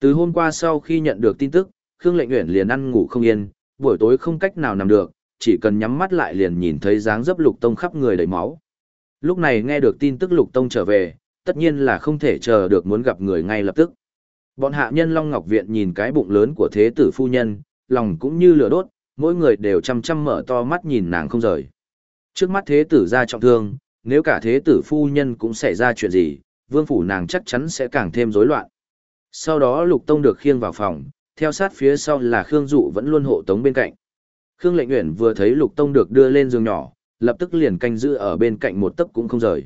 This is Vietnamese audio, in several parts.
Từ hôm qua sau khi nhận được tin tức, Khương Lệnh Uyển liền ăn ngủ không yên, buổi tối không cách nào nằm được, chỉ cần nhắm mắt lại liền nhìn thấy dáng dấp Lục Tông khắp người đầy máu. Lúc này nghe được tin tức Lục Tông trở về, tất nhiên là không thể chờ được muốn gặp người ngay lập tức. Bọn hạ nhân Long Ngọc Viện nhìn cái bụng lớn của thế tử phu nhân, lòng cũng như lửa đốt, mỗi người đều chăm chăm mở to mắt nhìn nàng không rời. Trước mắt thế tử ra trọng thương, nếu cả thế tử phu nhân cũng xảy ra chuyện gì, vương phủ nàng chắc chắn sẽ càng thêm rối loạn. Sau đó Lục Tông được khiêng vào phòng, theo sát phía sau là Khương Dụ vẫn luôn hộ tống bên cạnh. Khương Lệnh Uyển vừa thấy Lục Tông được đưa lên giường nhỏ, lập tức liền canh giữ ở bên cạnh một tấc cũng không rời.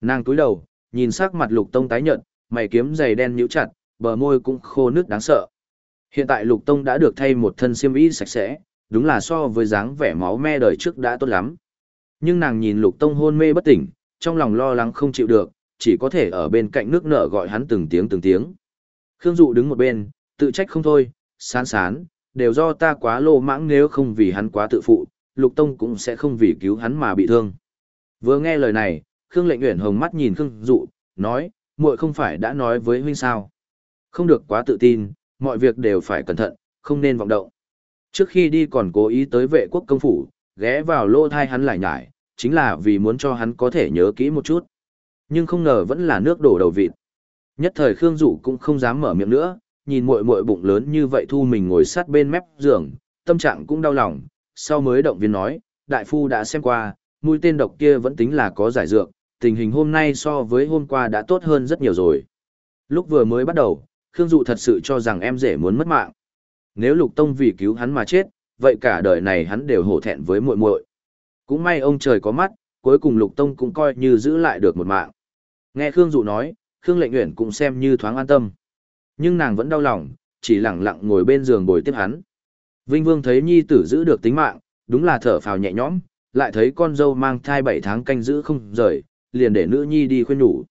Nàng cúi đầu, nhìn sắc mặt Lục Tông tái nhợt, mày kiếm dày đen nhíu chặt, bờ môi cũng khô nước đáng sợ. Hiện tại Lục Tông đã được thay một thân xiêm y sạch sẽ, đúng là so với dáng vẻ máu me đời trước đã tốt lắm. Nhưng nàng nhìn Lục Tông hôn mê bất tỉnh, trong lòng lo lắng không chịu được, chỉ có thể ở bên cạnh nước nở gọi hắn từng tiếng từng tiếng. Khương Dụ đứng một bên, tự trách không thôi, sán sán, đều do ta quá lô mãng nếu không vì hắn quá tự phụ, Lục Tông cũng sẽ không vì cứu hắn mà bị thương. Vừa nghe lời này, Khương Lệnh Uyển hồng mắt nhìn Khương Dụ, nói, muội không phải đã nói với huynh sao? Không được quá tự tin, mọi việc đều phải cẩn thận, không nên vọng động. Trước khi đi còn cố ý tới vệ quốc công phủ, ghé vào lô thai hắn lại nhải, chính là vì muốn cho hắn có thể nhớ kỹ một chút. Nhưng không ngờ vẫn là nước đổ đầu vịt. Nhất thời Khương Dụ cũng không dám mở miệng nữa, nhìn muội muội bụng lớn như vậy thu mình ngồi sát bên mép giường, tâm trạng cũng đau lòng, sau mới động viên nói, đại phu đã xem qua, mũi tên độc kia vẫn tính là có giải dược, tình hình hôm nay so với hôm qua đã tốt hơn rất nhiều rồi. Lúc vừa mới bắt đầu, Khương Dụ thật sự cho rằng em rể muốn mất mạng. Nếu Lục Tông vì cứu hắn mà chết, vậy cả đời này hắn đều hổ thẹn với muội muội. Cũng may ông trời có mắt, cuối cùng Lục Tông cũng coi như giữ lại được một mạng. Nghe Khương Dụ nói, Khương Lệnh Uyển cũng xem như thoáng an tâm. Nhưng nàng vẫn đau lòng, chỉ lặng lặng ngồi bên giường bồi tiếp hắn. Vinh Vương thấy nhi tử giữ được tính mạng, đúng là thở phào nhẹ nhõm, lại thấy con dâu mang thai 7 tháng canh giữ không rời, liền để nữ nhi đi khuyên nhủ.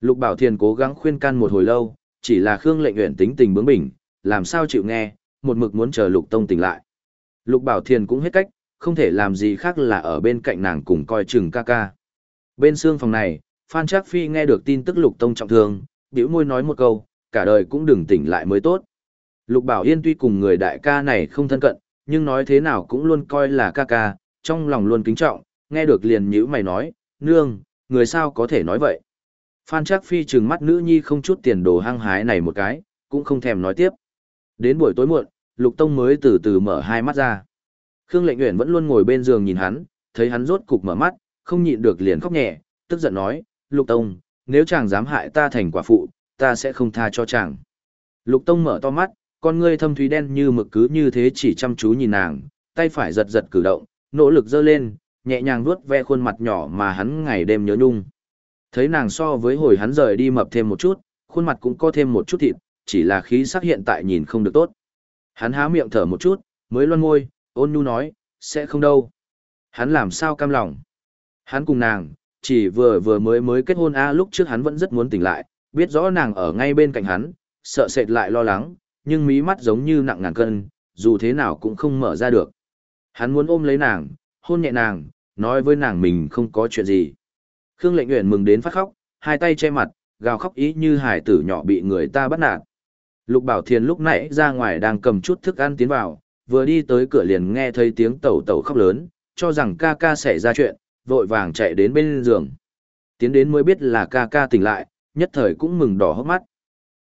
Lục Bảo Thiền cố gắng khuyên can một hồi lâu, chỉ là Khương Lệnh Uyển tính tình bướng bỉnh, làm sao chịu nghe, một mực muốn chờ Lục Tông tỉnh lại. Lục Bảo Thiền cũng hết cách, không thể làm gì khác là ở bên cạnh nàng cùng coi chừng ca ca. Bên xương phòng này, Phan Trác Phi nghe được tin tức Lục Tông trọng thương, bĩu môi nói một câu, cả đời cũng đừng tỉnh lại mới tốt. Lục Bảo Yên tuy cùng người đại ca này không thân cận, nhưng nói thế nào cũng luôn coi là ca ca, trong lòng luôn kính trọng, nghe được liền nhíu mày nói, nương, người sao có thể nói vậy. Phan Trác Phi trừng mắt nữ nhi không chút tiền đồ hăng hái này một cái, cũng không thèm nói tiếp. Đến buổi tối muộn, Lục Tông mới từ từ mở hai mắt ra. Khương Lệnh Uyển vẫn luôn ngồi bên giường nhìn hắn, thấy hắn rốt cục mở mắt, không nhịn được liền khóc nhẹ, tức giận nói, Lục Tông, nếu chàng dám hại ta thành quả phụ, ta sẽ không tha cho chàng. Lục Tông mở to mắt, con ngươi thâm thúy đen như mực cứ như thế chỉ chăm chú nhìn nàng, tay phải giật giật cử động, nỗ lực giơ lên, nhẹ nhàng vuốt ve khuôn mặt nhỏ mà hắn ngày đêm nhớ nhung. Thấy nàng so với hồi hắn rời đi mập thêm một chút, khuôn mặt cũng có thêm một chút thịt, chỉ là khí sắc hiện tại nhìn không được tốt. Hắn há miệng thở một chút, mới loan môi, ôn nhu nói, sẽ không đâu. Hắn làm sao cam lòng. Hắn cùng nàng, chỉ vừa vừa mới mới kết hôn a lúc trước hắn vẫn rất muốn tỉnh lại, biết rõ nàng ở ngay bên cạnh hắn, sợ sệt lại lo lắng, nhưng mí mắt giống như nặng ngàn cân, dù thế nào cũng không mở ra được. Hắn muốn ôm lấy nàng, hôn nhẹ nàng, nói với nàng mình không có chuyện gì. Khương Lệnh Uyển mừng đến phát khóc, hai tay che mặt, gào khóc ý như hải tử nhỏ bị người ta bắt nạt. Lục Bảo Thiền lúc nãy ra ngoài đang cầm chút thức ăn tiến vào, vừa đi tới cửa liền nghe thấy tiếng tẩu tẩu khóc lớn, cho rằng ca ca xảy ra chuyện, vội vàng chạy đến bên giường. Tiến đến mới biết là ca ca tỉnh lại, nhất thời cũng mừng đỏ hốc mắt.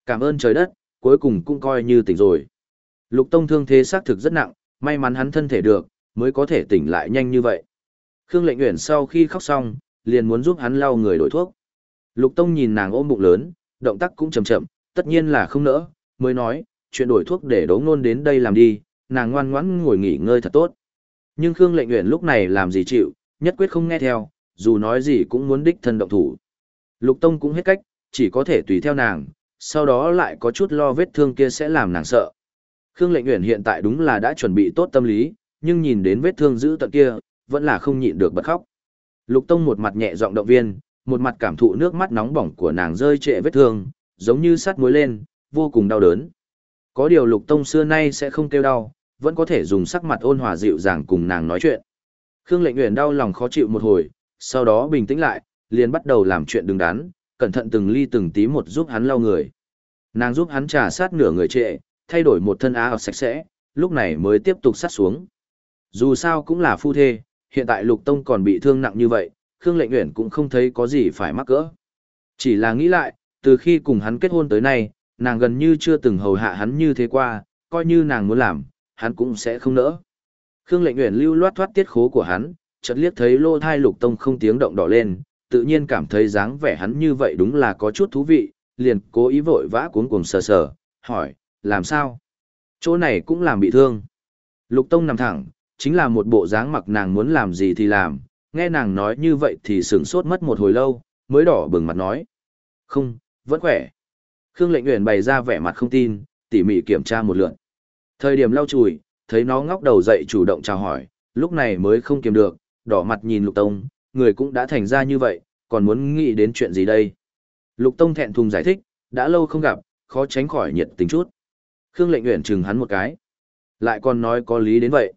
Cảm ơn trời đất, cuối cùng cũng coi như tỉnh rồi. Lục Tông thương thế xác thực rất nặng, may mắn hắn thân thể được, mới có thể tỉnh lại nhanh như vậy. Khương Lệnh Uyển sau khi khóc xong, liền muốn giúp hắn lau người đổi thuốc. Lục Tông nhìn nàng ôm bụng lớn, động tác cũng chậm chậm, tất nhiên là không nỡ, mới nói, chuyện đổi thuốc để đống nôn đến đây làm đi, nàng ngoan ngoãn ngồi nghỉ ngơi thật tốt. Nhưng Khương Lệnh Uyển lúc này làm gì chịu, nhất quyết không nghe theo, dù nói gì cũng muốn đích thân động thủ. Lục Tông cũng hết cách, chỉ có thể tùy theo nàng, sau đó lại có chút lo vết thương kia sẽ làm nàng sợ. Khương Lệnh Uyển hiện tại đúng là đã chuẩn bị tốt tâm lý, nhưng nhìn đến vết thương dữ tận kia, vẫn là không nhịn được bật khóc. Lục Tông một mặt nhẹ giọng động viên, một mặt cảm thụ nước mắt nóng bỏng của nàng rơi trệ vết thương, giống như sắt muối lên, vô cùng đau đớn. Có điều Lục Tông xưa nay sẽ không kêu đau, vẫn có thể dùng sắc mặt ôn hòa dịu dàng cùng nàng nói chuyện. Khương Lệnh Uyển đau lòng khó chịu một hồi, sau đó bình tĩnh lại, liền bắt đầu làm chuyện đứng đắn, cẩn thận từng ly từng tí một giúp hắn lau người. Nàng giúp hắn trà sát nửa người trệ, thay đổi một thân áo sạch sẽ, lúc này mới tiếp tục sát xuống. Dù sao cũng là phu thê, hiện tại Lục Tông còn bị thương nặng như vậy, Khương Lệnh Uyển cũng không thấy có gì phải mắc cỡ. Chỉ là nghĩ lại, từ khi cùng hắn kết hôn tới nay, nàng gần như chưa từng hầu hạ hắn như thế qua, coi như nàng muốn làm, hắn cũng sẽ không nỡ. Khương Lệnh Uyển lưu loát thoát tiết khố của hắn, chợt liếc thấy lô thai Lục Tông không tiếng động đỏ lên, tự nhiên cảm thấy dáng vẻ hắn như vậy đúng là có chút thú vị, liền cố ý vội vã cuống cuồng sờ sờ, hỏi, làm sao? Chỗ này cũng làm bị thương. Lục Tông nằm thẳng, chính là một bộ dáng mặc nàng muốn làm gì thì làm, nghe nàng nói như vậy thì sửng sốt mất một hồi lâu, mới đỏ bừng mặt nói. Không, vẫn khỏe. Khương lệnh nguyện bày ra vẻ mặt không tin, tỉ mỉ kiểm tra một lượt. Thời điểm lau chùi, thấy nó ngóc đầu dậy chủ động chào hỏi, lúc này mới không kiềm được, đỏ mặt nhìn Lục Tông, người cũng đã thành ra như vậy, còn muốn nghĩ đến chuyện gì đây? Lục Tông thẹn thùng giải thích, đã lâu không gặp, khó tránh khỏi nhiệt tình chút. Khương lệnh nguyện chừng hắn một cái. Lại còn nói có lý đến vậy.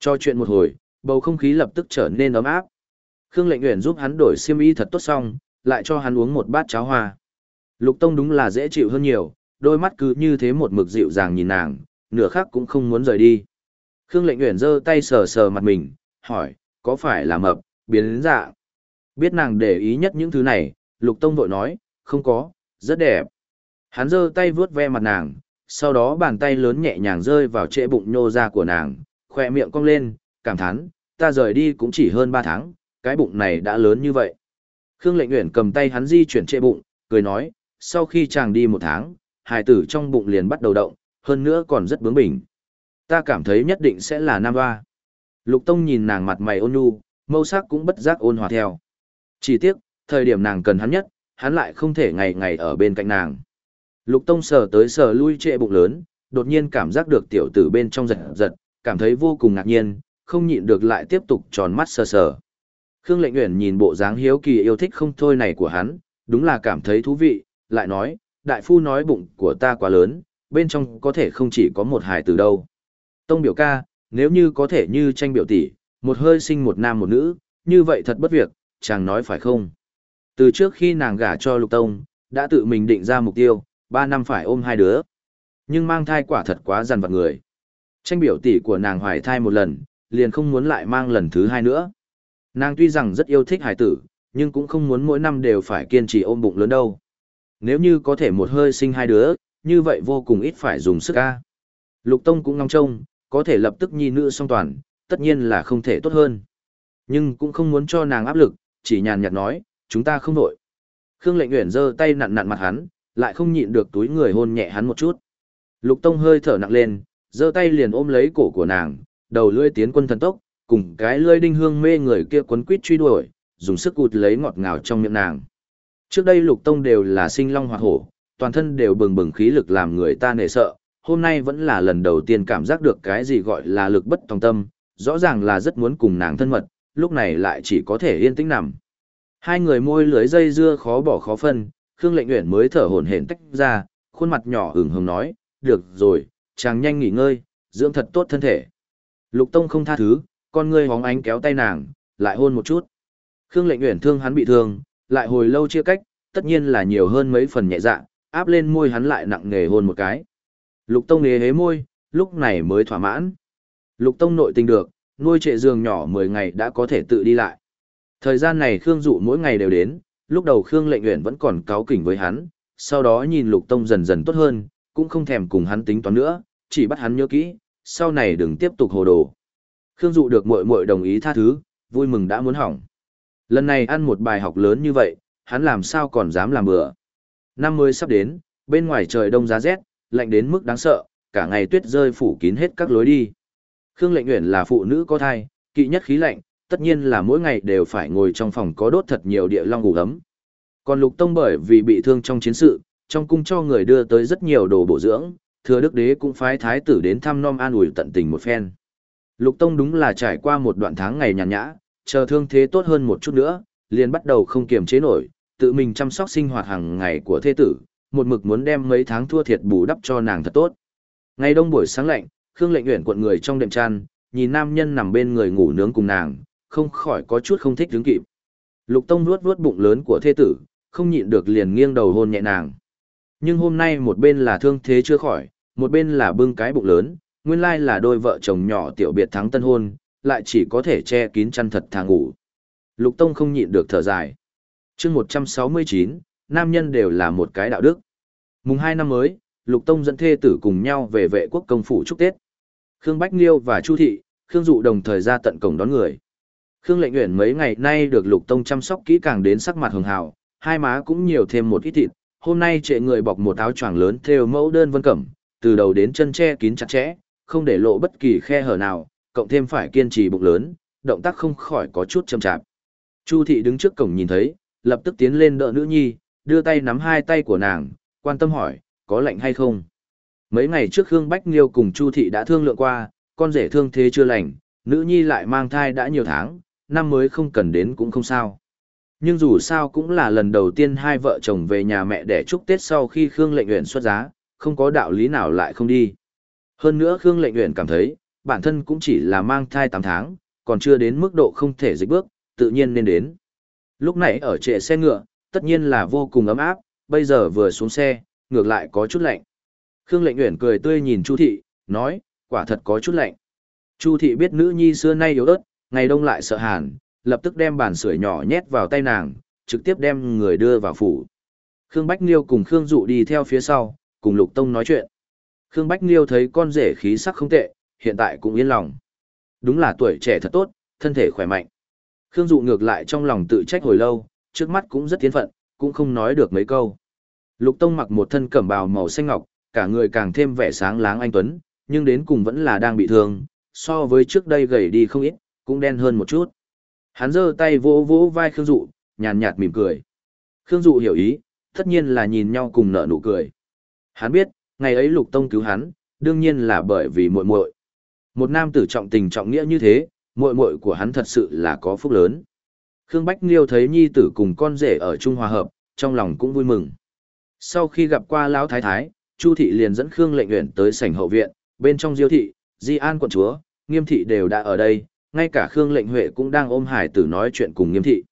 Cho chuyện một hồi, bầu không khí lập tức trở nên ấm áp. Khương lệnh nguyện giúp hắn đổi xiêm y thật tốt xong, lại cho hắn uống một bát cháo hoa. Lục Tông đúng là dễ chịu hơn nhiều, đôi mắt cứ như thế một mực dịu dàng nhìn nàng, nửa khác cũng không muốn rời đi. Khương lệnh nguyện giơ tay sờ sờ mặt mình, hỏi, có phải là mập, biến đến dạ? Biết nàng để ý nhất những thứ này, Lục Tông vội nói, không có, rất đẹp. Hắn giơ tay vuốt ve mặt nàng, sau đó bàn tay lớn nhẹ nhàng rơi vào trễ bụng nhô ra của nàng, khoe miệng cong lên, cảm thán, ta rời đi cũng chỉ hơn 3 tháng, cái bụng này đã lớn như vậy. Khương Lệnh Uyển cầm tay hắn di chuyển trễ bụng, cười nói, sau khi chàng đi một tháng, hài tử trong bụng liền bắt đầu động, hơn nữa còn rất bướng bỉnh. Ta cảm thấy nhất định sẽ là nam hoa. Lục Tông nhìn nàng mặt mày ôn nhu, mâu sắc cũng bất giác ôn hòa theo. Chỉ tiếc, thời điểm nàng cần hắn nhất, hắn lại không thể ngày ngày ở bên cạnh nàng. Lục Tông sờ tới sờ lui trệ bụng lớn, đột nhiên cảm giác được tiểu tử bên trong giật giật, cảm thấy vô cùng ngạc nhiên, không nhịn được lại tiếp tục tròn mắt sờ sờ. Khương Lệnh Uyển nhìn bộ dáng hiếu kỳ yêu thích không thôi này của hắn, đúng là cảm thấy thú vị, lại nói, đại phu nói bụng của ta quá lớn, bên trong có thể không chỉ có một hài từ đâu. Tông biểu ca, nếu như có thể như tranh biểu tỷ, một hơi sinh một nam một nữ, như vậy thật bất việc, chàng nói phải không? Từ trước khi nàng gả cho Lục Tông, đã tự mình định ra mục tiêu, ba năm phải ôm hai đứa. Nhưng mang thai quả thật quá dằn vặt người. Tranh biểu tỷ của nàng hoài thai một lần, liền không muốn lại mang lần thứ hai nữa. Nàng tuy rằng rất yêu thích hải tử, nhưng cũng không muốn mỗi năm đều phải kiên trì ôm bụng lớn đâu. Nếu như có thể một hơi sinh hai đứa, như vậy vô cùng ít phải dùng sức a Lục Tông cũng ngóng trông, có thể lập tức nhi nữ song toàn, tất nhiên là không thể tốt hơn. Nhưng cũng không muốn cho nàng áp lực, chỉ nhàn nhạt nói, chúng ta không nổi. Khương lệnh nguyện giơ tay nặn nặn mặt hắn, lại không nhịn được túi người hôn nhẹ hắn một chút. Lục Tông hơi thở nặng lên, giơ tay liền ôm lấy cổ của nàng, đầu lưỡi tiến quân thần tốc, cùng cái lưỡi đinh hương mê người kia quấn quýt truy đuổi, dùng sức cụt lấy ngọt ngào trong miệng nàng. Trước đây Lục Tông đều là sinh long hoạt hổ, toàn thân đều bừng bừng khí lực làm người ta nể sợ, hôm nay vẫn là lần đầu tiên cảm giác được cái gì gọi là lực bất tòng tâm, rõ ràng là rất muốn cùng nàng thân mật, lúc này lại chỉ có thể yên tĩnh nằm. Hai người môi lưới dây dưa khó bỏ khó phân, Khương Lệnh Uyển mới thở hổn hển tách ra, khuôn mặt nhỏ ửng hồng nói, "Được rồi, chàng nhanh nghỉ ngơi, dưỡng thật tốt thân thể." Lục Tông không tha thứ, con ngươi hóng ánh kéo tay nàng, lại hôn một chút. Khương Lệnh Uyển thương hắn bị thương, lại hồi lâu chia cách, tất nhiên là nhiều hơn mấy phần nhẹ dạ, áp lên môi hắn lại nặng nề hôn một cái. Lục Tông nề hế môi, lúc này mới thỏa mãn. Lục Tông nội tình được, nuôi trệ giường nhỏ 10 ngày đã có thể tự đi lại. Thời gian này Khương Dụ mỗi ngày đều đến, lúc đầu Khương Lệnh Uyển vẫn còn cáu kỉnh với hắn, sau đó nhìn Lục Tông dần dần tốt hơn, cũng không thèm cùng hắn tính toán nữa, chỉ bắt hắn nhớ kỹ, sau này đừng tiếp tục hồ đồ. Khương Dụ được muội muội đồng ý tha thứ, vui mừng đã muốn hỏng. Lần này ăn một bài học lớn như vậy, hắn làm sao còn dám làm bừa. Năm mới sắp đến, bên ngoài trời đông giá rét, lạnh đến mức đáng sợ, cả ngày tuyết rơi phủ kín hết các lối đi. Khương Lệnh Uyển là phụ nữ có thai, kỵ nhất khí lạnh, tất nhiên là mỗi ngày đều phải ngồi trong phòng có đốt thật nhiều địa long ngủ ấm. Còn Lục Tông bởi vì bị thương trong chiến sự, trong cung cho người đưa tới rất nhiều đồ bổ dưỡng, thừa đức đế cũng phái thái tử đến thăm nom an ủi tận tình một phen. Lục Tông đúng là trải qua một đoạn tháng ngày nhàn nhã, chờ thương thế tốt hơn một chút nữa, liền bắt đầu không kiềm chế nổi, tự mình chăm sóc sinh hoạt hàng ngày của thế tử, một mực muốn đem mấy tháng thua thiệt bù đắp cho nàng thật tốt. Ngày đông buổi sáng lạnh, Khương Lệnh Uyển cuộn người trong đệm chăn, nhìn nam nhân nằm bên người ngủ nướng cùng nàng, không khỏi có chút không thích đứng kịp. Lục Tông nuốt nuốt bụng lớn của thê tử, không nhịn được liền nghiêng đầu hôn nhẹ nàng. Nhưng hôm nay một bên là thương thế chưa khỏi, một bên là bưng cái bụng lớn, nguyên lai là đôi vợ chồng nhỏ tiểu biệt thắng tân hôn, lại chỉ có thể che kín chăn thật thà ngủ. Lục Tông không nhịn được thở dài chương 169, nam nhân đều là một cái đạo đức. Mùng 2 năm mới, Lục Tông dẫn thê tử cùng nhau về vệ quốc công phủ chúc Tết. Khương Bách Liêu và Chu Thị, Khương Dụ đồng thời ra tận cổng đón người. Khương Lệnh Uyển mấy ngày nay được Lục Tông chăm sóc kỹ càng đến sắc mặt hường hào, hai má cũng nhiều thêm một ít thịt. Hôm nay trệ người bọc một áo choàng lớn thêu mẫu đơn vân cẩm, từ đầu đến chân che kín chặt chẽ, không để lộ bất kỳ khe hở nào, cộng thêm phải kiên trì bụng lớn, động tác không khỏi có chút chậm chạp. Chu thị đứng trước cổng nhìn thấy, lập tức tiến lên đỡ nữ nhi, đưa tay nắm hai tay của nàng, quan tâm hỏi, có lạnh hay không? Mấy ngày trước Khương Bách Liêu cùng Chu thị đã thương lượng qua, con rể thương thế chưa lành, nữ nhi lại mang thai đã nhiều tháng, năm mới không cần đến cũng không sao. Nhưng dù sao cũng là lần đầu tiên hai vợ chồng về nhà mẹ để chúc Tết sau khi Khương Lệnh Uyển xuất giá, không có đạo lý nào lại không đi. Hơn nữa Khương Lệnh Uyển cảm thấy, bản thân cũng chỉ là mang thai 8 tháng, còn chưa đến mức độ không thể dịch bước, tự nhiên nên đến. Lúc nãy ở trệ xe ngựa, tất nhiên là vô cùng ấm áp, bây giờ vừa xuống xe, ngược lại có chút lạnh. Khương Lệnh Uyển cười tươi nhìn Chu thị, nói, quả thật có chút lạnh. Chu thị biết nữ nhi xưa nay yếu ớt, ngày đông lại sợ hàn, lập tức đem bàn sưởi nhỏ nhét vào tay nàng, trực tiếp đem người đưa vào phủ. Khương Bách Liêu cùng Khương Dụ đi theo phía sau, cùng Lục Tông nói chuyện. Khương Bách Liêu thấy con rể khí sắc không tệ, hiện tại cũng yên lòng. Đúng là tuổi trẻ thật tốt, thân thể khỏe mạnh. Khương Dụ ngược lại trong lòng tự trách hồi lâu, trước mắt cũng rất tiến phận, cũng không nói được mấy câu. Lục Tông mặc một thân cẩm bào màu xanh ngọc, cả người càng thêm vẻ sáng láng anh tuấn, nhưng đến cùng vẫn là đang bị thương, so với trước đây gầy đi không ít, cũng đen hơn một chút. Hắn giơ tay vỗ vỗ vai Khương Dụ, nhàn nhạt mỉm cười. Khương Dụ hiểu ý, tất nhiên là nhìn nhau cùng nở nụ cười. Hắn biết, ngày ấy Lục Tông cứu hắn, đương nhiên là bởi vì muội muội. Một nam tử trọng tình trọng nghĩa như thế, muội muội của hắn thật sự là có phúc lớn. Khương Bách Liêu thấy nhi tử cùng con rể ở Trung Hòa Hợp, trong lòng cũng vui mừng. Sau khi gặp qua Lão Thái Thái, Chu Thị liền dẫn Khương Lệnh Uyển tới sảnh hậu viện, bên trong Diêu Thị, Di An quận chúa, Nghiêm Thị đều đã ở đây, ngay cả Khương Lệnh Huệ cũng đang ôm hải tử nói chuyện cùng Nghiêm Thị.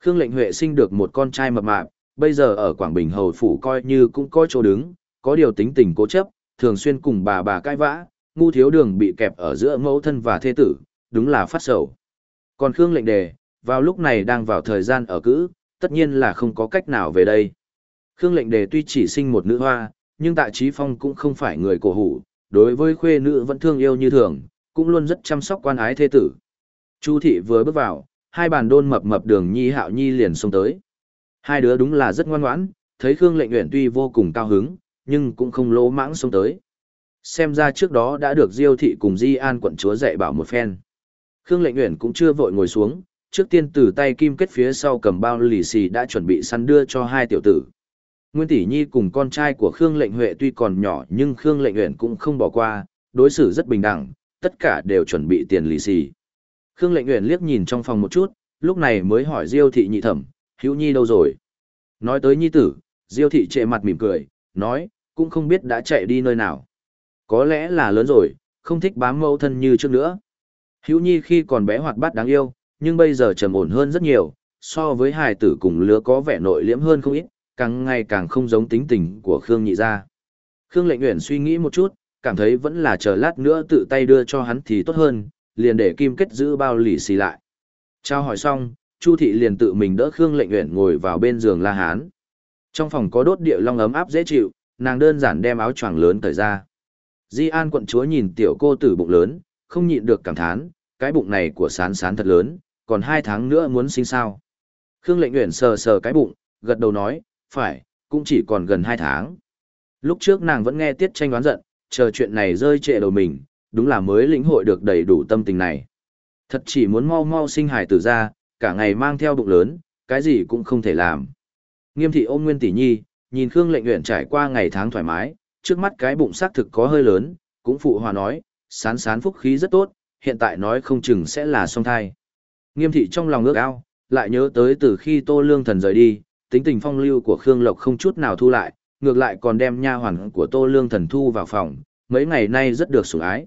Khương Lệnh Huệ sinh được một con trai mập mạp, bây giờ ở Quảng Bình Hầu Phủ coi như cũng có chỗ đứng, có điều tính tình cố chấp, thường xuyên cùng bà bà cãi vã, ngu thiếu đường bị kẹp ở giữa mẫu thân và thê tử, đúng là phát sầu. Còn Khương lệnh đề, vào lúc này đang vào thời gian ở cữ, tất nhiên là không có cách nào về đây. Khương lệnh đề tuy chỉ sinh một nữ hoa, nhưng tạ trí phong cũng không phải người cổ hủ, đối với khuê nữ vẫn thương yêu như thường, cũng luôn rất chăm sóc quan ái thế tử. Chu thị vừa bước vào, hai bàn đôn mập mập đường nhi hạo nhi liền xông tới. Hai đứa đúng là rất ngoan ngoãn, thấy Khương lệnh nguyện tuy vô cùng cao hứng, nhưng cũng không lỗ mãng xông tới. Xem ra trước đó đã được Diêu thị cùng Di An quận chúa dạy bảo một phen. Khương Lệnh Uyển cũng chưa vội ngồi xuống, trước tiên từ tay kim kết phía sau cầm bao lì xì đã chuẩn bị săn đưa cho hai tiểu tử. Nguyên Tỷ Nhi cùng con trai của Khương Lệnh Huệ tuy còn nhỏ nhưng Khương Lệnh Uyển cũng không bỏ qua, đối xử rất bình đẳng, tất cả đều chuẩn bị tiền lì xì. Khương Lệnh Uyển liếc nhìn trong phòng một chút, lúc này mới hỏi Diêu thị nhị thẩm, Hữu Nhi đâu rồi? Nói tới nhi tử, Diêu thị trệ mặt mỉm cười, nói, cũng không biết đã chạy đi nơi nào. Có lẽ là lớn rồi, không thích bám mẫu thân như trước nữa. Hữu Nhi khi còn bé hoạt bát đáng yêu, nhưng bây giờ trầm ổn hơn rất nhiều, so với hài tử cùng lứa có vẻ nội liễm hơn không ít, càng ngày càng không giống tính tình của Khương Nhị gia. Khương Lệnh Uyển suy nghĩ một chút, cảm thấy vẫn là chờ lát nữa tự tay đưa cho hắn thì tốt hơn, liền để Kim Kết giữ bao lì xì lại. Trao hỏi xong, Chu thị liền tự mình đỡ Khương Lệnh Uyển ngồi vào bên giường La Hán. Trong phòng có đốt địa long ấm áp dễ chịu, nàng đơn giản đem áo choàng lớn cởi ra. Di An quận chúa nhìn tiểu cô tử bụng lớn, không nhịn được cảm thán, cái bụng này của sán sán thật lớn, còn hai tháng nữa muốn sinh sao. Khương lệnh nguyện sờ sờ cái bụng, gật đầu nói, phải, cũng chỉ còn gần hai tháng. Lúc trước nàng vẫn nghe tiết tranh đoán giận, chờ chuyện này rơi trệ đầu mình, đúng là mới lĩnh hội được đầy đủ tâm tình này. Thật chỉ muốn mau mau sinh hài tử ra, cả ngày mang theo bụng lớn, cái gì cũng không thể làm. Nghiêm thị ôm Nguyên Tỷ Nhi, nhìn Khương Lệnh Uyển trải qua ngày tháng thoải mái, trước mắt cái bụng xác thực có hơi lớn, cũng phụ hòa nói, sán sán phúc khí rất tốt, hiện tại nói không chừng sẽ là song thai. Nghiêm thị trong lòng ước ao, lại nhớ tới từ khi Tô Lương Thần rời đi, tính tình phong lưu của Khương Lộc không chút nào thu lại, ngược lại còn đem nha hoàn của Tô Lương Thần thu vào phòng, mấy ngày nay rất được sủng ái.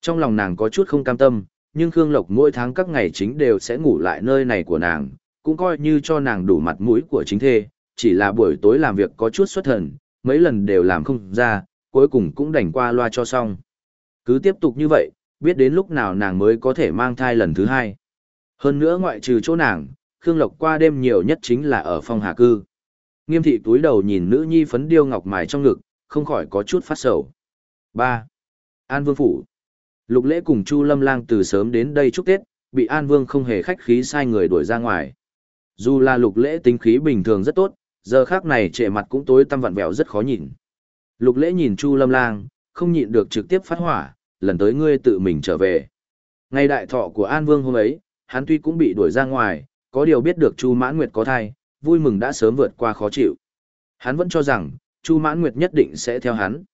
Trong lòng nàng có chút không cam tâm, nhưng Khương Lộc mỗi tháng các ngày chính đều sẽ ngủ lại nơi này của nàng, cũng coi như cho nàng đủ mặt mũi của chính thê, chỉ là buổi tối làm việc có chút xuất thần, mấy lần đều làm không ra, cuối cùng cũng đành qua loa cho xong. Cứ tiếp tục như vậy, biết đến lúc nào nàng mới có thể mang thai lần thứ hai. Hơn nữa ngoại trừ chỗ nàng, Khương Lộc qua đêm nhiều nhất chính là ở phong hà cư. Nghiêm thị túi đầu nhìn nữ nhi phấn điêu ngọc mài trong ngực, không khỏi có chút phát sầu. 3. An Vương Phủ Lục lễ cùng Chu Lâm Lang từ sớm đến đây chúc Tết, bị An Vương không hề khách khí sai người đuổi ra ngoài. Dù là lục lễ tính khí bình thường rất tốt, giờ khác này trệ mặt cũng tối tăm vặn vẹo rất khó nhìn. Lục lễ nhìn Chu Lâm Lang, không nhịn được trực tiếp phát hỏa, lần tới ngươi tự mình trở về. Ngày đại thọ của An Vương hôm ấy, hắn tuy cũng bị đuổi ra ngoài, có điều biết được Chu Mãn Nguyệt có thai, vui mừng đã sớm vượt qua khó chịu. Hắn vẫn cho rằng, Chu Mãn Nguyệt nhất định sẽ theo hắn.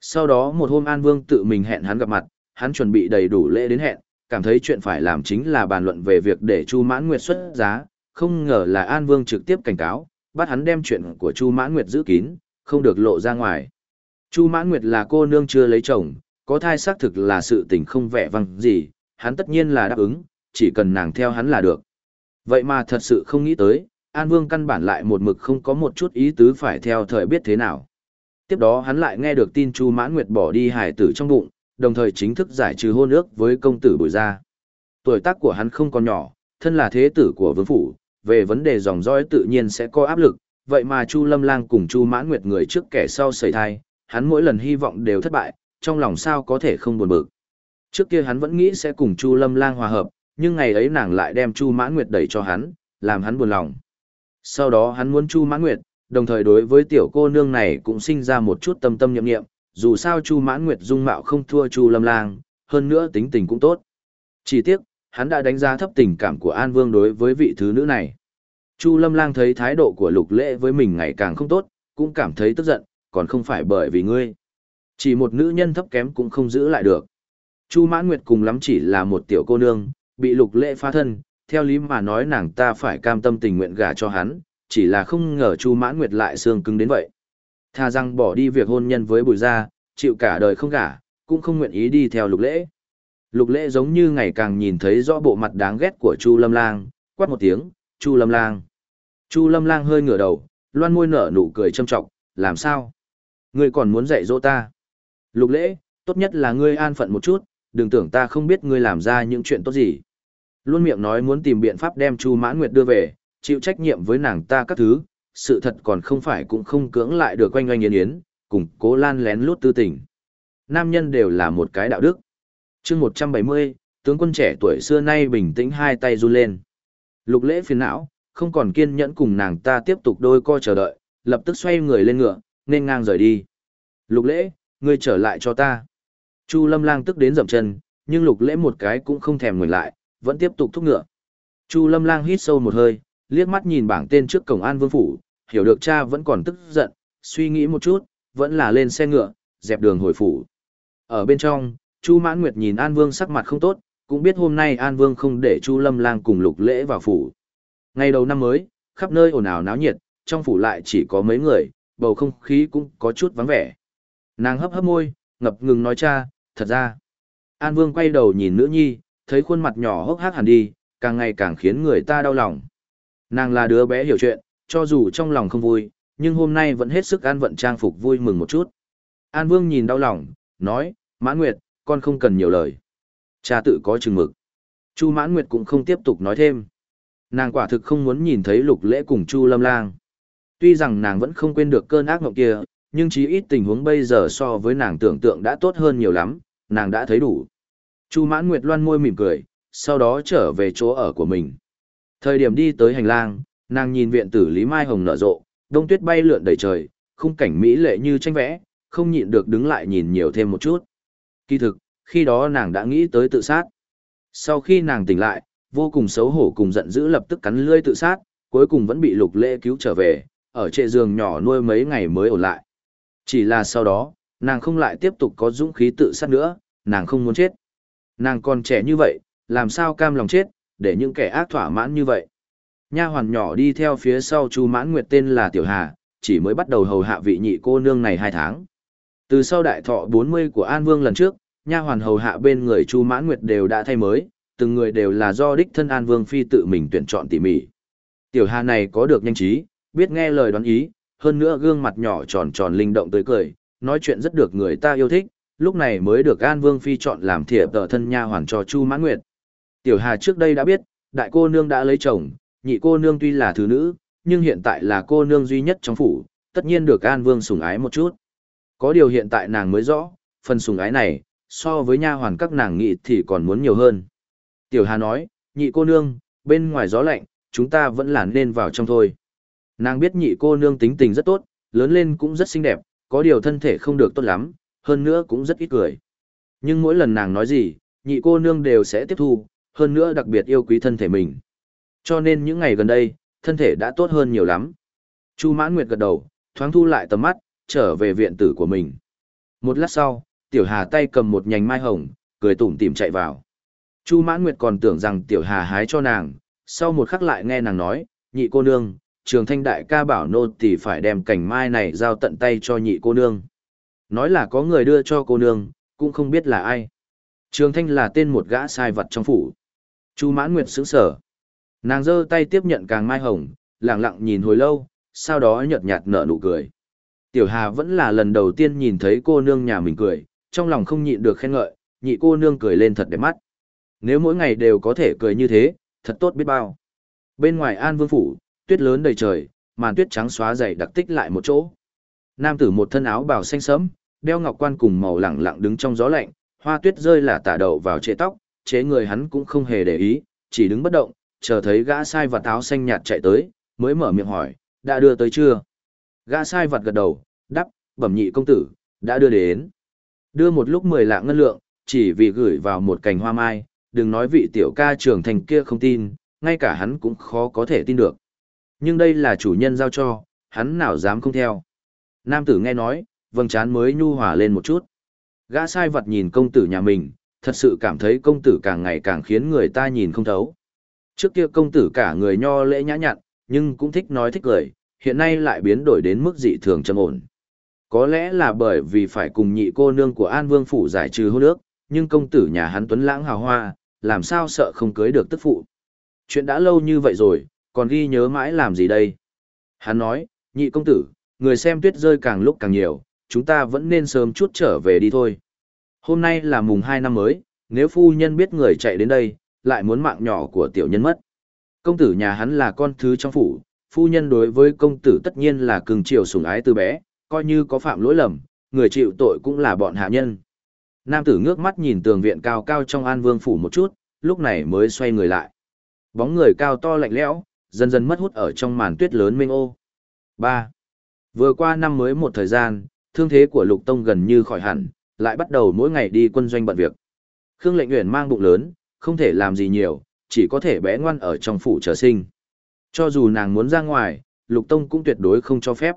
Sau đó một hôm An Vương tự mình hẹn hắn gặp mặt, hắn chuẩn bị đầy đủ lễ đến hẹn, cảm thấy chuyện phải làm chính là bàn luận về việc để Chu Mãn Nguyệt xuất giá, không ngờ là An Vương trực tiếp cảnh cáo, bắt hắn đem chuyện của Chu Mãn Nguyệt giữ kín, không được lộ ra ngoài. Chu Mãn Nguyệt là cô nương chưa lấy chồng, có thai xác thực là sự tình không vẻ vang gì, hắn tất nhiên là đáp ứng, chỉ cần nàng theo hắn là được. Vậy mà thật sự không nghĩ tới, An Vương căn bản lại một mực không có một chút ý tứ phải theo thời biết thế nào. Tiếp đó hắn lại nghe được tin Chu Mãn Nguyệt bỏ đi hải tử trong bụng, đồng thời chính thức giải trừ hôn ước với công tử Bùi Gia. Tuổi tác của hắn không còn nhỏ, thân là thế tử của vương phủ, về vấn đề dòng dõi tự nhiên sẽ có áp lực, vậy mà Chu Lâm Lang cùng Chu Mãn Nguyệt người trước kẻ sau xảy thai, hắn mỗi lần hy vọng đều thất bại, trong lòng sao có thể không buồn bực. Trước kia hắn vẫn nghĩ sẽ cùng Chu Lâm Lang hòa hợp, nhưng ngày ấy nàng lại đem Chu Mãn Nguyệt đẩy cho hắn, làm hắn buồn lòng. Sau đó hắn muốn Chu Mãn Nguyệt, đồng thời đối với tiểu cô nương này cũng sinh ra một chút tâm tâm nhậm nghiệm, dù sao Chu Mãn Nguyệt dung mạo không thua Chu Lâm Lang, hơn nữa tính tình cũng tốt. Chỉ tiếc, hắn đã đánh giá thấp tình cảm của An Vương đối với vị thứ nữ này. Chu Lâm Lang thấy thái độ của Lục Lễ với mình ngày càng không tốt, cũng cảm thấy tức giận, còn không phải bởi vì ngươi. Chỉ một nữ nhân thấp kém cũng không giữ lại được. Chu Mãn Nguyệt cùng lắm chỉ là một tiểu cô nương, bị Lục Lễ phá thân, theo lý mà nói nàng ta phải cam tâm tình nguyện gả cho hắn, chỉ là không ngờ Chu Mãn Nguyệt lại xương cứng đến vậy. Tha rằng bỏ đi việc hôn nhân với Bùi gia, chịu cả đời không gả, cũng không nguyện ý đi theo Lục Lễ. Lục Lễ giống như ngày càng nhìn thấy rõ bộ mặt đáng ghét của Chu Lâm Lang, quát một tiếng, "Chu Lâm Lang." Chu Lâm Lang hơi ngửa đầu, loan môi nở nụ cười châm trọng, "Làm sao? Ngươi còn muốn dạy dỗ ta?" Lục Lễ, tốt nhất là ngươi an phận một chút, đừng tưởng ta không biết ngươi làm ra những chuyện tốt gì. Luôn miệng nói muốn tìm biện pháp đem Chu Mãn Nguyệt đưa về, chịu trách nhiệm với nàng ta các thứ, sự thật còn không phải cũng không cưỡng lại được quanh oanh yến yến, cùng cố lan lén lút tư tình. Nam nhân đều là một cái đạo đức. chương 170, tướng quân trẻ tuổi xưa nay bình tĩnh hai tay run lên. Lục lễ phiền não, không còn kiên nhẫn cùng nàng ta tiếp tục đôi co chờ đợi, lập tức xoay người lên ngựa, nên ngang rời đi. Lục lễ, ngươi trở lại cho ta. Chu lâm lang tức đến dậm chân, nhưng lục lễ một cái cũng không thèm ngừng lại, vẫn tiếp tục thúc ngựa. Chu lâm lang hít sâu một hơi, liếc mắt nhìn bảng tên trước cổng an vương phủ, hiểu được cha vẫn còn tức giận, suy nghĩ một chút, vẫn là lên xe ngựa, dẹp đường hồi phủ. Ở bên trong, Chu Mãn Nguyệt nhìn An Vương sắc mặt không tốt, cũng biết hôm nay An Vương không để Chu Lâm Lang cùng Lục Lễ vào phủ. Ngày đầu năm mới, khắp nơi ồn ào náo nhiệt, trong phủ lại chỉ có mấy người, bầu không khí cũng có chút vắng vẻ. Nàng hấp hấp môi, ngập ngừng nói cha, thật ra. An Vương quay đầu nhìn nữ nhi, thấy khuôn mặt nhỏ hốc hác hẳn đi, càng ngày càng khiến người ta đau lòng. Nàng là đứa bé hiểu chuyện, cho dù trong lòng không vui, nhưng hôm nay vẫn hết sức an vận trang phục vui mừng một chút. An Vương nhìn đau lòng, nói, Mãn Nguyệt, con không cần nhiều lời. Cha tự có chừng mực. Chu Mãn Nguyệt cũng không tiếp tục nói thêm. Nàng quả thực không muốn nhìn thấy lục lễ cùng Chu Lâm Lang. Tuy rằng nàng vẫn không quên được cơn ác mộng kia, nhưng chí ít tình huống bây giờ so với nàng tưởng tượng đã tốt hơn nhiều lắm, nàng đã thấy đủ. Chu Mãn Nguyệt loan môi mỉm cười, sau đó trở về chỗ ở của mình. Thời điểm đi tới hành lang, nàng nhìn viện tử Lý Mai Hồng nở rộ, đông tuyết bay lượn đầy trời, khung cảnh mỹ lệ như tranh vẽ, không nhịn được đứng lại nhìn nhiều thêm một chút. Kỳ thực, khi đó nàng đã nghĩ tới tự sát. Sau khi nàng tỉnh lại, vô cùng xấu hổ cùng giận dữ lập tức cắn lưỡi tự sát, cuối cùng vẫn bị lục lễ cứu trở về, ở trệ giường nhỏ nuôi mấy ngày mới ổn lại. Chỉ là sau đó, nàng không lại tiếp tục có dũng khí tự sát nữa, nàng không muốn chết. Nàng còn trẻ như vậy, làm sao cam lòng chết, để những kẻ ác thỏa mãn như vậy. Nha hoàn nhỏ đi theo phía sau Chu Mãn Nguyệt tên là Tiểu Hà, chỉ mới bắt đầu hầu hạ vị nhị cô nương này hai tháng. Từ sau đại thọ 40 của An Vương lần trước, nha hoàn hầu hạ bên người Chu Mãn Nguyệt đều đã thay mới, từng người đều là do đích thân An Vương phi tự mình tuyển chọn tỉ mỉ. Tiểu Hà này có được nhanh trí, biết nghe lời đoán ý, hơn nữa gương mặt nhỏ tròn tròn linh động tới cười, nói chuyện rất được người ta yêu thích, lúc này mới được An Vương Phi chọn làm thiệp tờ thân nha hoàn cho Chu Mãn Nguyệt. Tiểu Hà trước đây đã biết, đại cô nương đã lấy chồng, nhị cô nương tuy là thứ nữ, nhưng hiện tại là cô nương duy nhất trong phủ, tất nhiên được An Vương sủng ái một chút. Có điều hiện tại nàng mới rõ, phần sủng ái này, so với nha hoàn các nàng nghĩ thì còn muốn nhiều hơn. Tiểu Hà nói, nhị cô nương, bên ngoài gió lạnh, chúng ta vẫn là nên vào trong thôi. Nàng biết nhị cô nương tính tình rất tốt, lớn lên cũng rất xinh đẹp, có điều thân thể không được tốt lắm, hơn nữa cũng rất ít cười. Nhưng mỗi lần nàng nói gì, nhị cô nương đều sẽ tiếp thu, hơn nữa đặc biệt yêu quý thân thể mình. Cho nên những ngày gần đây, thân thể đã tốt hơn nhiều lắm. Chu Mãn Nguyệt gật đầu, thoáng thu lại tầm mắt, trở về viện tử của mình. Một lát sau, Tiểu Hà tay cầm một nhành mai hồng, cười tủm tỉm chạy vào. Chu Mãn Nguyệt còn tưởng rằng Tiểu Hà hái cho nàng, sau một khắc lại nghe nàng nói, nhị cô nương, trường thanh đại ca bảo nô thì phải đem cành mai này giao tận tay cho nhị cô nương. Nói là có người đưa cho cô nương, cũng không biết là ai. Trường thanh là tên một gã sai vật trong phủ. Chu mãn nguyệt sững sở. Nàng giơ tay tiếp nhận càng mai hồng, lặng lặng nhìn hồi lâu, sau đó nhợt nhạt nở nụ cười. Tiểu Hà vẫn là lần đầu tiên nhìn thấy cô nương nhà mình cười, trong lòng không nhịn được khen ngợi, nhị cô nương cười lên thật đẹp mắt. Nếu mỗi ngày đều có thể cười như thế, thật tốt biết bao. Bên ngoài An Vương Phủ, tuyết lớn đầy trời, màn tuyết trắng xóa dày đặc tích lại một chỗ. Nam tử một thân áo bào xanh sẫm, đeo ngọc quan cùng màu lẳng lặng đứng trong gió lạnh, hoa tuyết rơi là tả đầu vào chế tóc, chế người hắn cũng không hề để ý, chỉ đứng bất động, chờ thấy gã sai vật áo xanh nhạt chạy tới, mới mở miệng hỏi, đã đưa tới chưa? Gã sai vật gật đầu, đáp, bẩm nhị công tử, đã đưa đến. Đưa một lúc mười lạng ngân lượng, chỉ vì gửi vào một cành hoa mai, đừng nói vị tiểu ca trưởng thành kia không tin, ngay cả hắn cũng khó có thể tin được. Nhưng đây là chủ nhân giao cho, hắn nào dám không theo. Nam tử nghe nói, vầng trán mới nhu hòa lên một chút. Gã sai vật nhìn công tử nhà mình, thật sự cảm thấy công tử càng ngày càng khiến người ta nhìn không thấu. Trước kia công tử cả người nho lễ nhã nhặn, nhưng cũng thích nói thích cười, hiện nay lại biến đổi đến mức dị thường trầm ổn. Có lẽ là bởi vì phải cùng nhị cô nương của An Vương Phủ giải trừ hôn ước, nhưng công tử nhà hắn tuấn lãng hào hoa, làm sao sợ không cưới được tức phụ. Chuyện đã lâu như vậy rồi, còn ghi nhớ mãi làm gì đây? Hắn nói, nhị công tử, người xem tuyết rơi càng lúc càng nhiều, chúng ta vẫn nên sớm chút trở về đi thôi. Hôm nay là mùng 2 năm mới, nếu phu nhân biết người chạy đến đây, lại muốn mạng nhỏ của tiểu nhân mất. Công tử nhà hắn là con thứ trong phủ, phu nhân đối với công tử tất nhiên là cưng chiều sủng ái từ bé, coi như có phạm lỗi lầm, người chịu tội cũng là bọn hạ nhân. Nam tử ngước mắt nhìn tường viện cao cao trong an vương phủ một chút, lúc này mới xoay người lại. Bóng người cao to lạnh lẽo, dần dần mất hút ở trong màn tuyết lớn mênh ô. 3. Vừa qua năm mới một thời gian, thương thế của Lục Tông gần như khỏi hẳn, lại bắt đầu mỗi ngày đi quân doanh bận việc. Khương Lệnh Uyển mang bụng lớn, không thể làm gì nhiều, chỉ có thể bé ngoan ở trong phủ chờ sinh. Cho dù nàng muốn ra ngoài, Lục Tông cũng tuyệt đối không cho phép.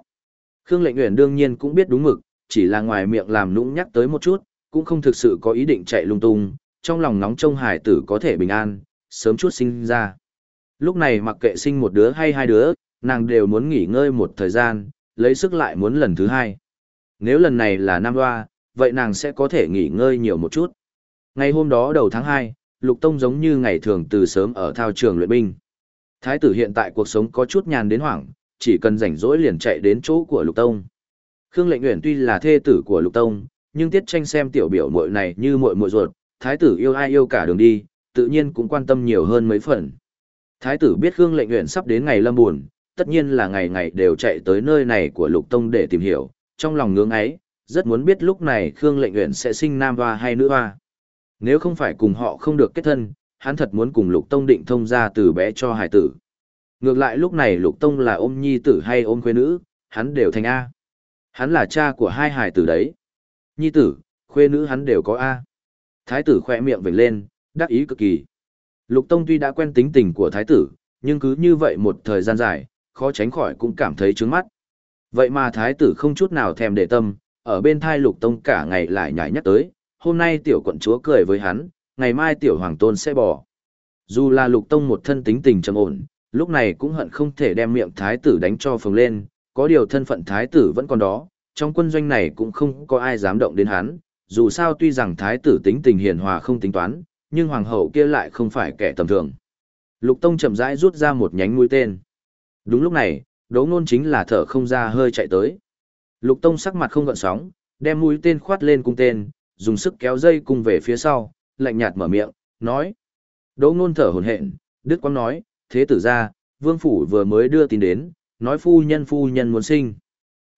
Khương Lệnh Uyển đương nhiên cũng biết đúng mực, chỉ là ngoài miệng làm nũng nhắc tới một chút, cũng không thực sự có ý định chạy lung tung, trong lòng nóng trông hải tử có thể bình an, sớm chút sinh ra. Lúc này mặc kệ sinh một đứa hay hai đứa, nàng đều muốn nghỉ ngơi một thời gian, lấy sức lại muốn lần thứ hai. Nếu lần này là nam hoa, vậy nàng sẽ có thể nghỉ ngơi nhiều một chút. Ngày hôm đó đầu tháng 2, Lục Tông giống như ngày thường từ sớm ở thao trường luyện binh. Thái tử hiện tại cuộc sống có chút nhàn đến hoảng, chỉ cần rảnh rỗi liền chạy đến chỗ của Lục Tông. Khương Lệnh Uyển tuy là thê tử của Lục Tông, nhưng tiết tranh xem tiểu biểu muội này như muội muội ruột, thái tử yêu ai yêu cả đường đi, tự nhiên cũng quan tâm nhiều hơn mấy phần. Thái tử biết Khương Lệnh Uyển sắp đến ngày lâm buồn, tất nhiên là ngày ngày đều chạy tới nơi này của Lục Tông để tìm hiểu, trong lòng ngưỡng ấy, rất muốn biết lúc này Khương Lệnh Uyển sẽ sinh nam hoa hay nữ hoa. Nếu không phải cùng họ không được kết thân, hắn thật muốn cùng Lục Tông định thông ra từ bé cho hải tử. Ngược lại lúc này Lục Tông là ôm nhi tử hay ôm khuê nữ, hắn đều thành A. Hắn là cha của hai hải tử đấy. Nhi tử, khuê nữ hắn đều có A. Thái tử khỏe miệng vểnh lên, đắc ý cực kỳ. Lục Tông tuy đã quen tính tình của thái tử, nhưng cứ như vậy một thời gian dài, khó tránh khỏi cũng cảm thấy trướng mắt. Vậy mà thái tử không chút nào thèm để tâm, ở bên thai Lục Tông cả ngày lại nhảy nhắc tới, hôm nay tiểu quận chúa cười với hắn, ngày mai tiểu hoàng tôn sẽ bỏ. Dù là Lục Tông một thân tính tình trầm ổn, lúc này cũng hận không thể đem miệng thái tử đánh cho phồng lên, có điều thân phận thái tử vẫn còn đó, trong quân doanh này cũng không có ai dám động đến hắn, dù sao tuy rằng thái tử tính tình hiền hòa không tính toán, nhưng hoàng hậu kia lại không phải kẻ tầm thường. Lục Tông chậm rãi rút ra một nhánh mũi tên. Đúng lúc này, Đỗ Nôn chính là thở không ra hơi chạy tới. Lục Tông sắc mặt không gợn sóng, đem mũi tên khoát lên cung tên, dùng sức kéo dây cung về phía sau, lạnh nhạt mở miệng, nói. Đỗ Nôn thở hổn hển, Đức Quang nói, thế tử ra, vương phủ vừa mới đưa tin đến, nói phu nhân phu nhân muốn sinh.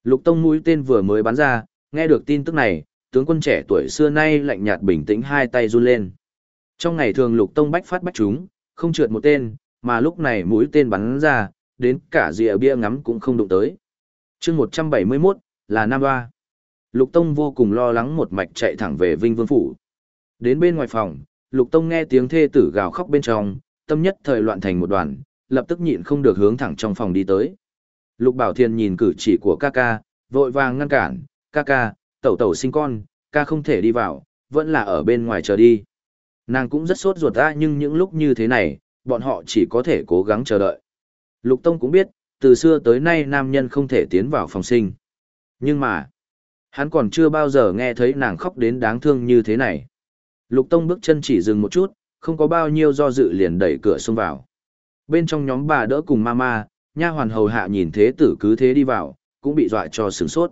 Lục Tông mũi tên vừa mới bắn ra, nghe được tin tức này, tướng quân trẻ tuổi xưa nay lạnh nhạt bình tĩnh hai tay run lên. Trong ngày thường Lục Tông bách phát bách chúng, không trượt một tên, mà lúc này mũi tên bắn ra, đến cả rìa bia ngắm cũng không đụng tới. chương 171, là Nam Ba. Lục Tông vô cùng lo lắng một mạch chạy thẳng về Vinh Vương Phủ. Đến bên ngoài phòng, Lục Tông nghe tiếng thê tử gào khóc bên trong, tâm nhất thời loạn thành một đoàn, lập tức nhịn không được hướng thẳng trong phòng đi tới. Lục Bảo Thiên nhìn cử chỉ của ca ca, vội vàng ngăn cản, ca ca, tẩu tẩu sinh con, ca không thể đi vào, vẫn là ở bên ngoài chờ đi. Nàng cũng rất sốt ruột ra nhưng những lúc như thế này, bọn họ chỉ có thể cố gắng chờ đợi. Lục Tông cũng biết, từ xưa tới nay nam nhân không thể tiến vào phòng sinh. Nhưng mà, hắn còn chưa bao giờ nghe thấy nàng khóc đến đáng thương như thế này. Lục Tông bước chân chỉ dừng một chút, không có bao nhiêu do dự liền đẩy cửa xông vào. Bên trong nhóm bà đỡ cùng mama, nha hoàn hầu hạ nhìn thế tử cứ thế đi vào, cũng bị dọa cho sửng sốt.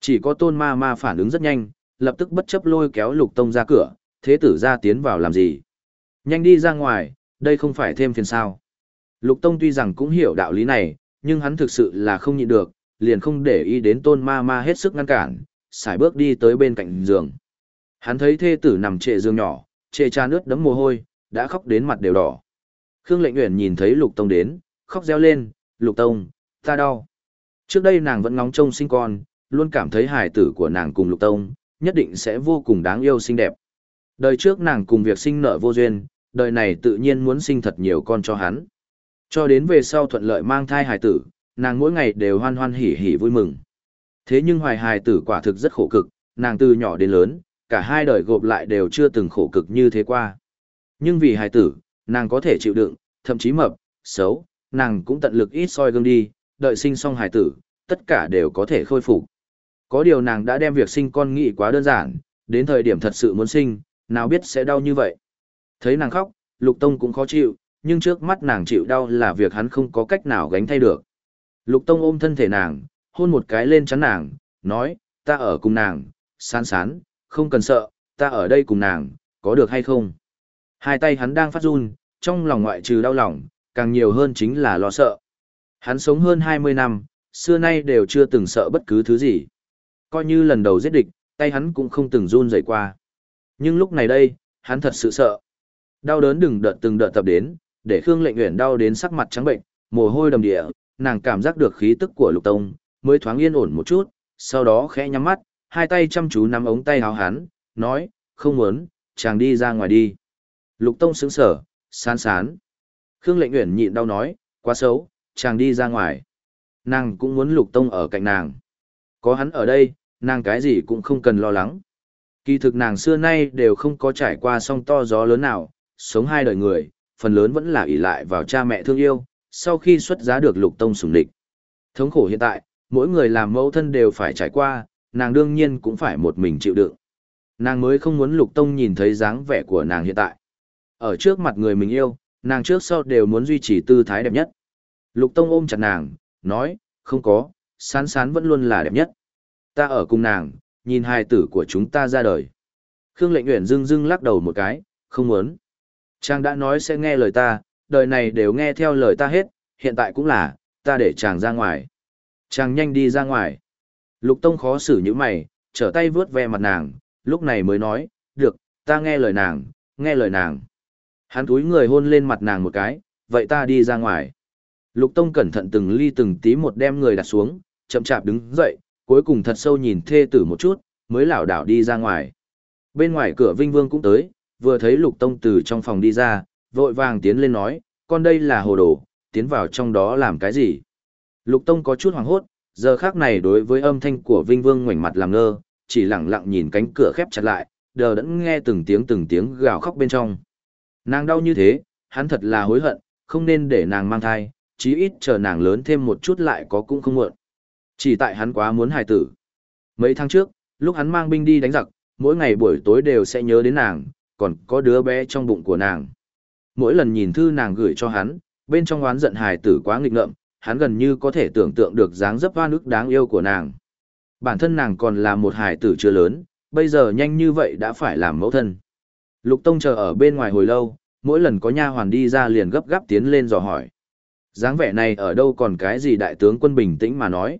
Chỉ có tôn ma ma phản ứng rất nhanh, lập tức bất chấp lôi kéo lục tông ra cửa, thế tử ra tiến vào làm gì. Nhanh đi ra ngoài, đây không phải thêm phiền sao. Lục tông tuy rằng cũng hiểu đạo lý này, nhưng hắn thực sự là không nhịn được, liền không để ý đến tôn ma ma hết sức ngăn cản, xài bước đi tới bên cạnh giường. Hắn thấy thê tử nằm trệ giường nhỏ, trệ cha nước đấm mồ hôi, đã khóc đến mặt đều đỏ. Khương Lệnh Uyển nhìn thấy Lục Tông đến, khóc reo lên, "Lục Tông, ta đau." Trước đây nàng vẫn ngóng trông sinh con, luôn cảm thấy hài tử của nàng cùng Lục Tông, nhất định sẽ vô cùng đáng yêu xinh đẹp. Đời trước nàng cùng việc sinh nợ vô duyên, đời này tự nhiên muốn sinh thật nhiều con cho hắn. Cho đến về sau thuận lợi mang thai hài tử, nàng mỗi ngày đều hoan hoan hỉ hỉ vui mừng. Thế nhưng hoài hài tử quả thực rất khổ cực, nàng từ nhỏ đến lớn, cả hai đời gộp lại đều chưa từng khổ cực như thế qua. Nhưng vì hài tử, nàng có thể chịu đựng, thậm chí mập, xấu, nàng cũng tận lực ít soi gương đi, đợi sinh xong hài tử, tất cả đều có thể khôi phục. Có điều nàng đã đem việc sinh con nghĩ quá đơn giản, đến thời điểm thật sự muốn sinh, nào biết sẽ đau như vậy. Thấy nàng khóc, Lục Tông cũng khó chịu, nhưng trước mắt nàng chịu đau là việc hắn không có cách nào gánh thay được. Lục Tông ôm thân thể nàng, hôn một cái lên chắn nàng, nói, ta ở cùng nàng, sán sán, không cần sợ, ta ở đây cùng nàng, có được hay không? Hai tay hắn đang phát run, trong lòng ngoại trừ đau lòng, càng nhiều hơn chính là lo sợ. Hắn sống hơn 20 năm, xưa nay đều chưa từng sợ bất cứ thứ gì. Coi như lần đầu giết địch, tay hắn cũng không từng run rẩy qua. Nhưng lúc này đây, hắn thật sự sợ. Đau đớn đừng đợt từng đợt tập đến, để Khương Lệnh Uyển đau đến sắc mặt trắng bệnh, mồ hôi đầm địa, nàng cảm giác được khí tức của Lục Tông, mới thoáng yên ổn một chút, sau đó khẽ nhắm mắt, hai tay chăm chú nắm ống tay áo hắn, nói, không muốn, chàng đi ra ngoài đi. Lục Tông sững sở, sán sán. Khương Lệnh Uyển nhịn đau nói, quá xấu, chàng đi ra ngoài. Nàng cũng muốn Lục Tông ở cạnh nàng. Có hắn ở đây, nàng cái gì cũng không cần lo lắng. Kỳ thực nàng xưa nay đều không có trải qua song to gió lớn nào, sống hai đời người, phần lớn vẫn là ỷ lại vào cha mẹ thương yêu, sau khi xuất giá được Lục Tông sủng địch. Thống khổ hiện tại, mỗi người làm mẫu thân đều phải trải qua, nàng đương nhiên cũng phải một mình chịu đựng. Nàng mới không muốn Lục Tông nhìn thấy dáng vẻ của nàng hiện tại. Ở trước mặt người mình yêu, nàng trước sau đều muốn duy trì tư thái đẹp nhất. Lục Tông ôm chặt nàng, nói, không có, sán sán vẫn luôn là đẹp nhất. Ta ở cùng nàng, nhìn hài tử của chúng ta ra đời. Khương lệnh nguyện dưng dưng lắc đầu một cái, không muốn. Chàng đã nói sẽ nghe lời ta, đời này đều nghe theo lời ta hết, hiện tại cũng là, ta để chàng ra ngoài. Chàng nhanh đi ra ngoài. Lục Tông khó xử như mày, trở tay vướt ve mặt nàng, lúc này mới nói, được, ta nghe lời nàng, nghe lời nàng. Hắn túi người hôn lên mặt nàng một cái, vậy ta đi ra ngoài. Lục Tông cẩn thận từng ly từng tí một đem người đặt xuống, chậm chạp đứng dậy, cuối cùng thật sâu nhìn thê tử một chút, mới lảo đảo đi ra ngoài. Bên ngoài cửa Vinh Vương cũng tới, vừa thấy Lục Tông từ trong phòng đi ra, vội vàng tiến lên nói, con đây là hồ đồ, tiến vào trong đó làm cái gì? Lục Tông có chút hoảng hốt, giờ khác này đối với âm thanh của Vinh Vương ngoảnh mặt làm ngơ, chỉ lặng lặng nhìn cánh cửa khép chặt lại, đờ đẫn nghe từng tiếng từng tiếng gào khóc bên trong. Nàng đau như thế, hắn thật là hối hận, không nên để nàng mang thai, chí ít chờ nàng lớn thêm một chút lại có cũng không muộn. Chỉ tại hắn quá muốn hài tử. Mấy tháng trước, lúc hắn mang binh đi đánh giặc, mỗi ngày buổi tối đều sẽ nhớ đến nàng, còn có đứa bé trong bụng của nàng. Mỗi lần nhìn thư nàng gửi cho hắn, bên trong oán giận hài tử quá nghịch ngợm, hắn gần như có thể tưởng tượng được dáng dấp hoa nước đáng yêu của nàng. Bản thân nàng còn là một hài tử chưa lớn, bây giờ nhanh như vậy đã phải làm mẫu thân. Lục Tông chờ ở bên ngoài hồi lâu, mỗi lần có nha hoàn đi ra liền gấp gáp tiến lên dò hỏi. dáng vẻ này ở đâu còn cái gì đại tướng quân bình tĩnh mà nói.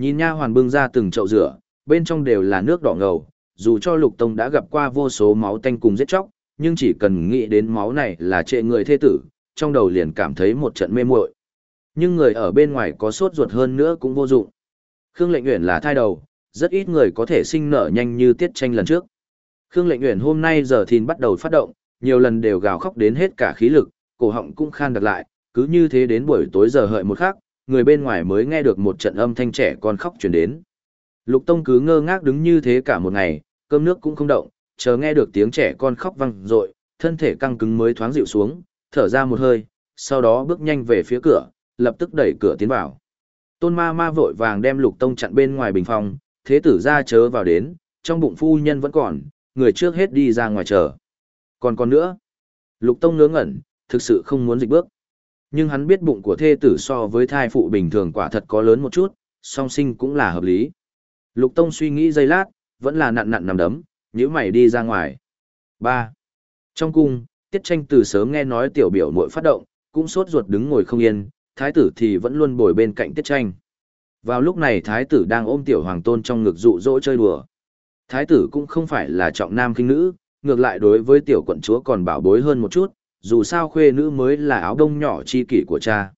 Nhìn nha hoàn bưng ra từng chậu rửa, bên trong đều là nước đỏ ngầu, dù cho Lục Tông đã gặp qua vô số máu tanh cùng giết chóc, nhưng chỉ cần nghĩ đến máu này là trệ người thê tử, trong đầu liền cảm thấy một trận mê muội. Nhưng người ở bên ngoài có sốt ruột hơn nữa cũng vô dụng. Khương Lệnh Uyển là thai đầu, rất ít người có thể sinh nở nhanh như tiết tranh lần trước. Khương Lệnh Uyển hôm nay giờ thìn bắt đầu phát động, nhiều lần đều gào khóc đến hết cả khí lực, cổ họng cũng khan đặc lại, cứ như thế đến buổi tối giờ hợi một khắc, người bên ngoài mới nghe được một trận âm thanh trẻ con khóc truyền đến. Lục Tông cứ ngơ ngác đứng như thế cả một ngày, cơm nước cũng không động, chờ nghe được tiếng trẻ con khóc vang dội, thân thể căng cứng mới thoáng dịu xuống, thở ra một hơi, sau đó bước nhanh về phía cửa, lập tức đẩy cửa tiến vào. Tôn ma ma vội vàng đem Lục Tông chặn bên ngoài bình phòng, thế tử ra chớ vào đến, trong bụng phu nhân vẫn còn, người trước hết đi ra ngoài chờ. Còn còn nữa, Lục Tông ngớ ngẩn, thực sự không muốn dịch bước. Nhưng hắn biết bụng của thê tử so với thai phụ bình thường quả thật có lớn một chút, song sinh cũng là hợp lý. Lục Tông suy nghĩ giây lát, vẫn là nặn nặn nằm đấm, nhíu mày đi ra ngoài. 3. Trong cung, Tiết Tranh từ sớm nghe nói tiểu biểu muội phát động, cũng sốt ruột đứng ngồi không yên, thái tử thì vẫn luôn bồi bên cạnh Tiết Tranh. Vào lúc này thái tử đang ôm tiểu hoàng tôn trong ngực dụ dỗ chơi đùa. Thái tử cũng không phải là trọng nam khinh nữ, ngược lại đối với tiểu quận chúa còn bảo bối hơn một chút, dù sao khuê nữ mới là áo đông nhỏ chi kỷ của cha.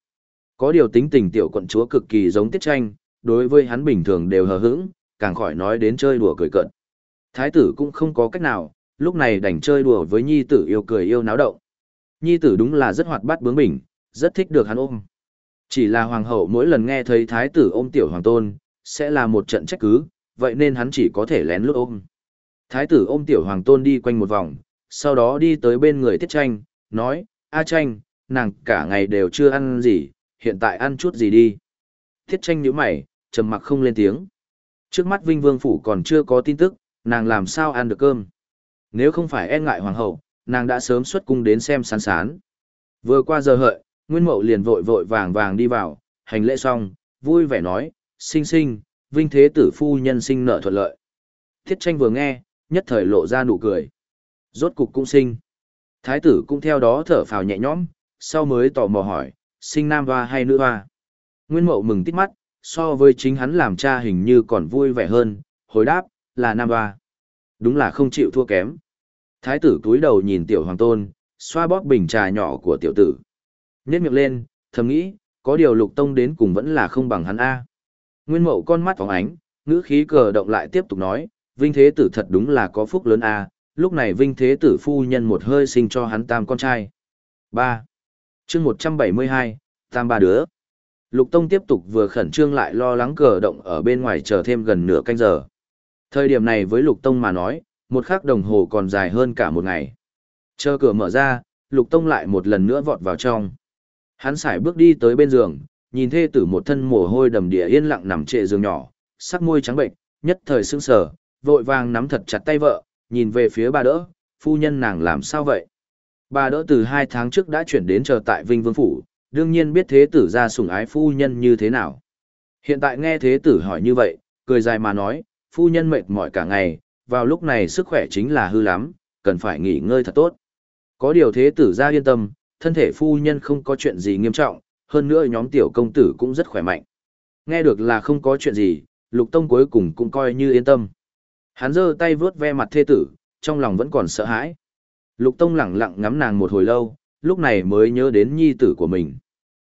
Có điều tính tình tiểu quận chúa cực kỳ giống tiết tranh, đối với hắn bình thường đều hờ hững, càng khỏi nói đến chơi đùa cười cận. Thái tử cũng không có cách nào, lúc này đành chơi đùa với nhi tử yêu cười yêu náo động. Nhi tử đúng là rất hoạt bát bướng bỉnh, rất thích được hắn ôm. Chỉ là hoàng hậu mỗi lần nghe thấy thái tử ôm tiểu hoàng tôn, sẽ là một trận trách cứ, vậy nên hắn chỉ có thể lén lút ôm. Thái tử ôm tiểu hoàng tôn đi quanh một vòng, sau đó đi tới bên người tiết tranh, nói, A tranh, nàng cả ngày đều chưa ăn gì, hiện tại ăn chút gì đi. Thiết tranh nhíu mày, trầm mặc không lên tiếng. Trước mắt Vinh Vương Phủ còn chưa có tin tức, nàng làm sao ăn được cơm. Nếu không phải e ngại hoàng hậu, nàng đã sớm xuất cung đến xem sán sán. Vừa qua giờ hợi, Nguyên Mậu liền vội vội vàng vàng đi vào, hành lễ xong, vui vẻ nói, sinh sinh, Vinh Thế Tử Phu nhân sinh nợ thuận lợi. Thiết tranh vừa nghe, nhất thời lộ ra nụ cười. Rốt cục cũng sinh. Thái tử cũng theo đó thở phào nhẹ nhõm, sau mới tò mò hỏi, sinh nam hoa hay nữ hoa. Nguyên mậu mừng tít mắt, so với chính hắn làm cha hình như còn vui vẻ hơn, hồi đáp, là nam hoa. Đúng là không chịu thua kém. Thái tử túi đầu nhìn tiểu hoàng tôn, xoa bóp bình trà nhỏ của tiểu tử. Nhét miệng lên, thầm nghĩ, có điều lục tông đến cùng vẫn là không bằng hắn A. Nguyên mậu con mắt phóng ánh, ngữ khí cờ động lại tiếp tục nói, Vinh Thế Tử thật đúng là có phúc lớn a, lúc này Vinh Thế Tử phu nhân một hơi sinh cho hắn tam con trai. 3. chương 172, tam ba đứa. Lục Tông tiếp tục vừa khẩn trương lại lo lắng cờ động ở bên ngoài chờ thêm gần nửa canh giờ. Thời điểm này với Lục Tông mà nói, một khắc đồng hồ còn dài hơn cả một ngày. Chờ cửa mở ra, Lục Tông lại một lần nữa vọt vào trong. Hắn sải bước đi tới bên giường, nhìn thê tử một thân mồ hôi đầm địa yên lặng nằm trệ giường nhỏ, sắc môi trắng bệnh, nhất thời sững sờ, vội vàng nắm thật chặt tay vợ, nhìn về phía bà đỡ, phu nhân nàng làm sao vậy? Bà đỡ từ hai tháng trước đã chuyển đến chờ tại Vinh Vương Phủ, đương nhiên biết thế tử ra sủng ái phu nhân như thế nào. Hiện tại nghe thế tử hỏi như vậy, cười dài mà nói, phu nhân mệt mỏi cả ngày, vào lúc này sức khỏe chính là hư lắm, cần phải nghỉ ngơi thật tốt. Có điều thế tử ra yên tâm, thân thể phu nhân không có chuyện gì nghiêm trọng, hơn nữa nhóm tiểu công tử cũng rất khỏe mạnh. Nghe được là không có chuyện gì, Lục Tông cuối cùng cũng coi như yên tâm. Hắn giơ tay vướt ve mặt thê tử, trong lòng vẫn còn sợ hãi. Lục Tông lẳng lặng ngắm nàng một hồi lâu, lúc này mới nhớ đến nhi tử của mình.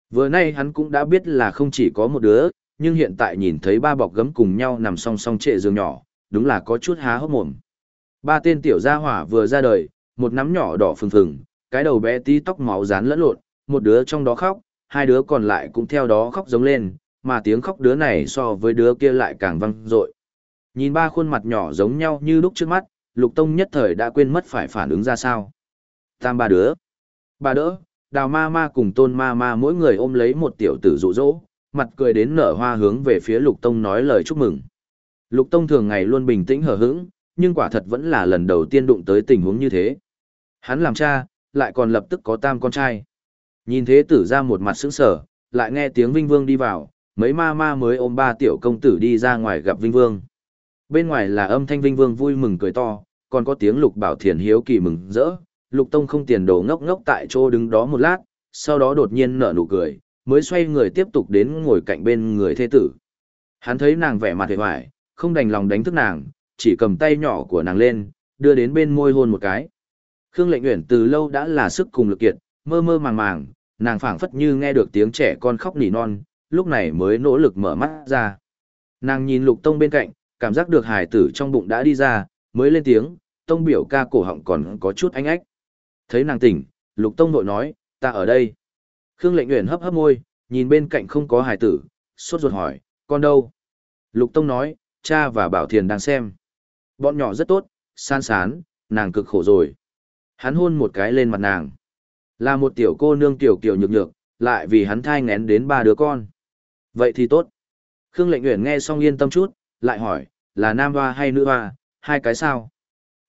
Vừa nay hắn cũng đã biết là không chỉ có một đứa, nhưng hiện tại nhìn thấy ba bọc gấm cùng nhau nằm song song trệ giường nhỏ, đúng là có chút há hốc mồm. Ba tên tiểu gia hỏa vừa ra đời, một nắm nhỏ đỏ phừng phừng, cái đầu bé tí tóc máu rán lẫn lộn, một đứa trong đó khóc, hai đứa còn lại cũng theo đó khóc giống lên, mà tiếng khóc đứa này so với đứa kia lại càng vang dội. Nhìn ba khuôn mặt nhỏ giống nhau như lúc trước mắt, Lục Tông nhất thời đã quên mất phải phản ứng ra sao. Tam ba đứa. Ba đỡ, đào ma ma cùng tôn ma ma mỗi người ôm lấy một tiểu tử rụ rỗ, mặt cười đến nở hoa hướng về phía Lục Tông nói lời chúc mừng. Lục Tông thường ngày luôn bình tĩnh hờ hững, nhưng quả thật vẫn là lần đầu tiên đụng tới tình huống như thế. Hắn làm cha, lại còn lập tức có tam con trai. Nhìn thế tử ra một mặt sững sờ, lại nghe tiếng Vinh Vương đi vào, mấy ma ma mới ôm ba tiểu công tử đi ra ngoài gặp Vinh Vương. Bên ngoài là âm thanh Vinh Vương vui mừng cười to, còn có tiếng Lục Bảo Thiền hiếu kỳ mừng rỡ. Lục Tông không tiền đồ ngốc ngốc tại chỗ đứng đó một lát, sau đó đột nhiên nở nụ cười, mới xoay người tiếp tục đến ngồi cạnh bên người thê tử. Hắn thấy nàng vẻ mặt hề hoài, không đành lòng đánh thức nàng, chỉ cầm tay nhỏ của nàng lên, đưa đến bên môi hôn một cái. Khương Lệnh nguyện từ lâu đã là sức cùng lực kiệt, mơ mơ màng màng, nàng phảng phất như nghe được tiếng trẻ con khóc nỉ non, lúc này mới nỗ lực mở mắt ra. Nàng nhìn Lục Tông bên cạnh, cảm giác được hài tử trong bụng đã đi ra, mới lên tiếng, Tông biểu ca cổ họng còn có chút ánh ách. Thấy nàng tỉnh, Lục Tông nội nói, ta ở đây. Khương Lệnh nguyện hấp hấp môi, nhìn bên cạnh không có hài tử, sốt ruột hỏi, con đâu? Lục Tông nói, cha và Bảo Thiền đang xem. Bọn nhỏ rất tốt, san sán, nàng cực khổ rồi. Hắn hôn một cái lên mặt nàng. Là một tiểu cô nương tiểu kiểu nhược nhược, lại vì hắn thai ngén đến ba đứa con. Vậy thì tốt. Khương Lệnh nguyện nghe xong yên tâm chút, lại hỏi, là nam hoa hay nữ hoa, hai cái sao?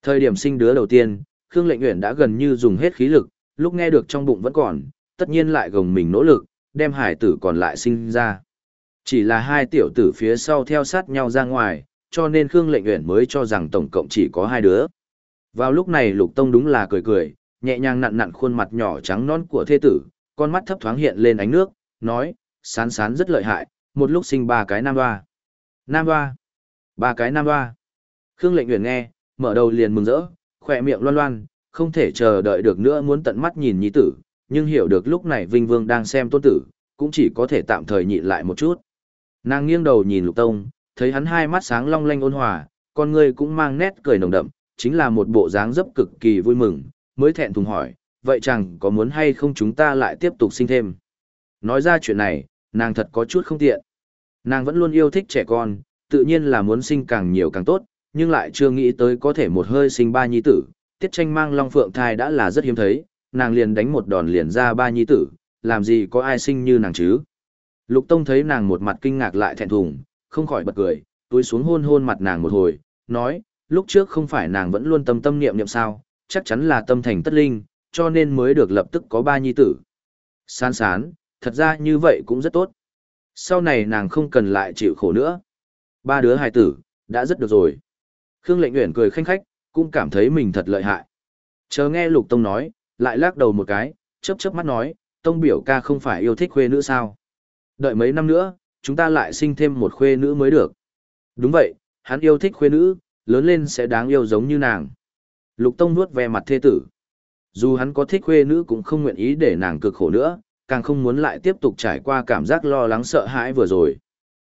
Thời điểm sinh đứa đầu tiên, Khương Lệnh Uyển đã gần như dùng hết khí lực, lúc nghe được trong bụng vẫn còn, tất nhiên lại gồng mình nỗ lực, đem hải tử còn lại sinh ra. Chỉ là hai tiểu tử phía sau theo sát nhau ra ngoài, cho nên Khương Lệnh Uyển mới cho rằng tổng cộng chỉ có hai đứa. Vào lúc này Lục Tông đúng là cười cười, nhẹ nhàng nặn nặn khuôn mặt nhỏ trắng non của thê tử, con mắt thấp thoáng hiện lên ánh nước, nói, sán sán rất lợi hại, một lúc sinh ba cái nam hoa. Nam hoa. Ba cái nam hoa. Khương Lệnh Uyển nghe, mở đầu liền mừng rỡ, khỏe miệng loan loan, không thể chờ đợi được nữa muốn tận mắt nhìn nhi tử, nhưng hiểu được lúc này Vinh Vương đang xem tôn tử, cũng chỉ có thể tạm thời nhịn lại một chút. Nàng nghiêng đầu nhìn Lục Tông, thấy hắn hai mắt sáng long lanh ôn hòa, con ngươi cũng mang nét cười nồng đậm, chính là một bộ dáng dấp cực kỳ vui mừng, mới thẹn thùng hỏi, vậy chẳng có muốn hay không chúng ta lại tiếp tục sinh thêm. Nói ra chuyện này, nàng thật có chút không tiện. Nàng vẫn luôn yêu thích trẻ con, tự nhiên là muốn sinh càng nhiều càng tốt, nhưng lại chưa nghĩ tới có thể một hơi sinh ba nhi tử. Tiết tranh mang long phượng thai đã là rất hiếm thấy, nàng liền đánh một đòn liền ra ba nhi tử, làm gì có ai sinh như nàng chứ. Lục Tông thấy nàng một mặt kinh ngạc lại thẹn thùng, không khỏi bật cười, túi xuống hôn hôn mặt nàng một hồi, nói, lúc trước không phải nàng vẫn luôn tâm tâm niệm niệm sao, chắc chắn là tâm thành tất linh, cho nên mới được lập tức có ba nhi tử. Sán sán, thật ra như vậy cũng rất tốt. Sau này nàng không cần lại chịu khổ nữa. Ba đứa hài tử, đã rất được rồi. Khương lệnh nguyện cười khanh khách, cũng cảm thấy mình thật lợi hại. Chờ nghe Lục Tông nói, lại lắc đầu một cái, chớp chớp mắt nói, Tông biểu ca không phải yêu thích khuê nữ sao. Đợi mấy năm nữa, chúng ta lại sinh thêm một khuê nữ mới được. Đúng vậy, hắn yêu thích khuê nữ, lớn lên sẽ đáng yêu giống như nàng. Lục Tông nuốt ve mặt thê tử. Dù hắn có thích khuê nữ cũng không nguyện ý để nàng cực khổ nữa, càng không muốn lại tiếp tục trải qua cảm giác lo lắng sợ hãi vừa rồi.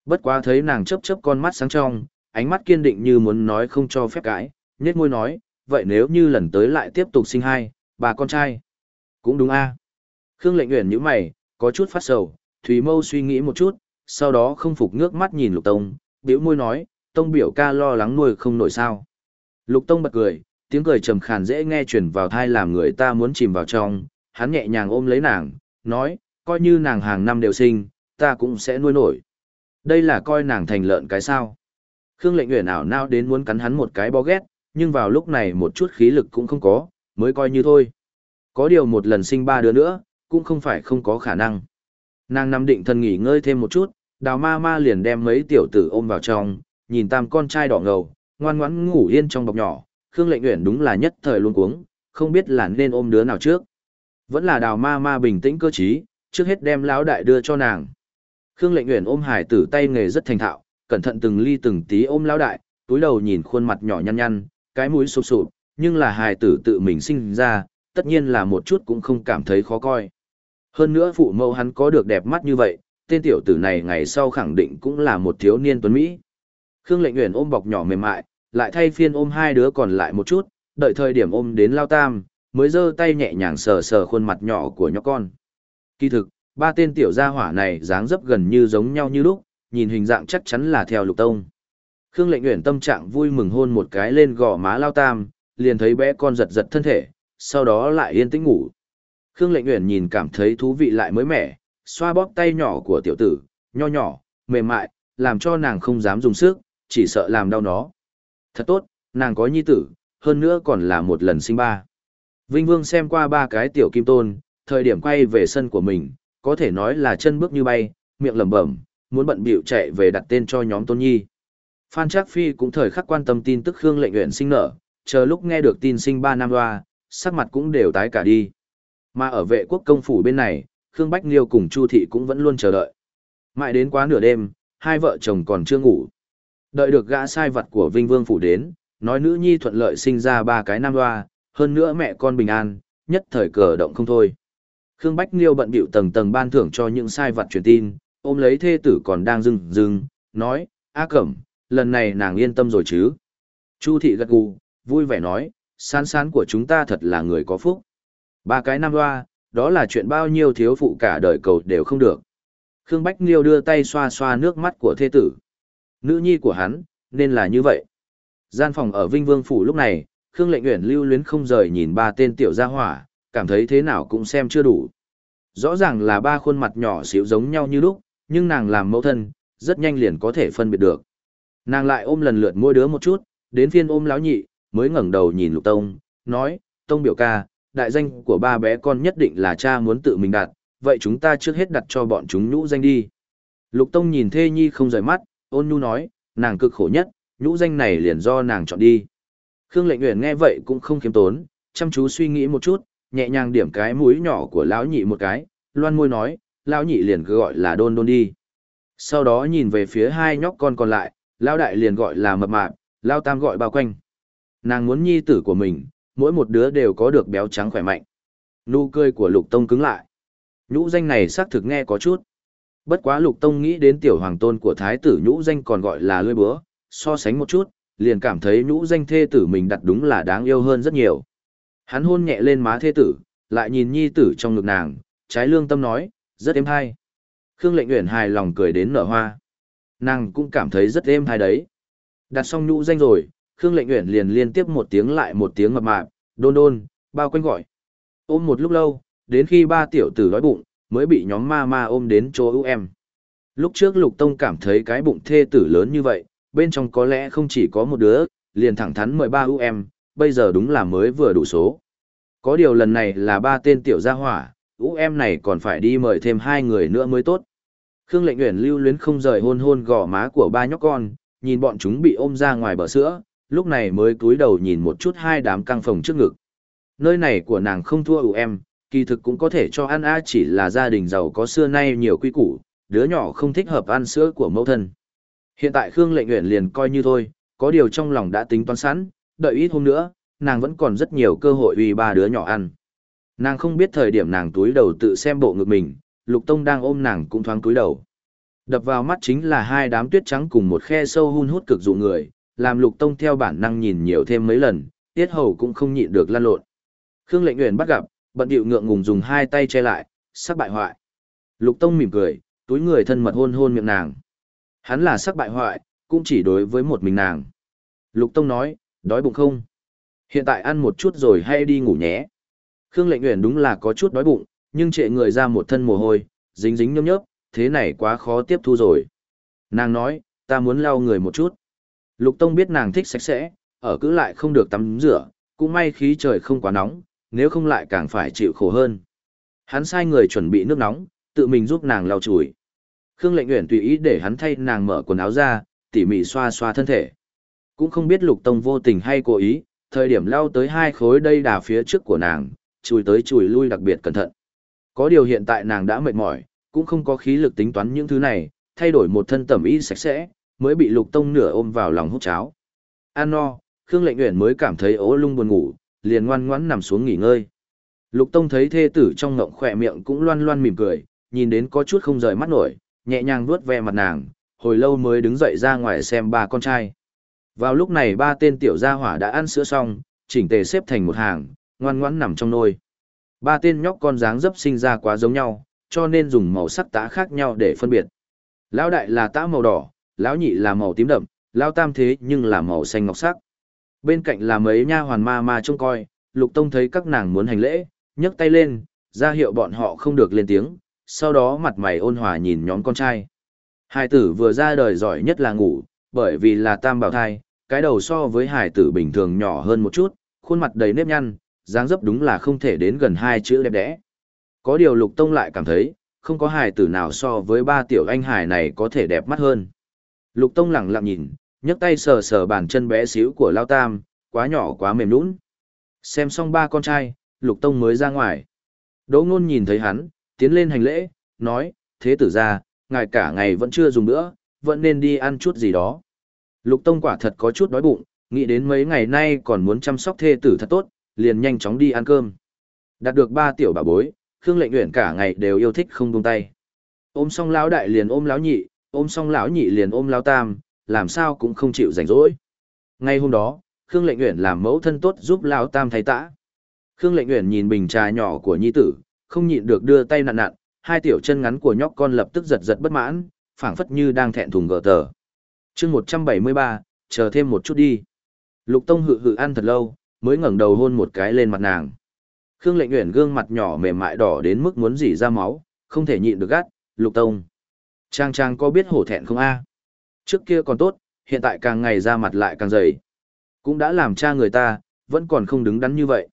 Bất quá thấy nàng chớp chớp con mắt sáng trong, ánh mắt kiên định như muốn nói không cho phép cãi, nhếch môi nói, vậy nếu như lần tới lại tiếp tục sinh hai, bà con trai. Cũng đúng a. Khương lệnh nguyện như mày, có chút phát sầu, Thủy Mâu suy nghĩ một chút, sau đó không phục ngước mắt nhìn Lục Tông, biểu môi nói, Tông biểu ca lo lắng nuôi không nổi sao. Lục Tông bật cười, tiếng cười trầm khàn dễ nghe truyền vào thai làm người ta muốn chìm vào trong, hắn nhẹ nhàng ôm lấy nàng, nói, coi như nàng hàng năm đều sinh, ta cũng sẽ nuôi nổi. Đây là coi nàng thành lợn cái sao. Khương lệnh nguyện ảo nao đến muốn cắn hắn một cái bó ghét, nhưng vào lúc này một chút khí lực cũng không có, mới coi như thôi. Có điều một lần sinh ba đứa nữa, cũng không phải không có khả năng. Nàng nằm định thần nghỉ ngơi thêm một chút, đào ma ma liền đem mấy tiểu tử ôm vào trong, nhìn tam con trai đỏ ngầu, ngoan ngoãn ngủ yên trong bọc nhỏ, Khương Lệnh Uyển đúng là nhất thời luôn cuống, không biết là nên ôm đứa nào trước. Vẫn là đào ma ma bình tĩnh cơ trí, trước hết đem lão đại đưa cho nàng. Khương Lệnh Uyển ôm hải tử tay nghề rất thành thạo, cẩn thận từng ly từng tí ôm lão đại, túi đầu nhìn khuôn mặt nhỏ nhăn nhăn, cái mũi sụp sụp, nhưng là hài tử tự mình sinh ra, tất nhiên là một chút cũng không cảm thấy khó coi. Hơn nữa phụ mẫu hắn có được đẹp mắt như vậy, tên tiểu tử này ngày sau khẳng định cũng là một thiếu niên tuấn Mỹ. Khương lệnh Uyển ôm bọc nhỏ mềm mại, lại thay phiên ôm hai đứa còn lại một chút, đợi thời điểm ôm đến lao tam, mới giơ tay nhẹ nhàng sờ sờ khuôn mặt nhỏ của nhóc con. Kỳ thực, ba tên tiểu gia hỏa này dáng dấp gần như giống nhau như lúc, nhìn hình dạng chắc chắn là theo lục tông. Khương lệnh nguyện tâm trạng vui mừng hôn một cái lên gò má lao tam, liền thấy bé con giật giật thân thể, sau đó lại yên tĩnh ngủ. Khương lệnh nguyện nhìn cảm thấy thú vị lại mới mẻ, xoa bóp tay nhỏ của tiểu tử, nho nhỏ, mềm mại, làm cho nàng không dám dùng sức, chỉ sợ làm đau nó. Thật tốt, nàng có nhi tử, hơn nữa còn là một lần sinh ba. Vinh Vương xem qua ba cái tiểu kim tôn, thời điểm quay về sân của mình, có thể nói là chân bước như bay, miệng lẩm bẩm, muốn bận bịu chạy về đặt tên cho nhóm Tôn Nhi. Phan Trác Phi cũng thời khắc quan tâm tin tức Khương Lệnh Uyển sinh nở, chờ lúc nghe được tin sinh ba năm loa, sắc mặt cũng đều tái cả đi. Mà ở vệ quốc công phủ bên này, Khương Bách Liêu cùng Chu Thị cũng vẫn luôn chờ đợi. Mãi đến quá nửa đêm, hai vợ chồng còn chưa ngủ. Đợi được gã sai vật của Vinh Vương phủ đến, nói nữ nhi thuận lợi sinh ra ba cái nam loa, hơn nữa mẹ con bình an, nhất thời cờ động không thôi. Khương Bách Liêu bận bịu tầng tầng ban thưởng cho những sai vật truyền tin, ôm lấy thê tử còn đang dưng dưng, nói, A Cẩm, lần này nàng yên tâm rồi chứ. Chu thị gật gù, vui vẻ nói, sán sán của chúng ta thật là người có phúc. Ba cái năm loa, đó là chuyện bao nhiêu thiếu phụ cả đời cầu đều không được. Khương Bách Liêu đưa tay xoa xoa nước mắt của thê tử. Nữ nhi của hắn, nên là như vậy. Gian phòng ở Vinh Vương Phủ lúc này, Khương Lệnh Uyển lưu luyến không rời nhìn ba tên tiểu gia hỏa, cảm thấy thế nào cũng xem chưa đủ. Rõ ràng là ba khuôn mặt nhỏ xíu giống nhau như lúc, nhưng nàng làm mẫu thân, rất nhanh liền có thể phân biệt được. Nàng lại ôm lần lượt mỗi đứa một chút, đến phiên ôm lão nhị, mới ngẩng đầu nhìn Lục Tông, nói, Tông biểu ca, đại danh của ba bé con nhất định là cha muốn tự mình đặt, vậy chúng ta trước hết đặt cho bọn chúng nhũ danh đi. Lục Tông nhìn Thê Nhi không rời mắt, ôn nhu nói, nàng cực khổ nhất, nhũ danh này liền do nàng chọn đi. Khương Lệnh Uyển nghe vậy cũng không khiêm tốn, chăm chú suy nghĩ một chút, nhẹ nhàng điểm cái mũi nhỏ của lão nhị một cái, loan môi nói, lão nhị liền cứ gọi là đôn đôn đi. Sau đó nhìn về phía hai nhóc con còn lại, lão đại liền gọi là mập mạp, lão tam gọi bao quanh. Nàng muốn nhi tử của mình, mỗi một đứa đều có được béo trắng khỏe mạnh. Nụ cười của Lục Tông cứng lại. Nhũ danh này xác thực nghe có chút. Bất quá Lục Tông nghĩ đến tiểu hoàng tôn của thái tử nhũ danh còn gọi là lươi búa, so sánh một chút, liền cảm thấy nhũ danh thê tử mình đặt đúng là đáng yêu hơn rất nhiều. Hắn hôn nhẹ lên má thê tử, lại nhìn nhi tử trong ngực nàng, trái lương tâm nói, rất êm hay. Khương lệnh nguyện hài lòng cười đến nở hoa. Nàng cũng cảm thấy rất êm hay đấy. Đặt xong nhũ danh rồi, Khương lệnh nguyện liền liên tiếp một tiếng lại một tiếng mập mạp, đôn đôn, bao quanh gọi. Ôm một lúc lâu, đến khi ba tiểu tử đói bụng, mới bị nhóm ma ma ôm đến chỗ ưu em. Lúc trước Lục Tông cảm thấy cái bụng thê tử lớn như vậy, bên trong có lẽ không chỉ có một đứa, liền thẳng thắn mời ba ưu em, bây giờ đúng là mới vừa đủ số. Có điều lần này là ba tên tiểu gia hỏa, ú em này còn phải đi mời thêm hai người nữa mới tốt. Khương lệnh nguyện lưu luyến không rời hôn hôn gò má của ba nhóc con, nhìn bọn chúng bị ôm ra ngoài bờ sữa, lúc này mới cúi đầu nhìn một chút hai đám căng phòng trước ngực. Nơi này của nàng không thua ú em, kỳ thực cũng có thể cho ăn a chỉ là gia đình giàu có xưa nay nhiều quy củ, đứa nhỏ không thích hợp ăn sữa của mẫu thân. Hiện tại Khương Lệnh Uyển liền coi như thôi, có điều trong lòng đã tính toán sẵn, đợi ít hôm nữa, nàng vẫn còn rất nhiều cơ hội uy ba đứa nhỏ ăn. Nàng không biết thời điểm nàng túi đầu tự xem bộ ngực mình, Lục Tông đang ôm nàng cũng thoáng túi đầu. Đập vào mắt chính là hai đám tuyết trắng cùng một khe sâu hun hút cực dụ người, làm Lục Tông theo bản năng nhìn nhiều thêm mấy lần, tiết hầu cũng không nhịn được lan lộn. Khương Lệnh Uyển bắt gặp, bận điệu ngượng ngùng dùng hai tay che lại, sắc bại hoại. Lục Tông mỉm cười, túi người thân mật hôn hôn miệng nàng. Hắn là sắc bại hoại, cũng chỉ đối với một mình nàng. Lục Tông nói, đói bụng không? Hiện tại ăn một chút rồi hay đi ngủ nhé. Khương Lệnh Uyển đúng là có chút đói bụng, nhưng trệ người ra một thân mồ hôi, dính dính nhớp nhớp, thế này quá khó tiếp thu rồi. Nàng nói, ta muốn lau người một chút. Lục Tông biết nàng thích sạch sẽ, ở cứ lại không được tắm rửa, cũng may khí trời không quá nóng, nếu không lại càng phải chịu khổ hơn. Hắn sai người chuẩn bị nước nóng, tự mình giúp nàng lau chùi. Khương Lệnh Uyển tùy ý để hắn thay nàng mở quần áo ra, tỉ mỉ xoa xoa thân thể. Cũng không biết Lục Tông vô tình hay cố ý, thời điểm lao tới hai khối đây đà phía trước của nàng, chùi tới chùi lui đặc biệt cẩn thận. Có điều hiện tại nàng đã mệt mỏi, cũng không có khí lực tính toán những thứ này, thay đổi một thân tẩm y sạch sẽ, mới bị Lục Tông nửa ôm vào lòng hút cháo. An no, Khương Lệnh Uyển mới cảm thấy ố lung buồn ngủ, liền ngoan ngoãn nằm xuống nghỉ ngơi. Lục Tông thấy thê tử trong ngộng khỏe miệng cũng loan loan mỉm cười, nhìn đến có chút không rời mắt nổi, nhẹ nhàng vuốt ve mặt nàng, hồi lâu mới đứng dậy ra ngoài xem ba con trai. Vào lúc này ba tên tiểu gia hỏa đã ăn sữa xong, chỉnh tề xếp thành một hàng, ngoan ngoãn nằm trong nôi. Ba tên nhóc con dáng dấp sinh ra quá giống nhau, cho nên dùng màu sắc tã khác nhau để phân biệt. Lão đại là tã màu đỏ, lão nhị là màu tím đậm, lão tam thế nhưng là màu xanh ngọc sắc. Bên cạnh là mấy nha hoàn ma ma trông coi, Lục Tông thấy các nàng muốn hành lễ, nhấc tay lên, ra hiệu bọn họ không được lên tiếng, sau đó mặt mày ôn hòa nhìn nhóm con trai. Hai tử vừa ra đời giỏi nhất là ngủ, bởi vì là tam bảo thai, cái đầu so với hải tử bình thường nhỏ hơn một chút, khuôn mặt đầy nếp nhăn, dáng dấp đúng là không thể đến gần hai chữ đẹp đẽ. Có điều Lục Tông lại cảm thấy, không có Hải tử nào so với ba tiểu anh Hải này có thể đẹp mắt hơn. Lục Tông lặng lặng nhìn, nhấc tay sờ sờ bàn chân bé xíu của Lao Tam, quá nhỏ quá mềm nũng. Xem xong ba con trai, Lục Tông mới ra ngoài. Đỗ Ngôn nhìn thấy hắn, tiến lên hành lễ, nói, thế tử ra, ngài cả ngày vẫn chưa dùng nữa, vẫn nên đi ăn chút gì đó. Lục Tông quả thật có chút đói bụng, nghĩ đến mấy ngày nay còn muốn chăm sóc thê tử thật tốt, liền nhanh chóng đi ăn cơm. Đạt được ba tiểu bà bối, Khương Lệnh Uyển cả ngày đều yêu thích không buông tay. Ôm xong lão đại liền ôm lão nhị, ôm xong lão nhị liền ôm lão tam, làm sao cũng không chịu rảnh rỗi. Ngay hôm đó, Khương Lệnh Uyển làm mẫu thân tốt giúp lão tam thay tã. Khương Lệnh Uyển nhìn bình trà nhỏ của nhi tử, không nhịn được đưa tay nặn nặn, hai tiểu chân ngắn của nhóc con lập tức giật giật bất mãn, phảng phất như đang thẹn thùng gờ tờ. Chương 173, chờ thêm một chút đi. Lục Tông hự hự ăn thật lâu, mới ngẩng đầu hôn một cái lên mặt nàng. Khương Lệnh Uyển gương mặt nhỏ mềm mại đỏ đến mức muốn dỉ ra máu, không thể nhịn được gắt, "Lục Tông, Trang Trang có biết hổ thẹn không a? Trước kia còn tốt, hiện tại càng ngày ra mặt lại càng dày. Cũng đã làm cha người ta, vẫn còn không đứng đắn như vậy."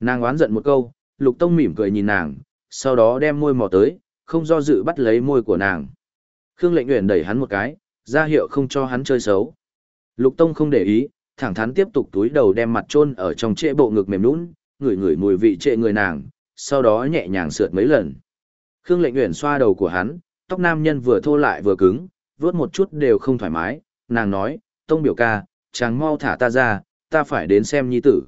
Nàng oán giận một câu, Lục Tông mỉm cười nhìn nàng, sau đó đem môi mò tới, không do dự bắt lấy môi của nàng. Khương Lệnh Uyển đẩy hắn một cái, ra hiệu không cho hắn chơi xấu. Lục Tông không để ý, thẳng thắn tiếp tục túi đầu đem mặt chôn ở trong trệ bộ ngực mềm nhũn, ngửi ngửi mùi vị trệ người nàng, sau đó nhẹ nhàng sượt mấy lần. Khương Lệnh Uyển xoa đầu của hắn, tóc nam nhân vừa thô lại vừa cứng, vuốt một chút đều không thoải mái, nàng nói, "Tông biểu ca, chàng mau thả ta ra, ta phải đến xem nhi tử."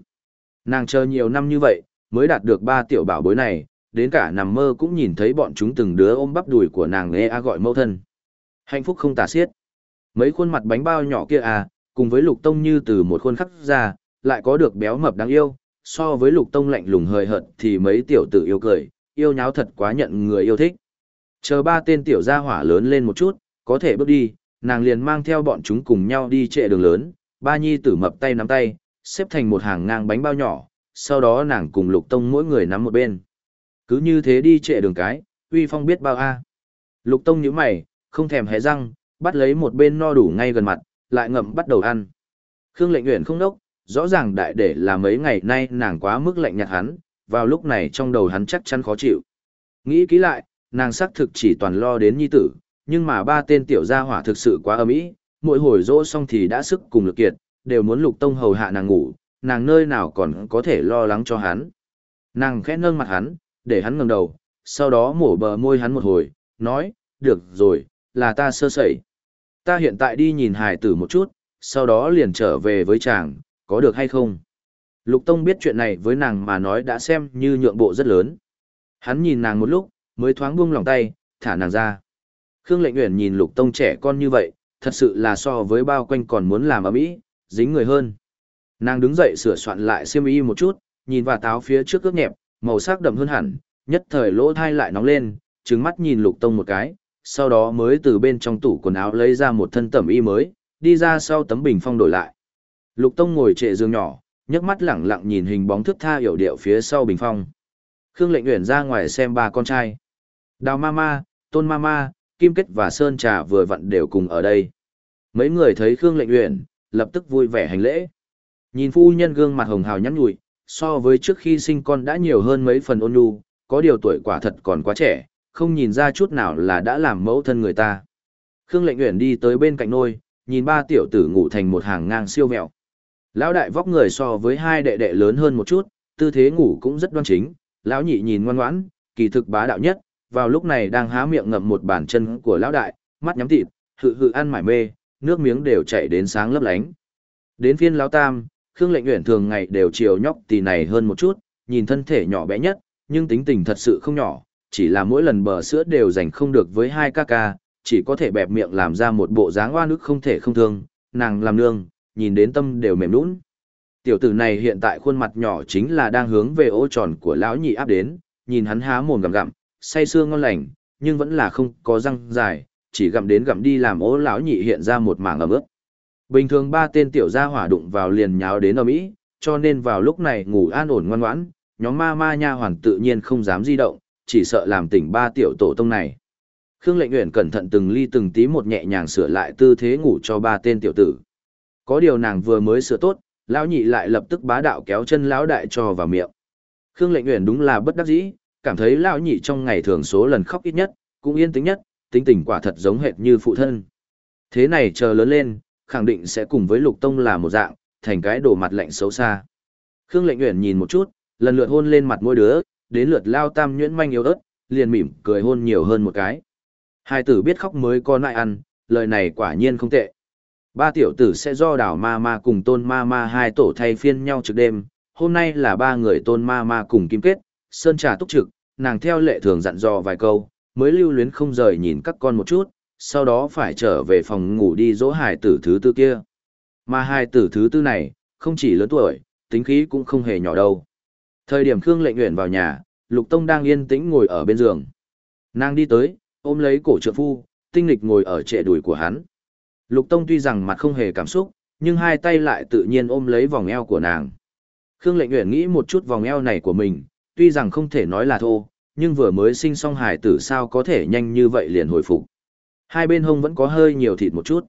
Nàng chờ nhiều năm như vậy, mới đạt được ba tiểu bảo bối này, đến cả nằm mơ cũng nhìn thấy bọn chúng từng đứa ôm bắp đùi của nàng nghe a gọi mẫu thân. Hạnh phúc không tả xiết. Mấy khuôn mặt bánh bao nhỏ kia à, cùng với lục tông như từ một khuôn khắc ra, lại có được béo mập đáng yêu, so với lục tông lạnh lùng hời hợt thì mấy tiểu tử yêu cười, yêu nháo thật quá nhận người yêu thích. Chờ ba tên tiểu gia hỏa lớn lên một chút, có thể bước đi, nàng liền mang theo bọn chúng cùng nhau đi trệ đường lớn, ba nhi tử mập tay nắm tay, xếp thành một hàng ngang bánh bao nhỏ, sau đó nàng cùng lục tông mỗi người nắm một bên. Cứ như thế đi trệ đường cái, uy phong biết bao a. Lục tông nhíu mày, không thèm hé răng, bắt lấy một bên no đủ ngay gần mặt, lại ngậm bắt đầu ăn. Khương lệnh Uyển không đốc, rõ ràng đại để là mấy ngày nay nàng quá mức lạnh nhạt hắn, vào lúc này trong đầu hắn chắc chắn khó chịu. Nghĩ kỹ lại, nàng xác thực chỉ toàn lo đến nhi tử, nhưng mà ba tên tiểu gia hỏa thực sự quá ấm ý, mỗi hồi dỗ xong thì đã sức cùng lực kiệt, đều muốn lục tông hầu hạ nàng ngủ, nàng nơi nào còn có thể lo lắng cho hắn. Nàng khẽ nâng mặt hắn, để hắn ngẩng đầu, sau đó mổ bờ môi hắn một hồi, nói, được rồi, là ta sơ sẩy. Ta hiện tại đi nhìn hài tử một chút, sau đó liền trở về với chàng, có được hay không? Lục Tông biết chuyện này với nàng mà nói đã xem như nhượng bộ rất lớn. Hắn nhìn nàng một lúc, mới thoáng buông lòng tay, thả nàng ra. Khương Lệnh Uyển nhìn Lục Tông trẻ con như vậy, thật sự là so với bao quanh còn muốn làm ở mỹ, dính người hơn. Nàng đứng dậy sửa soạn lại xiêm y một chút, nhìn vào táo phía trước ướt nhẹp, màu sắc đậm hơn hẳn, nhất thời lỗ thai lại nóng lên, trừng mắt nhìn Lục Tông một cái, sau đó mới từ bên trong tủ quần áo lấy ra một thân tẩm y mới, đi ra sau tấm bình phong đổi lại. Lục Tông ngồi trệ giường nhỏ, nhấc mắt lẳng lặng nhìn hình bóng thức tha hiểu điệu phía sau bình phong. Khương Lệnh Uyển ra ngoài xem ba con trai. Đào Mama, Tôn Mama, Kim Kết và Sơn Trà vừa vặn đều cùng ở đây. Mấy người thấy Khương Lệnh Uyển, lập tức vui vẻ hành lễ. Nhìn phu nhân gương mặt hồng hào nhắn nhủi, so với trước khi sinh con đã nhiều hơn mấy phần ôn nhu, có điều tuổi quả thật còn quá trẻ, không nhìn ra chút nào là đã làm mẫu thân người ta. Khương Lệnh Uyển đi tới bên cạnh nôi, nhìn ba tiểu tử ngủ thành một hàng ngang siêu vẹo. Lão đại vóc người so với hai đệ đệ lớn hơn một chút, tư thế ngủ cũng rất đoan chính, lão nhị nhìn ngoan ngoãn, kỳ thực bá đạo nhất, vào lúc này đang há miệng ngậm một bàn chân của lão đại, mắt nhắm thịt, hự hự ăn mải mê, nước miếng đều chảy đến sáng lấp lánh. Đến phiên lão tam, Khương Lệnh Uyển thường ngày đều chiều nhóc tì này hơn một chút, nhìn thân thể nhỏ bé nhất, nhưng tính tình thật sự không nhỏ, chỉ là mỗi lần bờ sữa đều dành không được với hai ca ca, chỉ có thể bẹp miệng làm ra một bộ dáng oan ức không thể không thương, nàng làm nương, nhìn đến tâm đều mềm nũng. Tiểu tử này hiện tại khuôn mặt nhỏ chính là đang hướng về ô tròn của lão nhị áp đến, nhìn hắn há mồm gặm gặm, say sưa ngon lành, nhưng vẫn là không có răng dài, chỉ gặm đến gặm đi làm ô lão nhị hiện ra một mảng ẩm ướt. Bình thường ba tên tiểu gia hỏa đụng vào liền nháo đến ở mỹ, cho nên vào lúc này ngủ an ổn ngoan ngoãn, nhóm ma ma nha hoàn tự nhiên không dám di động, chỉ sợ làm tỉnh ba tiểu tổ tông này. Khương Lệnh Uyển cẩn thận từng ly từng tí một nhẹ nhàng sửa lại tư thế ngủ cho ba tên tiểu tử. Có điều nàng vừa mới sửa tốt, lão nhị lại lập tức bá đạo kéo chân lão đại cho vào miệng. Khương Lệnh Uyển đúng là bất đắc dĩ, cảm thấy lão nhị trong ngày thường số lần khóc ít nhất, cũng yên tĩnh nhất, tính tình quả thật giống hệt như phụ thân. Thế này chờ lớn lên, khẳng định sẽ cùng với Lục Tông là một dạng, thành cái đồ mặt lạnh xấu xa. Khương Lệnh Uyển nhìn một chút, lần lượt hôn lên mặt mỗi đứa, đến lượt lao tam nhuyễn manh yếu ớt, liền mỉm cười hôn nhiều hơn một cái. Hai tử biết khóc mới có lại ăn, lời này quả nhiên không tệ. Ba tiểu tử sẽ do đảo ma ma cùng tôn ma ma hai tổ thay phiên nhau trực đêm, hôm nay là ba người tôn ma ma cùng kim kết, sơn trà túc trực, nàng theo lệ thường dặn dò vài câu, mới lưu luyến không rời nhìn các con một chút, sau đó phải trở về phòng ngủ đi dỗ hài tử thứ tư kia. Mà hài tử thứ tư này, không chỉ lớn tuổi, tính khí cũng không hề nhỏ đâu. Thời điểm Khương lệnh nguyện vào nhà, Lục Tông đang yên tĩnh ngồi ở bên giường. Nàng đi tới, ôm lấy cổ trượng phu, tinh lịch ngồi ở trệ đùi của hắn. Lục Tông tuy rằng mặt không hề cảm xúc, nhưng hai tay lại tự nhiên ôm lấy vòng eo của nàng. Khương Lệnh Uyển nghĩ một chút vòng eo này của mình, tuy rằng không thể nói là thô, nhưng vừa mới sinh xong hài tử sao có thể nhanh như vậy liền hồi phục. Hai bên hông vẫn có hơi nhiều thịt một chút.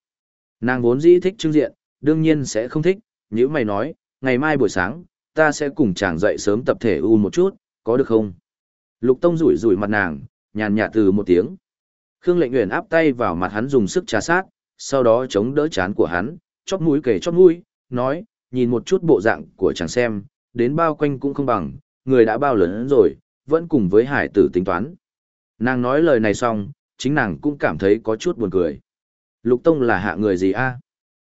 Nàng vốn dĩ thích trưng diện, đương nhiên sẽ không thích, như mày nói, ngày mai buổi sáng, ta sẽ cùng chàng dậy sớm tập thể u một chút, có được không? Lục Tông rủi rủi mặt nàng, nhàn nhạt từ một tiếng. Khương Lệnh Uyển áp tay vào mặt hắn dùng sức trà sát, sau đó chống đỡ chán của hắn, chóp mũi kề chóp mũi, nói, nhìn một chút bộ dạng của chàng xem, đến bao quanh cũng không bằng, người đã bao lớn rồi, vẫn cùng với hải tử tính toán. Nàng nói lời này xong, chính nàng cũng cảm thấy có chút buồn cười. Lục Tông là hạ người gì a? À?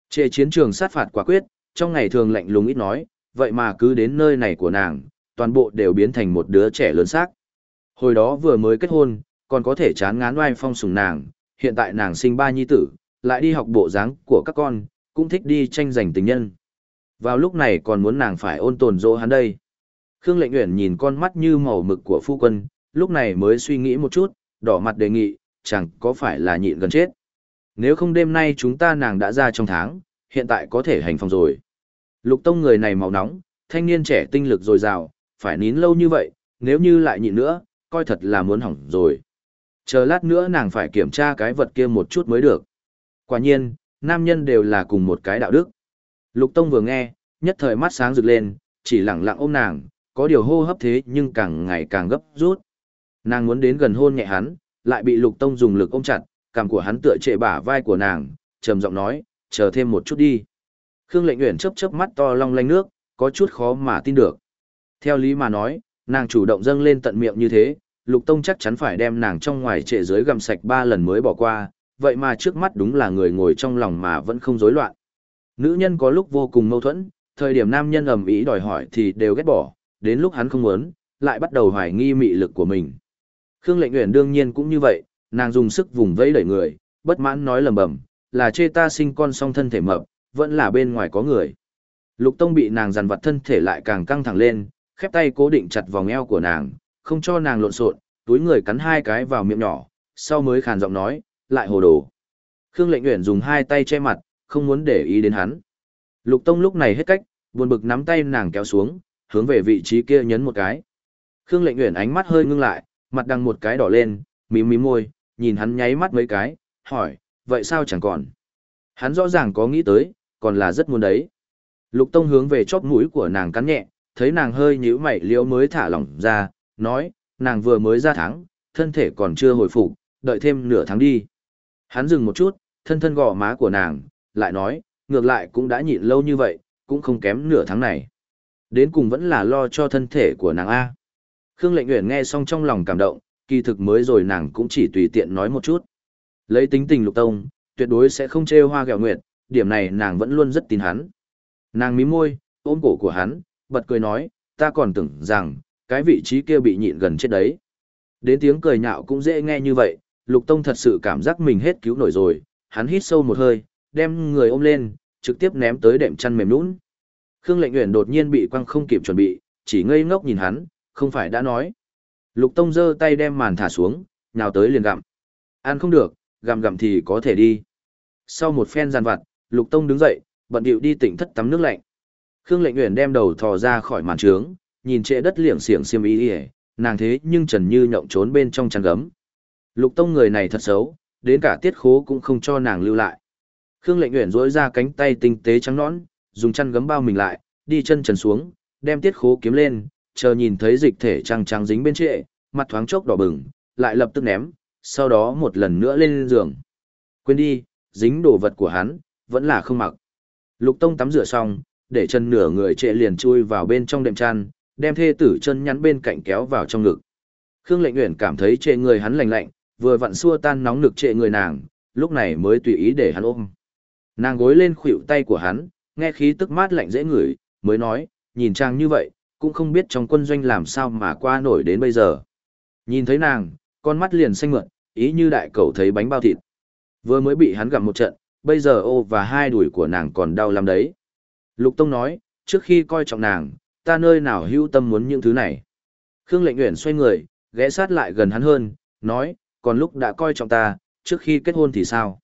Trệ chiến trường sát phạt quả quyết, trong ngày thường lạnh lùng ít nói, vậy mà cứ đến nơi này của nàng, toàn bộ đều biến thành một đứa trẻ lớn xác. Hồi đó vừa mới kết hôn, còn có thể chán ngán oai phong sùng nàng, hiện tại nàng sinh ba nhi tử, lại đi học bộ dáng của các con, cũng thích đi tranh giành tình nhân. Vào lúc này còn muốn nàng phải ôn tồn dỗ hắn đây. Khương Lệnh Uyển nhìn con mắt như màu mực của phu quân, lúc này mới suy nghĩ một chút, đỏ mặt đề nghị, chẳng có phải là nhịn gần chết. Nếu không đêm nay chúng ta nàng đã ra trong tháng, hiện tại có thể hành phòng rồi. Lục Tông người này màu nóng, thanh niên trẻ tinh lực dồi dào, phải nín lâu như vậy, nếu như lại nhịn nữa, coi thật là muốn hỏng rồi. Chờ lát nữa nàng phải kiểm tra cái vật kia một chút mới được. Quả nhiên, nam nhân đều là cùng một cái đạo đức. Lục Tông vừa nghe, nhất thời mắt sáng rực lên, chỉ lặng lặng ôm nàng, có điều hô hấp thế nhưng càng ngày càng gấp rút. Nàng muốn đến gần hôn nhẹ hắn, lại bị Lục Tông dùng lực ôm chặt, cằm của hắn tựa trệ bả vai của nàng, trầm giọng nói, chờ thêm một chút đi. Khương Lệnh Uyển chớp chớp mắt to long lanh nước, có chút khó mà tin được. Theo lý mà nói, nàng chủ động dâng lên tận miệng như thế, Lục Tông chắc chắn phải đem nàng trong ngoài trệ dưới gầm sạch ba lần mới bỏ qua, vậy mà trước mắt đúng là người ngồi trong lòng mà vẫn không rối loạn. Nữ nhân có lúc vô cùng mâu thuẫn, thời điểm nam nhân ầm ĩ đòi hỏi thì đều ghét bỏ, đến lúc hắn không muốn, lại bắt đầu hoài nghi mị lực của mình. Khương Lệnh Uyển đương nhiên cũng như vậy, nàng dùng sức vùng vẫy đẩy người, bất mãn nói lầm bầm, là chê ta sinh con song thân thể mập, vẫn là bên ngoài có người. Lục Tông bị nàng dằn vặt thân thể lại càng căng thẳng lên, khép tay cố định chặt vòng eo của nàng, không cho nàng lộn xộn, túi người cắn hai cái vào miệng nhỏ, sau mới khàn giọng nói, lại hồ đồ. Khương Lệnh Uyển dùng hai tay che mặt, không muốn để ý đến hắn. Lục Tông lúc này hết cách, buồn bực nắm tay nàng kéo xuống, hướng về vị trí kia nhấn một cái. Khương Lệnh Uyển ánh mắt hơi ngưng lại, mặt đằng một cái đỏ lên, mím mím môi, nhìn hắn nháy mắt mấy cái, hỏi, vậy sao chẳng còn? Hắn rõ ràng có nghĩ tới, còn là rất muốn đấy. Lục Tông hướng về chóp mũi của nàng cắn nhẹ, thấy nàng hơi nhíu mày liễu mới thả lỏng ra, nói, nàng vừa mới ra tháng, thân thể còn chưa hồi phục, đợi thêm nửa tháng đi. Hắn dừng một chút, thân thân gò má của nàng, lại nói, ngược lại cũng đã nhịn lâu như vậy, cũng không kém nửa tháng này. Đến cùng vẫn là lo cho thân thể của nàng A. Khương Lệnh Uyển nghe xong trong lòng cảm động, kỳ thực mới rồi nàng cũng chỉ tùy tiện nói một chút. Lấy tính tình lục tông, tuyệt đối sẽ không trêu hoa gẹo nguyệt, điểm này nàng vẫn luôn rất tin hắn. Nàng mím môi, ôm cổ của hắn, bật cười nói, ta còn tưởng rằng, cái vị trí kia bị nhịn gần chết đấy. Đến tiếng cười nhạo cũng dễ nghe như vậy, lục tông thật sự cảm giác mình hết cứu nổi rồi, hắn hít sâu một hơi, đem người ôm lên, trực tiếp ném tới đệm chăn mềm nũng. Khương Lệnh Uyển đột nhiên bị quăng không kịp chuẩn bị, chỉ ngây ngốc nhìn hắn, không phải đã nói. Lục Tông giơ tay đem màn thả xuống, nhào tới liền gặm. Ăn không được, gặm gặm thì có thể đi. Sau một phen giàn vặt, Lục Tông đứng dậy, bận điệu đi tỉnh thất tắm nước lạnh. Khương Lệnh Uyển đem đầu thò ra khỏi màn trướng, nhìn trệ đất liệng xiềng xiêm ý nàng thế nhưng trần như nhộng trốn bên trong chăn gấm. Lục Tông người này thật xấu, đến cả tiết khố cũng không cho nàng lưu lại. Khương Lệnh Uyển duỗi ra cánh tay tinh tế trắng nõn, dùng chăn gấm bao mình lại, đi chân trần xuống, đem tiết khố kiếm lên, chờ nhìn thấy dịch thể trăng trắng dính bên trệ, mặt thoáng chốc đỏ bừng, lại lập tức ném, sau đó một lần nữa lên giường. Quên đi, dính đồ vật của hắn, vẫn là không mặc. Lục Tông tắm rửa xong, để chân nửa người trệ liền chui vào bên trong đệm chăn, đem thê tử chân nhắn bên cạnh kéo vào trong ngực. Khương Lệnh Uyển cảm thấy trệ người hắn lạnh lạnh, vừa vặn xua tan nóng nực trệ người nàng, lúc này mới tùy ý để hắn ôm. Nàng gối lên khuỷu tay của hắn, nghe khí tức mát lạnh dễ ngửi, mới nói, nhìn trang như vậy, cũng không biết trong quân doanh làm sao mà qua nổi đến bây giờ. Nhìn thấy nàng, con mắt liền xanh mượn, ý như đại cầu thấy bánh bao thịt. Vừa mới bị hắn gặm một trận, bây giờ ô và hai đùi của nàng còn đau lắm đấy. Lục Tông nói, trước khi coi trọng nàng, ta nơi nào hữu tâm muốn những thứ này. Khương Lệnh Uyển xoay người, ghé sát lại gần hắn hơn, nói, còn lúc đã coi trọng ta, trước khi kết hôn thì sao?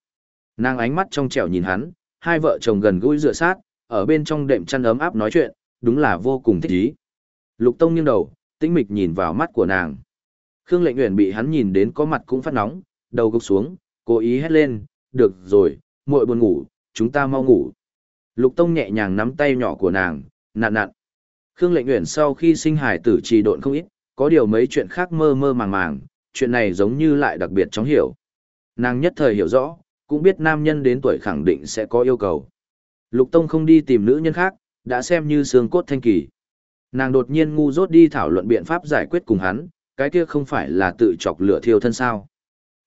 Nàng ánh mắt trong trẻo nhìn hắn, hai vợ chồng gần gũi dựa sát, ở bên trong đệm chăn ấm áp nói chuyện, đúng là vô cùng thích ý. Lục Tông nghiêng đầu, tĩnh mịch nhìn vào mắt của nàng. Khương Lệnh Uyển bị hắn nhìn đến có mặt cũng phát nóng, đầu gục xuống, cố ý hét lên, "Được rồi, muội buồn ngủ, chúng ta mau ngủ." Lục Tông nhẹ nhàng nắm tay nhỏ của nàng, nặn nặn. Khương Lệnh Uyển sau khi sinh hài tử trì độn không ít, có điều mấy chuyện khác mơ mơ màng màng, chuyện này giống như lại đặc biệt chóng hiểu. Nàng nhất thời hiểu rõ, cũng biết nam nhân đến tuổi khẳng định sẽ có yêu cầu. Lục Tông không đi tìm nữ nhân khác, đã xem như xương cốt thanh kỳ. Nàng đột nhiên ngu dốt đi thảo luận biện pháp giải quyết cùng hắn, cái kia không phải là tự chọc lửa thiêu thân sao.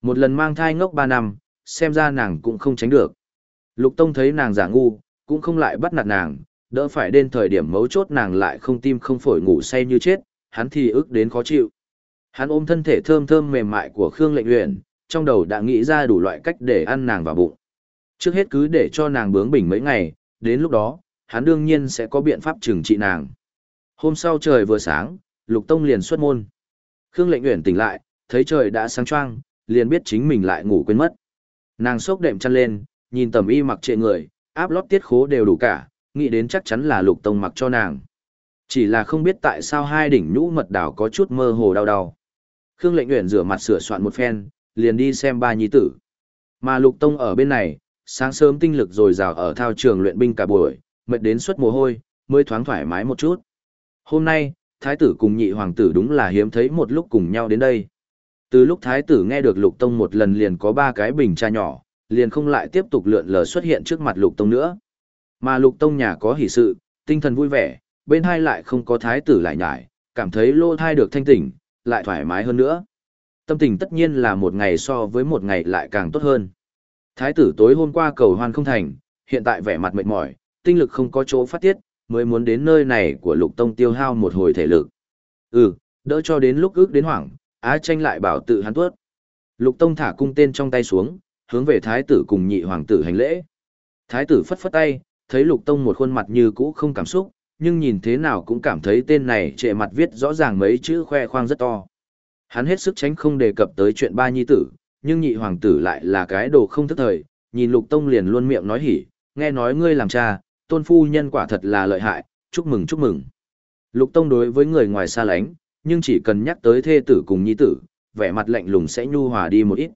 Một lần mang thai ngốc 3 năm, xem ra nàng cũng không tránh được. Lục Tông thấy nàng giả ngu, cũng không lại bắt nạt nàng, đỡ phải đến thời điểm mấu chốt nàng lại không tim không phổi ngủ say như chết, hắn thì ức đến khó chịu. Hắn ôm thân thể thơm thơm mềm mại của Khương Lệnh Uyển, trong đầu đã nghĩ ra đủ loại cách để ăn nàng vào bụng. Trước hết cứ để cho nàng bướng bỉnh mấy ngày, đến lúc đó, hắn đương nhiên sẽ có biện pháp trừng trị nàng. Hôm sau trời vừa sáng, Lục Tông liền xuất môn. Khương Lệnh Uyển tỉnh lại, thấy trời đã sáng choang, liền biết chính mình lại ngủ quên mất. Nàng xốc đệm chăn lên, nhìn tầm y mặc trệ người, áp lót tiết khố đều đủ cả, nghĩ đến chắc chắn là Lục Tông mặc cho nàng. Chỉ là không biết tại sao hai đỉnh nhũ mật đảo có chút mơ hồ đau đau. Khương Lệnh Uyển rửa mặt sửa soạn một phen, liền đi xem ba nhi tử. Mà Lục Tông ở bên này, sáng sớm tinh lực dồi dào ở thao trường luyện binh cả buổi, mệt đến suất mồ hôi, mới thoáng thoải mái một chút. Hôm nay, thái tử cùng nhị hoàng tử đúng là hiếm thấy một lúc cùng nhau đến đây. Từ lúc thái tử nghe được Lục Tông một lần liền có ba cái bình trà nhỏ, liền không lại tiếp tục lượn lờ xuất hiện trước mặt Lục Tông nữa. Mà Lục Tông nhà có hỷ sự, tinh thần vui vẻ, bên hai lại không có thái tử lại nhải, cảm thấy lô thai được thanh tỉnh, lại thoải mái hơn nữa. Tâm tình tất nhiên là một ngày so với một ngày lại càng tốt hơn. Thái tử tối hôm qua cầu hoan không thành, hiện tại vẻ mặt mệt mỏi, tinh lực không có chỗ phát tiết, mới muốn đến nơi này của lục tông tiêu hao một hồi thể lực. Ừ, đỡ cho đến lúc ước đến hoảng, á tranh lại bảo tự hắn tuốt. Lục tông thả cung tên trong tay xuống, hướng về thái tử cùng nhị hoàng tử hành lễ. Thái tử phất phất tay, thấy lục tông một khuôn mặt như cũ không cảm xúc, nhưng nhìn thế nào cũng cảm thấy tên này trệ mặt viết rõ ràng mấy chữ khoe khoang rất to. Hắn hết sức tránh không đề cập tới chuyện ba nhi tử, nhưng nhị hoàng tử lại là cái đồ không thức thời, nhìn lục tông liền luôn miệng nói hỉ, nghe nói ngươi làm cha, tôn phu nhân quả thật là lợi hại, chúc mừng chúc mừng. Lục tông đối với người ngoài xa lánh, nhưng chỉ cần nhắc tới thê tử cùng nhi tử, vẻ mặt lạnh lùng sẽ nhu hòa đi một ít.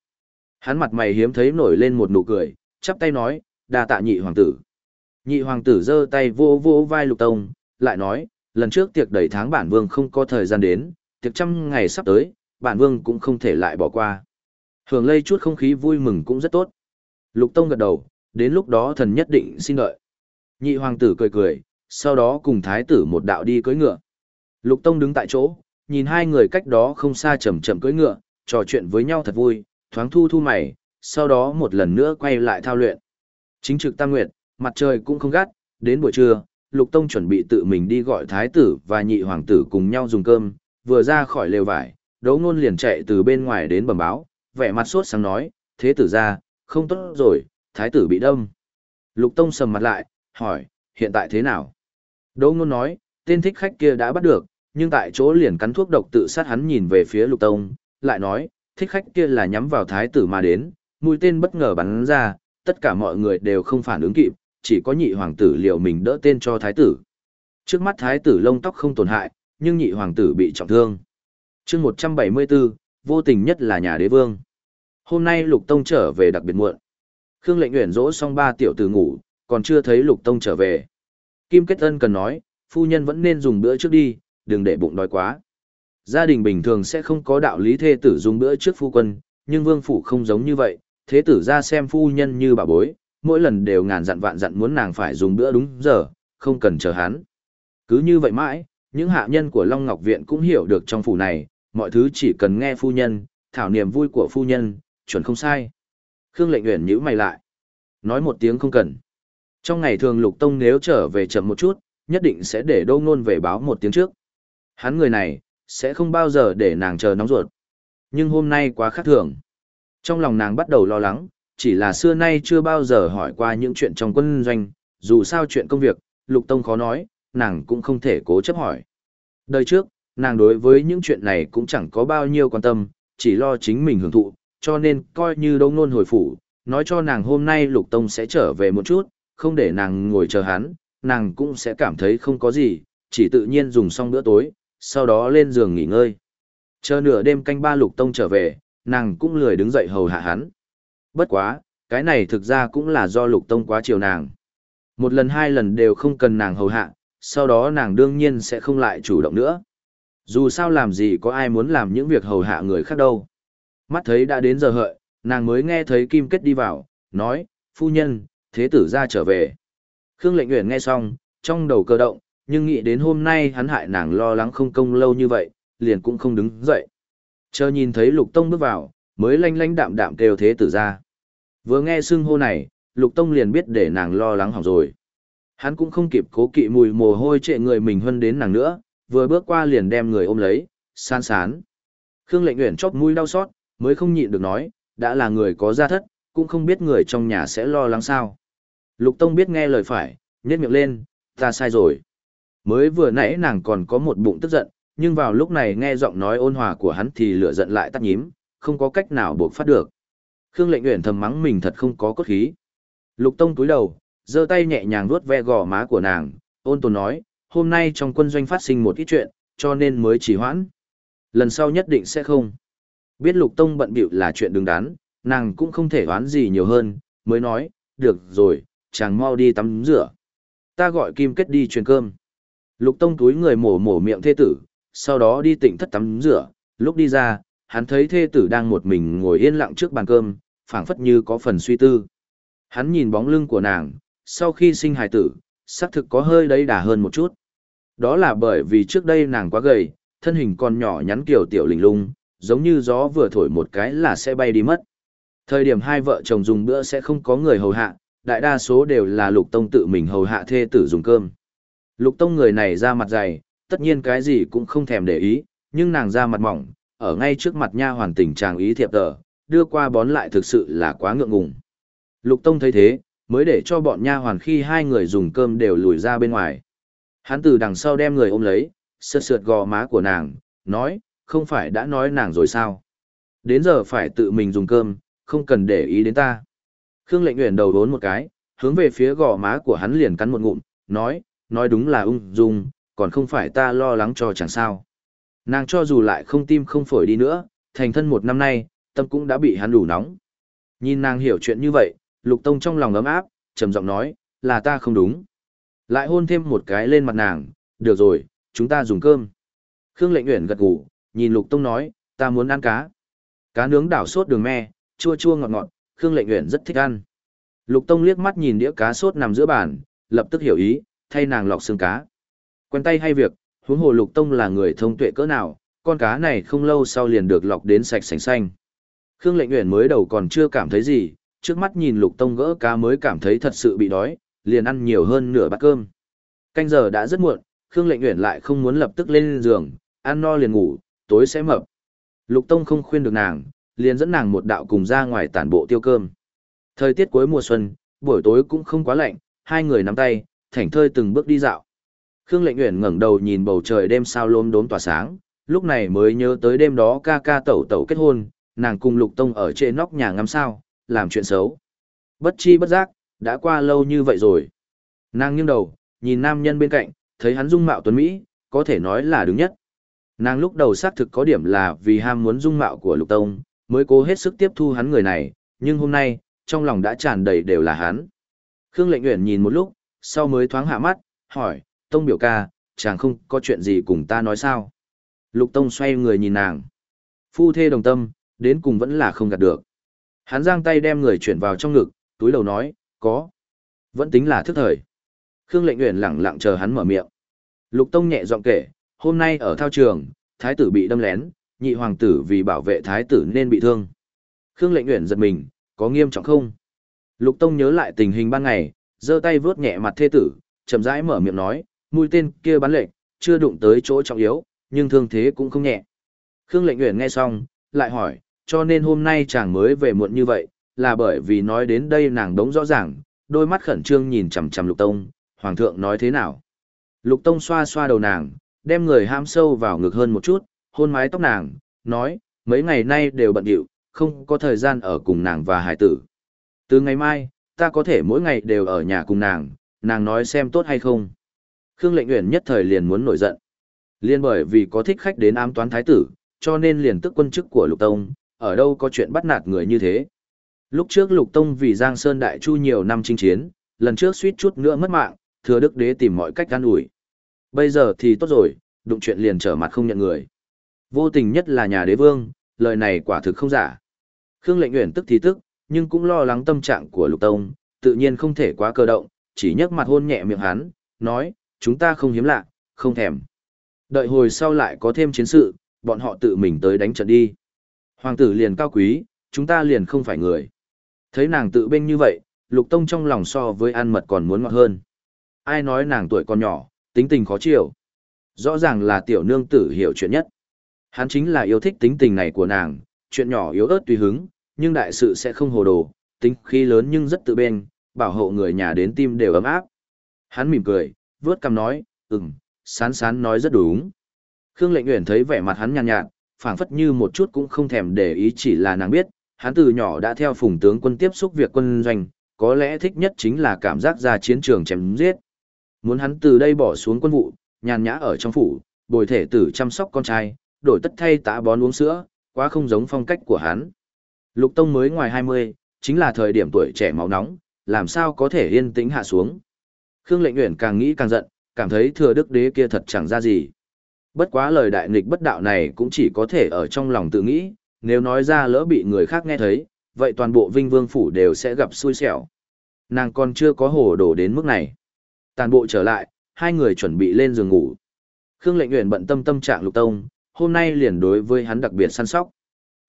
Hắn mặt mày hiếm thấy nổi lên một nụ cười, chắp tay nói, đa tạ nhị hoàng tử. Nhị hoàng tử giơ tay vô vô vai lục tông, lại nói, lần trước tiệc đầy tháng bản vương không có thời gian đến, tiệc trăm ngày sắp tới, bản vương cũng không thể lại bỏ qua. Hưởng lây chút không khí vui mừng cũng rất tốt. Lục tông gật đầu, đến lúc đó thần nhất định xin đợi. Nhị hoàng tử cười cười, sau đó cùng thái tử một đạo đi cưỡi ngựa. Lục tông đứng tại chỗ, nhìn hai người cách đó không xa chầm chậm cưỡi ngựa, trò chuyện với nhau thật vui, thoáng thu thu mày, sau đó một lần nữa quay lại thao luyện. Chính trực tam nguyệt, mặt trời cũng không gắt, đến buổi trưa, Lục Tông chuẩn bị tự mình đi gọi thái tử và nhị hoàng tử cùng nhau dùng cơm, vừa ra khỏi lều vải, đấu ngôn liền chạy từ bên ngoài đến bẩm báo, vẻ mặt sốt sáng nói, thế tử ra, không tốt rồi, thái tử bị đâm. Lục Tông sầm mặt lại, hỏi, hiện tại thế nào? Đấu ngôn nói, tên thích khách kia đã bắt được, nhưng tại chỗ liền cắn thuốc độc tự sát hắn nhìn về phía Lục Tông, lại nói, thích khách kia là nhắm vào thái tử mà đến, mũi tên bất ngờ bắn ra, tất cả mọi người đều không phản ứng kịp, chỉ có nhị hoàng tử liệu mình đỡ tên cho thái tử. Trước mắt thái tử lông tóc không tổn hại, nhưng nhị hoàng tử bị trọng thương. chương 174, vô tình nhất là nhà đế vương. Hôm nay Lục Tông trở về đặc biệt muộn. Khương lệnh nguyện dỗ xong ba tiểu tử ngủ, còn chưa thấy Lục Tông trở về. Kim Kết Ân cần nói, phu nhân vẫn nên dùng bữa trước đi, đừng để bụng đói quá. Gia đình bình thường sẽ không có đạo lý thê tử dùng bữa trước phu quân, nhưng vương phủ không giống như vậy, thế tử ra xem phu nhân như bà bối, mỗi lần đều ngàn dặn vạn dặn muốn nàng phải dùng bữa đúng giờ, không cần chờ hắn. Cứ như vậy mãi, những hạ nhân của Long Ngọc Viện cũng hiểu được trong phủ này, mọi thứ chỉ cần nghe phu nhân, thảo niềm vui của phu nhân, chuẩn không sai. Khương lệnh nguyện nhữ mày lại. Nói một tiếng không cần. Trong ngày thường Lục Tông nếu trở về chậm một chút, nhất định sẽ để Đô Nôn về báo một tiếng trước. Hắn người này, sẽ không bao giờ để nàng chờ nóng ruột. Nhưng hôm nay quá khác thường. Trong lòng nàng bắt đầu lo lắng, chỉ là xưa nay chưa bao giờ hỏi qua những chuyện trong quân doanh, dù sao chuyện công việc, Lục Tông khó nói, nàng cũng không thể cố chấp hỏi. Đời trước, nàng đối với những chuyện này cũng chẳng có bao nhiêu quan tâm, chỉ lo chính mình hưởng thụ, cho nên coi như đông nôn hồi phủ, nói cho nàng hôm nay Lục Tông sẽ trở về một chút, không để nàng ngồi chờ hắn, nàng cũng sẽ cảm thấy không có gì, chỉ tự nhiên dùng xong bữa tối, sau đó lên giường nghỉ ngơi. Chờ nửa đêm canh ba Lục Tông trở về, nàng cũng lười đứng dậy hầu hạ hắn. Bất quá, cái này thực ra cũng là do Lục Tông quá chiều nàng. Một lần hai lần đều không cần nàng hầu hạ, sau đó nàng đương nhiên sẽ không lại chủ động nữa. Dù sao làm gì có ai muốn làm những việc hầu hạ người khác đâu. Mắt thấy đã đến giờ hợi, nàng mới nghe thấy Kim Kết đi vào, nói, phu nhân, thế tử ra trở về. Khương lệnh nguyện nghe xong, trong đầu cơ động, nhưng nghĩ đến hôm nay hắn hại nàng lo lắng không công lâu như vậy, liền cũng không đứng dậy. Chờ nhìn thấy lục tông bước vào, mới lanh lanh đạm đạm kêu thế tử ra. Vừa nghe xưng hô này, lục tông liền biết để nàng lo lắng hỏng rồi. Hắn cũng không kịp cố kỵ mùi mồ hôi trệ người mình hơn đến nàng nữa, vừa bước qua liền đem người ôm lấy, san sán. Khương lệnh nguyện chóp mũi đau xót, mới không nhịn được nói, đã là người có gia thất, cũng không biết người trong nhà sẽ lo lắng sao. Lục Tông biết nghe lời phải, nhét miệng lên, ta sai rồi. Mới vừa nãy nàng còn có một bụng tức giận, nhưng vào lúc này nghe giọng nói ôn hòa của hắn thì lửa giận lại tắt nhím, không có cách nào buộc phát được. Khương lệnh nguyện thầm mắng mình thật không có cốt khí. Lục Tông túi đầu, giơ tay nhẹ nhàng vuốt ve gò má của nàng, ôn tồn nói, hôm nay trong quân doanh phát sinh một ít chuyện, cho nên mới chỉ hoãn. Lần sau nhất định sẽ không. Biết Lục Tông bận bịu là chuyện đứng đắn, nàng cũng không thể đoán gì nhiều hơn, mới nói, được rồi, chàng mau đi tắm rửa. Ta gọi Kim Kết đi truyền cơm. Lục Tông túi người mổ mổ miệng thê tử, sau đó đi tịnh thất tắm rửa, lúc đi ra, hắn thấy thê tử đang một mình ngồi yên lặng trước bàn cơm, phảng phất như có phần suy tư. Hắn nhìn bóng lưng của nàng, sau khi sinh hài tử, xác thực có hơi đấy đà hơn một chút. Đó là bởi vì trước đây nàng quá gầy, thân hình còn nhỏ nhắn kiểu tiểu linh lung, giống như gió vừa thổi một cái là sẽ bay đi mất. Thời điểm hai vợ chồng dùng bữa sẽ không có người hầu hạ, đại đa số đều là lục tông tự mình hầu hạ thê tử dùng cơm. Lục tông người này ra mặt dày, tất nhiên cái gì cũng không thèm để ý, nhưng nàng ra mặt mỏng, ở ngay trước mặt nha hoàn tình chàng ý thiệp tờ, đưa qua bón lại thực sự là quá ngượng ngùng. Lục tông thấy thế, mới để cho bọn nha hoàn khi hai người dùng cơm đều lùi ra bên ngoài. Hắn từ đằng sau đem người ôm lấy, sượt sượt gò má của nàng, nói, không phải đã nói nàng rồi sao? Đến giờ phải tự mình dùng cơm, không cần để ý đến ta. Khương lệnh nguyện đầu đốn một cái, hướng về phía gò má của hắn liền cắn một ngụm, nói, nói đúng là ung dung, còn không phải ta lo lắng cho chẳng sao. Nàng cho dù lại không tim không phổi đi nữa, thành thân một năm nay, tâm cũng đã bị hắn đủ nóng. Nhìn nàng hiểu chuyện như vậy, lục tông trong lòng ấm áp, trầm giọng nói, là ta không đúng. Lại hôn thêm một cái lên mặt nàng, được rồi, chúng ta dùng cơm. Khương lệnh nguyện gật gù, nhìn lục tông nói, ta muốn ăn cá. Cá nướng đảo sốt đường me, chua chua ngọt ngọt, Khương lệnh nguyện rất thích ăn. Lục tông liếc mắt nhìn đĩa cá sốt nằm giữa bàn, lập tức hiểu ý, thay nàng lọc xương cá. Quen tay hay việc, huống hồ lục tông là người thông tuệ cỡ nào, con cá này không lâu sau liền được lọc đến sạch sành xanh. Khương lệnh Uyển mới đầu còn chưa cảm thấy gì, trước mắt nhìn lục tông gỡ cá mới cảm thấy thật sự bị đói, liền ăn nhiều hơn nửa bát cơm. Canh giờ đã rất muộn, Khương lệnh Uyển lại không muốn lập tức lên giường, ăn no liền ngủ, tối sẽ mập. Lục tông không khuyên được nàng, liền dẫn nàng một đạo cùng ra ngoài tản bộ tiêu cơm. Thời tiết cuối mùa xuân, buổi tối cũng không quá lạnh, hai người nắm tay, thảnh thơi từng bước đi dạo. Khương Lệnh Uyển ngẩng đầu nhìn bầu trời đêm sao lốm đốm tỏa sáng, lúc này mới nhớ tới đêm đó ca ca tẩu tẩu kết hôn, nàng cùng Lục Tông ở trên nóc nhà ngắm sao, làm chuyện xấu. Bất chi bất giác, đã qua lâu như vậy rồi. Nàng nghiêng đầu, nhìn nam nhân bên cạnh, thấy hắn dung mạo tuấn Mỹ, có thể nói là đứng nhất. Nàng lúc đầu xác thực có điểm là vì ham muốn dung mạo của Lục Tông, mới cố hết sức tiếp thu hắn người này, nhưng hôm nay, trong lòng đã tràn đầy đều là hắn. Khương Lệnh Uyển nhìn một lúc, sau mới thoáng hạ mắt, hỏi, Tông biểu ca, chàng không có chuyện gì cùng ta nói sao? Lục Tông xoay người nhìn nàng. Phu thê đồng tâm, đến cùng vẫn là không gạt được. Hắn giang tay đem người chuyển vào trong ngực, túi đầu nói, có. Vẫn tính là thức thời. Khương lệnh nguyện lặng lặng chờ hắn mở miệng. Lục Tông nhẹ giọng kể, hôm nay ở thao trường, thái tử bị đâm lén, nhị hoàng tử vì bảo vệ thái tử nên bị thương. Khương lệnh nguyện giật mình, có nghiêm trọng không? Lục Tông nhớ lại tình hình ban ngày, giơ tay vớt nhẹ mặt thê tử, chậm rãi mở miệng nói, mũi tên kia bắn lệch, chưa đụng tới chỗ trọng yếu, nhưng thương thế cũng không nhẹ. Khương lệnh Uyển nghe xong, lại hỏi, cho nên hôm nay chàng mới về muộn như vậy, là bởi vì nói đến đây nàng đống rõ ràng, đôi mắt khẩn trương nhìn chằm chằm Lục Tông, hoàng thượng nói thế nào? Lục Tông xoa xoa đầu nàng, đem người ham sâu vào ngực hơn một chút, hôn mái tóc nàng, nói, mấy ngày nay đều bận điệu, không có thời gian ở cùng nàng và hải tử. Từ ngày mai, ta có thể mỗi ngày đều ở nhà cùng nàng, nàng nói xem tốt hay không. Khương lệnh nguyện nhất thời liền muốn nổi giận. Liên bởi vì có thích khách đến ám toán thái tử, cho nên liền tức quân chức của Lục Tông, ở đâu có chuyện bắt nạt người như thế. Lúc trước Lục Tông vì Giang Sơn Đại Chu nhiều năm chinh chiến, lần trước suýt chút nữa mất mạng, thừa đức đế tìm mọi cách gan ủi. Bây giờ thì tốt rồi, đụng chuyện liền trở mặt không nhận người. Vô tình nhất là nhà đế vương, lời này quả thực không giả. Khương lệnh nguyện tức thì tức, nhưng cũng lo lắng tâm trạng của Lục Tông, tự nhiên không thể quá cơ động, chỉ nhấc mặt hôn nhẹ miệng hắn, nói, chúng ta không hiếm lạ, không thèm. Đợi hồi sau lại có thêm chiến sự, bọn họ tự mình tới đánh trận đi. Hoàng tử liền cao quý, chúng ta liền không phải người. Thấy nàng tự bên như vậy, Lục Tông trong lòng so với an mật còn muốn ngọt hơn. Ai nói nàng tuổi còn nhỏ, tính tình khó chịu. Rõ ràng là tiểu nương tử hiểu chuyện nhất. Hắn chính là yêu thích tính tình này của nàng, chuyện nhỏ yếu ớt tùy hứng, nhưng đại sự sẽ không hồ đồ, tính khí lớn nhưng rất tự bên, bảo hộ người nhà đến tim đều ấm áp. Hắn mỉm cười, vớt cằm nói, ừm, sán sán nói rất đúng. Khương lệnh nguyện thấy vẻ mặt hắn nhàn nhạt, nhạt phảng phất như một chút cũng không thèm để ý chỉ là nàng biết, hắn từ nhỏ đã theo phùng tướng quân tiếp xúc việc quân doanh, có lẽ thích nhất chính là cảm giác ra chiến trường chém giết. Muốn hắn từ đây bỏ xuống quân vụ, nhàn nhã ở trong phủ, bồi thể tử chăm sóc con trai, đổi tất thay tã bón uống sữa, quá không giống phong cách của hắn. Lục Tông mới ngoài 20, chính là thời điểm tuổi trẻ máu nóng, làm sao có thể yên tĩnh hạ xuống. Khương Lệnh Uyển càng nghĩ càng giận, cảm thấy thừa đức đế kia thật chẳng ra gì. Bất quá lời đại nghịch bất đạo này cũng chỉ có thể ở trong lòng tự nghĩ, nếu nói ra lỡ bị người khác nghe thấy, vậy toàn bộ vinh vương phủ đều sẽ gặp xui xẻo. Nàng còn chưa có hồ đồ đến mức này. Tàn bộ trở lại, hai người chuẩn bị lên giường ngủ. Khương lệnh Uyển bận tâm tâm trạng lục tông, hôm nay liền đối với hắn đặc biệt săn sóc.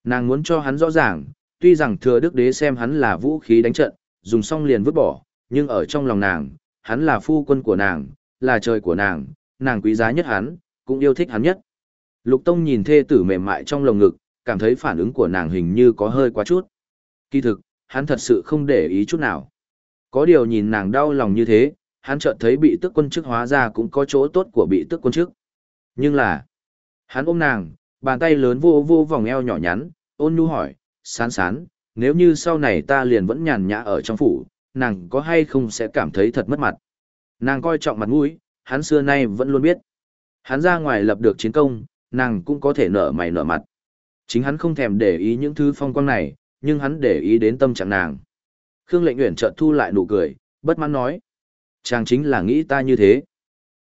Nàng muốn cho hắn rõ ràng, tuy rằng thừa đức đế xem hắn là vũ khí đánh trận, dùng xong liền vứt bỏ, nhưng ở trong lòng nàng, hắn là phu quân của nàng, là trời của nàng, nàng quý giá nhất hắn, cũng yêu thích hắn nhất. Lục Tông nhìn thê tử mềm mại trong lồng ngực, cảm thấy phản ứng của nàng hình như có hơi quá chút. Kỳ thực, hắn thật sự không để ý chút nào. Có điều nhìn nàng đau lòng như thế, hắn chợt thấy bị tức quân chức hóa ra cũng có chỗ tốt của bị tức quân chức. Nhưng là, hắn ôm nàng, bàn tay lớn vô vô vòng eo nhỏ nhắn, ôn nhu hỏi, sán sán, nếu như sau này ta liền vẫn nhàn nhã ở trong phủ, nàng có hay không sẽ cảm thấy thật mất mặt. Nàng coi trọng mặt mũi, hắn xưa nay vẫn luôn biết. Hắn ra ngoài lập được chiến công, nàng cũng có thể nở mày nở mặt. Chính hắn không thèm để ý những thứ phong quang này, nhưng hắn để ý đến tâm trạng nàng. Khương lệnh nguyện chợt thu lại nụ cười, bất mãn nói. Chàng chính là nghĩ ta như thế.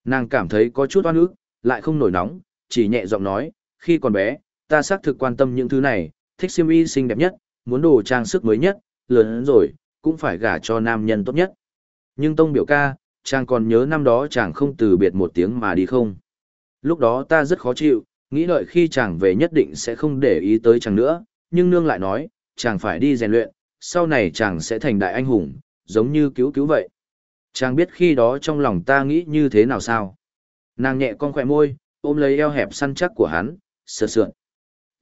Nàng cảm thấy có chút oan ức, lại không nổi nóng, chỉ nhẹ giọng nói, khi còn bé, ta xác thực quan tâm những thứ này, thích siêm y xinh đẹp nhất, muốn đồ trang sức mới nhất, lớn rồi, cũng phải gả cho nam nhân tốt nhất. Nhưng tông biểu ca, chàng còn nhớ năm đó chàng không từ biệt một tiếng mà đi không. Lúc đó ta rất khó chịu, nghĩ đợi khi chàng về nhất định sẽ không để ý tới chàng nữa, nhưng nương lại nói, chàng phải đi rèn luyện, sau này chàng sẽ thành đại anh hùng, giống như cứu cứu vậy. Chàng biết khi đó trong lòng ta nghĩ như thế nào sao? Nàng nhẹ con khỏe môi, ôm lấy eo hẹp săn chắc của hắn, sờ sượn.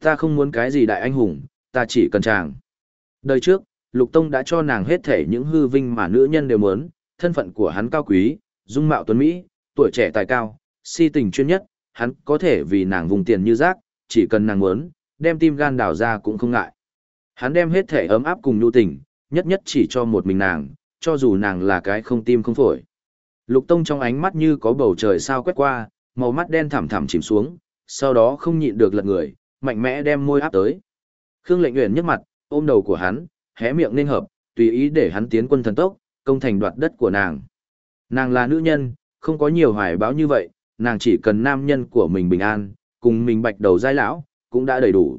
Ta không muốn cái gì đại anh hùng, ta chỉ cần chàng. Đời trước, Lục Tông đã cho nàng hết thể những hư vinh mà nữ nhân đều muốn, thân phận của hắn cao quý, dung mạo tuấn Mỹ, tuổi trẻ tài cao, si tình chuyên nhất, hắn có thể vì nàng vùng tiền như rác, chỉ cần nàng muốn, đem tim gan đào ra cũng không ngại. Hắn đem hết thể ấm áp cùng nhu tình, nhất nhất chỉ cho một mình nàng, cho dù nàng là cái không tim không phổi. Lục Tông trong ánh mắt như có bầu trời sao quét qua, màu mắt đen thẳm thẳm chìm xuống, sau đó không nhịn được lật người, mạnh mẽ đem môi áp tới. Khương Lệnh Uyển nhấc mặt, ôm đầu của hắn, hé miệng nên hợp, tùy ý để hắn tiến quân thần tốc, công thành đoạt đất của nàng. Nàng là nữ nhân, không có nhiều hoài báo như vậy, nàng chỉ cần nam nhân của mình bình an, cùng mình bạch đầu giai lão, cũng đã đầy đủ.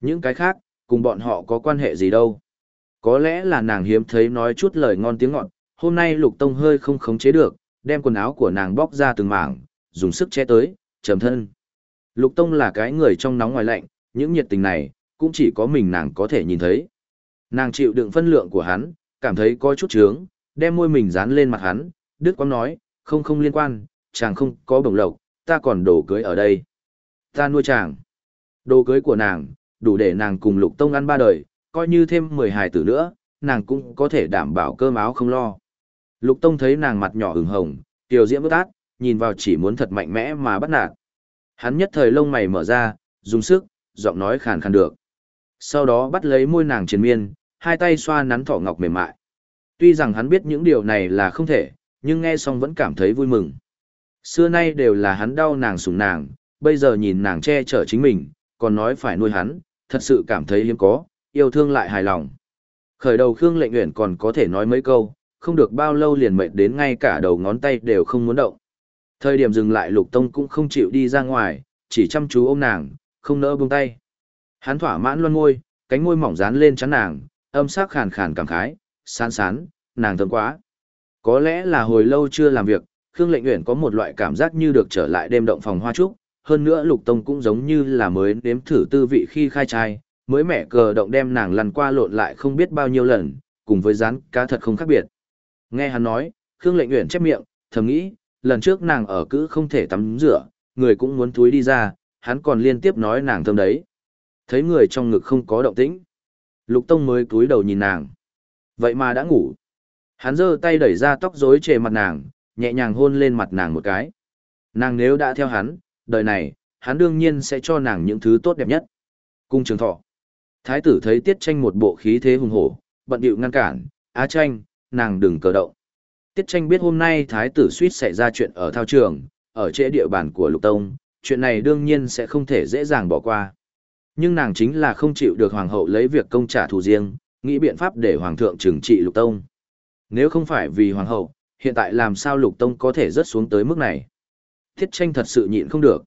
Những cái khác, cùng bọn họ có quan hệ gì đâu. Có lẽ là nàng hiếm thấy nói chút lời ngon tiếng ngọt, hôm nay lục tông hơi không khống chế được, đem quần áo của nàng bóc ra từng mảng, dùng sức che tới, trầm thân. Lục tông là cái người trong nóng ngoài lạnh, những nhiệt tình này, cũng chỉ có mình nàng có thể nhìn thấy. Nàng chịu đựng phân lượng của hắn, cảm thấy có chút trướng, đem môi mình dán lên mặt hắn, Đức Quang nói, không không liên quan, chàng không có bổng lộc, ta còn đồ cưới ở đây. Ta nuôi chàng. Đồ cưới của nàng, đủ để nàng cùng lục tông ăn ba đời, coi như thêm 10 hài tử nữa, nàng cũng có thể đảm bảo cơm áo không lo. Lục tông thấy nàng mặt nhỏ ửng hồng, tiểu diễm bức át, nhìn vào chỉ muốn thật mạnh mẽ mà bắt nạt. Hắn nhất thời lông mày mở ra, dùng sức, giọng nói khàn khàn được. Sau đó bắt lấy môi nàng triền miên, hai tay xoa nắn thỏ ngọc mềm mại. Tuy rằng hắn biết những điều này là không thể, nhưng nghe xong vẫn cảm thấy vui mừng. Xưa nay đều là hắn đau nàng sủng nàng, bây giờ nhìn nàng che chở chính mình, còn nói phải nuôi hắn, thật sự cảm thấy hiếm có, yêu thương lại hài lòng. Khởi đầu Khương Lệnh Uyển còn có thể nói mấy câu, không được bao lâu liền mệt đến ngay cả đầu ngón tay đều không muốn động. Thời điểm dừng lại Lục Tông cũng không chịu đi ra ngoài, chỉ chăm chú ôm nàng, không nỡ buông tay. Hắn thỏa mãn loan môi, cánh môi mỏng dán lên chắn nàng, âm sắc khàn khàn cảm khái, sán sán, nàng thơm quá. Có lẽ là hồi lâu chưa làm việc, Khương Lệnh Uyển có một loại cảm giác như được trở lại đêm động phòng hoa trúc, hơn nữa Lục Tông cũng giống như là mới nếm thử tư vị khi khai trai, mới mẻ cờ động đem nàng lăn qua lộn lại không biết bao nhiêu lần, cùng với rán cá thật không khác biệt. Nghe hắn nói, Khương Lệnh Uyển chép miệng, thầm nghĩ, lần trước nàng ở cứ không thể tắm rửa, người cũng muốn túi đi ra, hắn còn liên tiếp nói nàng thơm đấy. Thấy người trong ngực không có động tĩnh. Lục Tông mới cúi đầu nhìn nàng. Vậy mà đã ngủ. Hắn giơ tay đẩy ra tóc rối trề mặt nàng, nhẹ nhàng hôn lên mặt nàng một cái. Nàng nếu đã theo hắn, đời này, hắn đương nhiên sẽ cho nàng những thứ tốt đẹp nhất. Cung trường thọ. Thái tử thấy tiết tranh một bộ khí thế hùng hổ, bận điệu ngăn cản, á tranh, nàng đừng cờ động. Tiết tranh biết hôm nay thái tử suýt xảy ra chuyện ở thao trường, ở trễ địa bàn của lục tông, chuyện này đương nhiên sẽ không thể dễ dàng bỏ qua. Nhưng nàng chính là không chịu được hoàng hậu lấy việc công trả thù riêng, nghĩ biện pháp để hoàng thượng trừng trị lục tông. Nếu không phải vì hoàng hậu, hiện tại làm sao lục tông có thể rớt xuống tới mức này. Tiết tranh thật sự nhịn không được.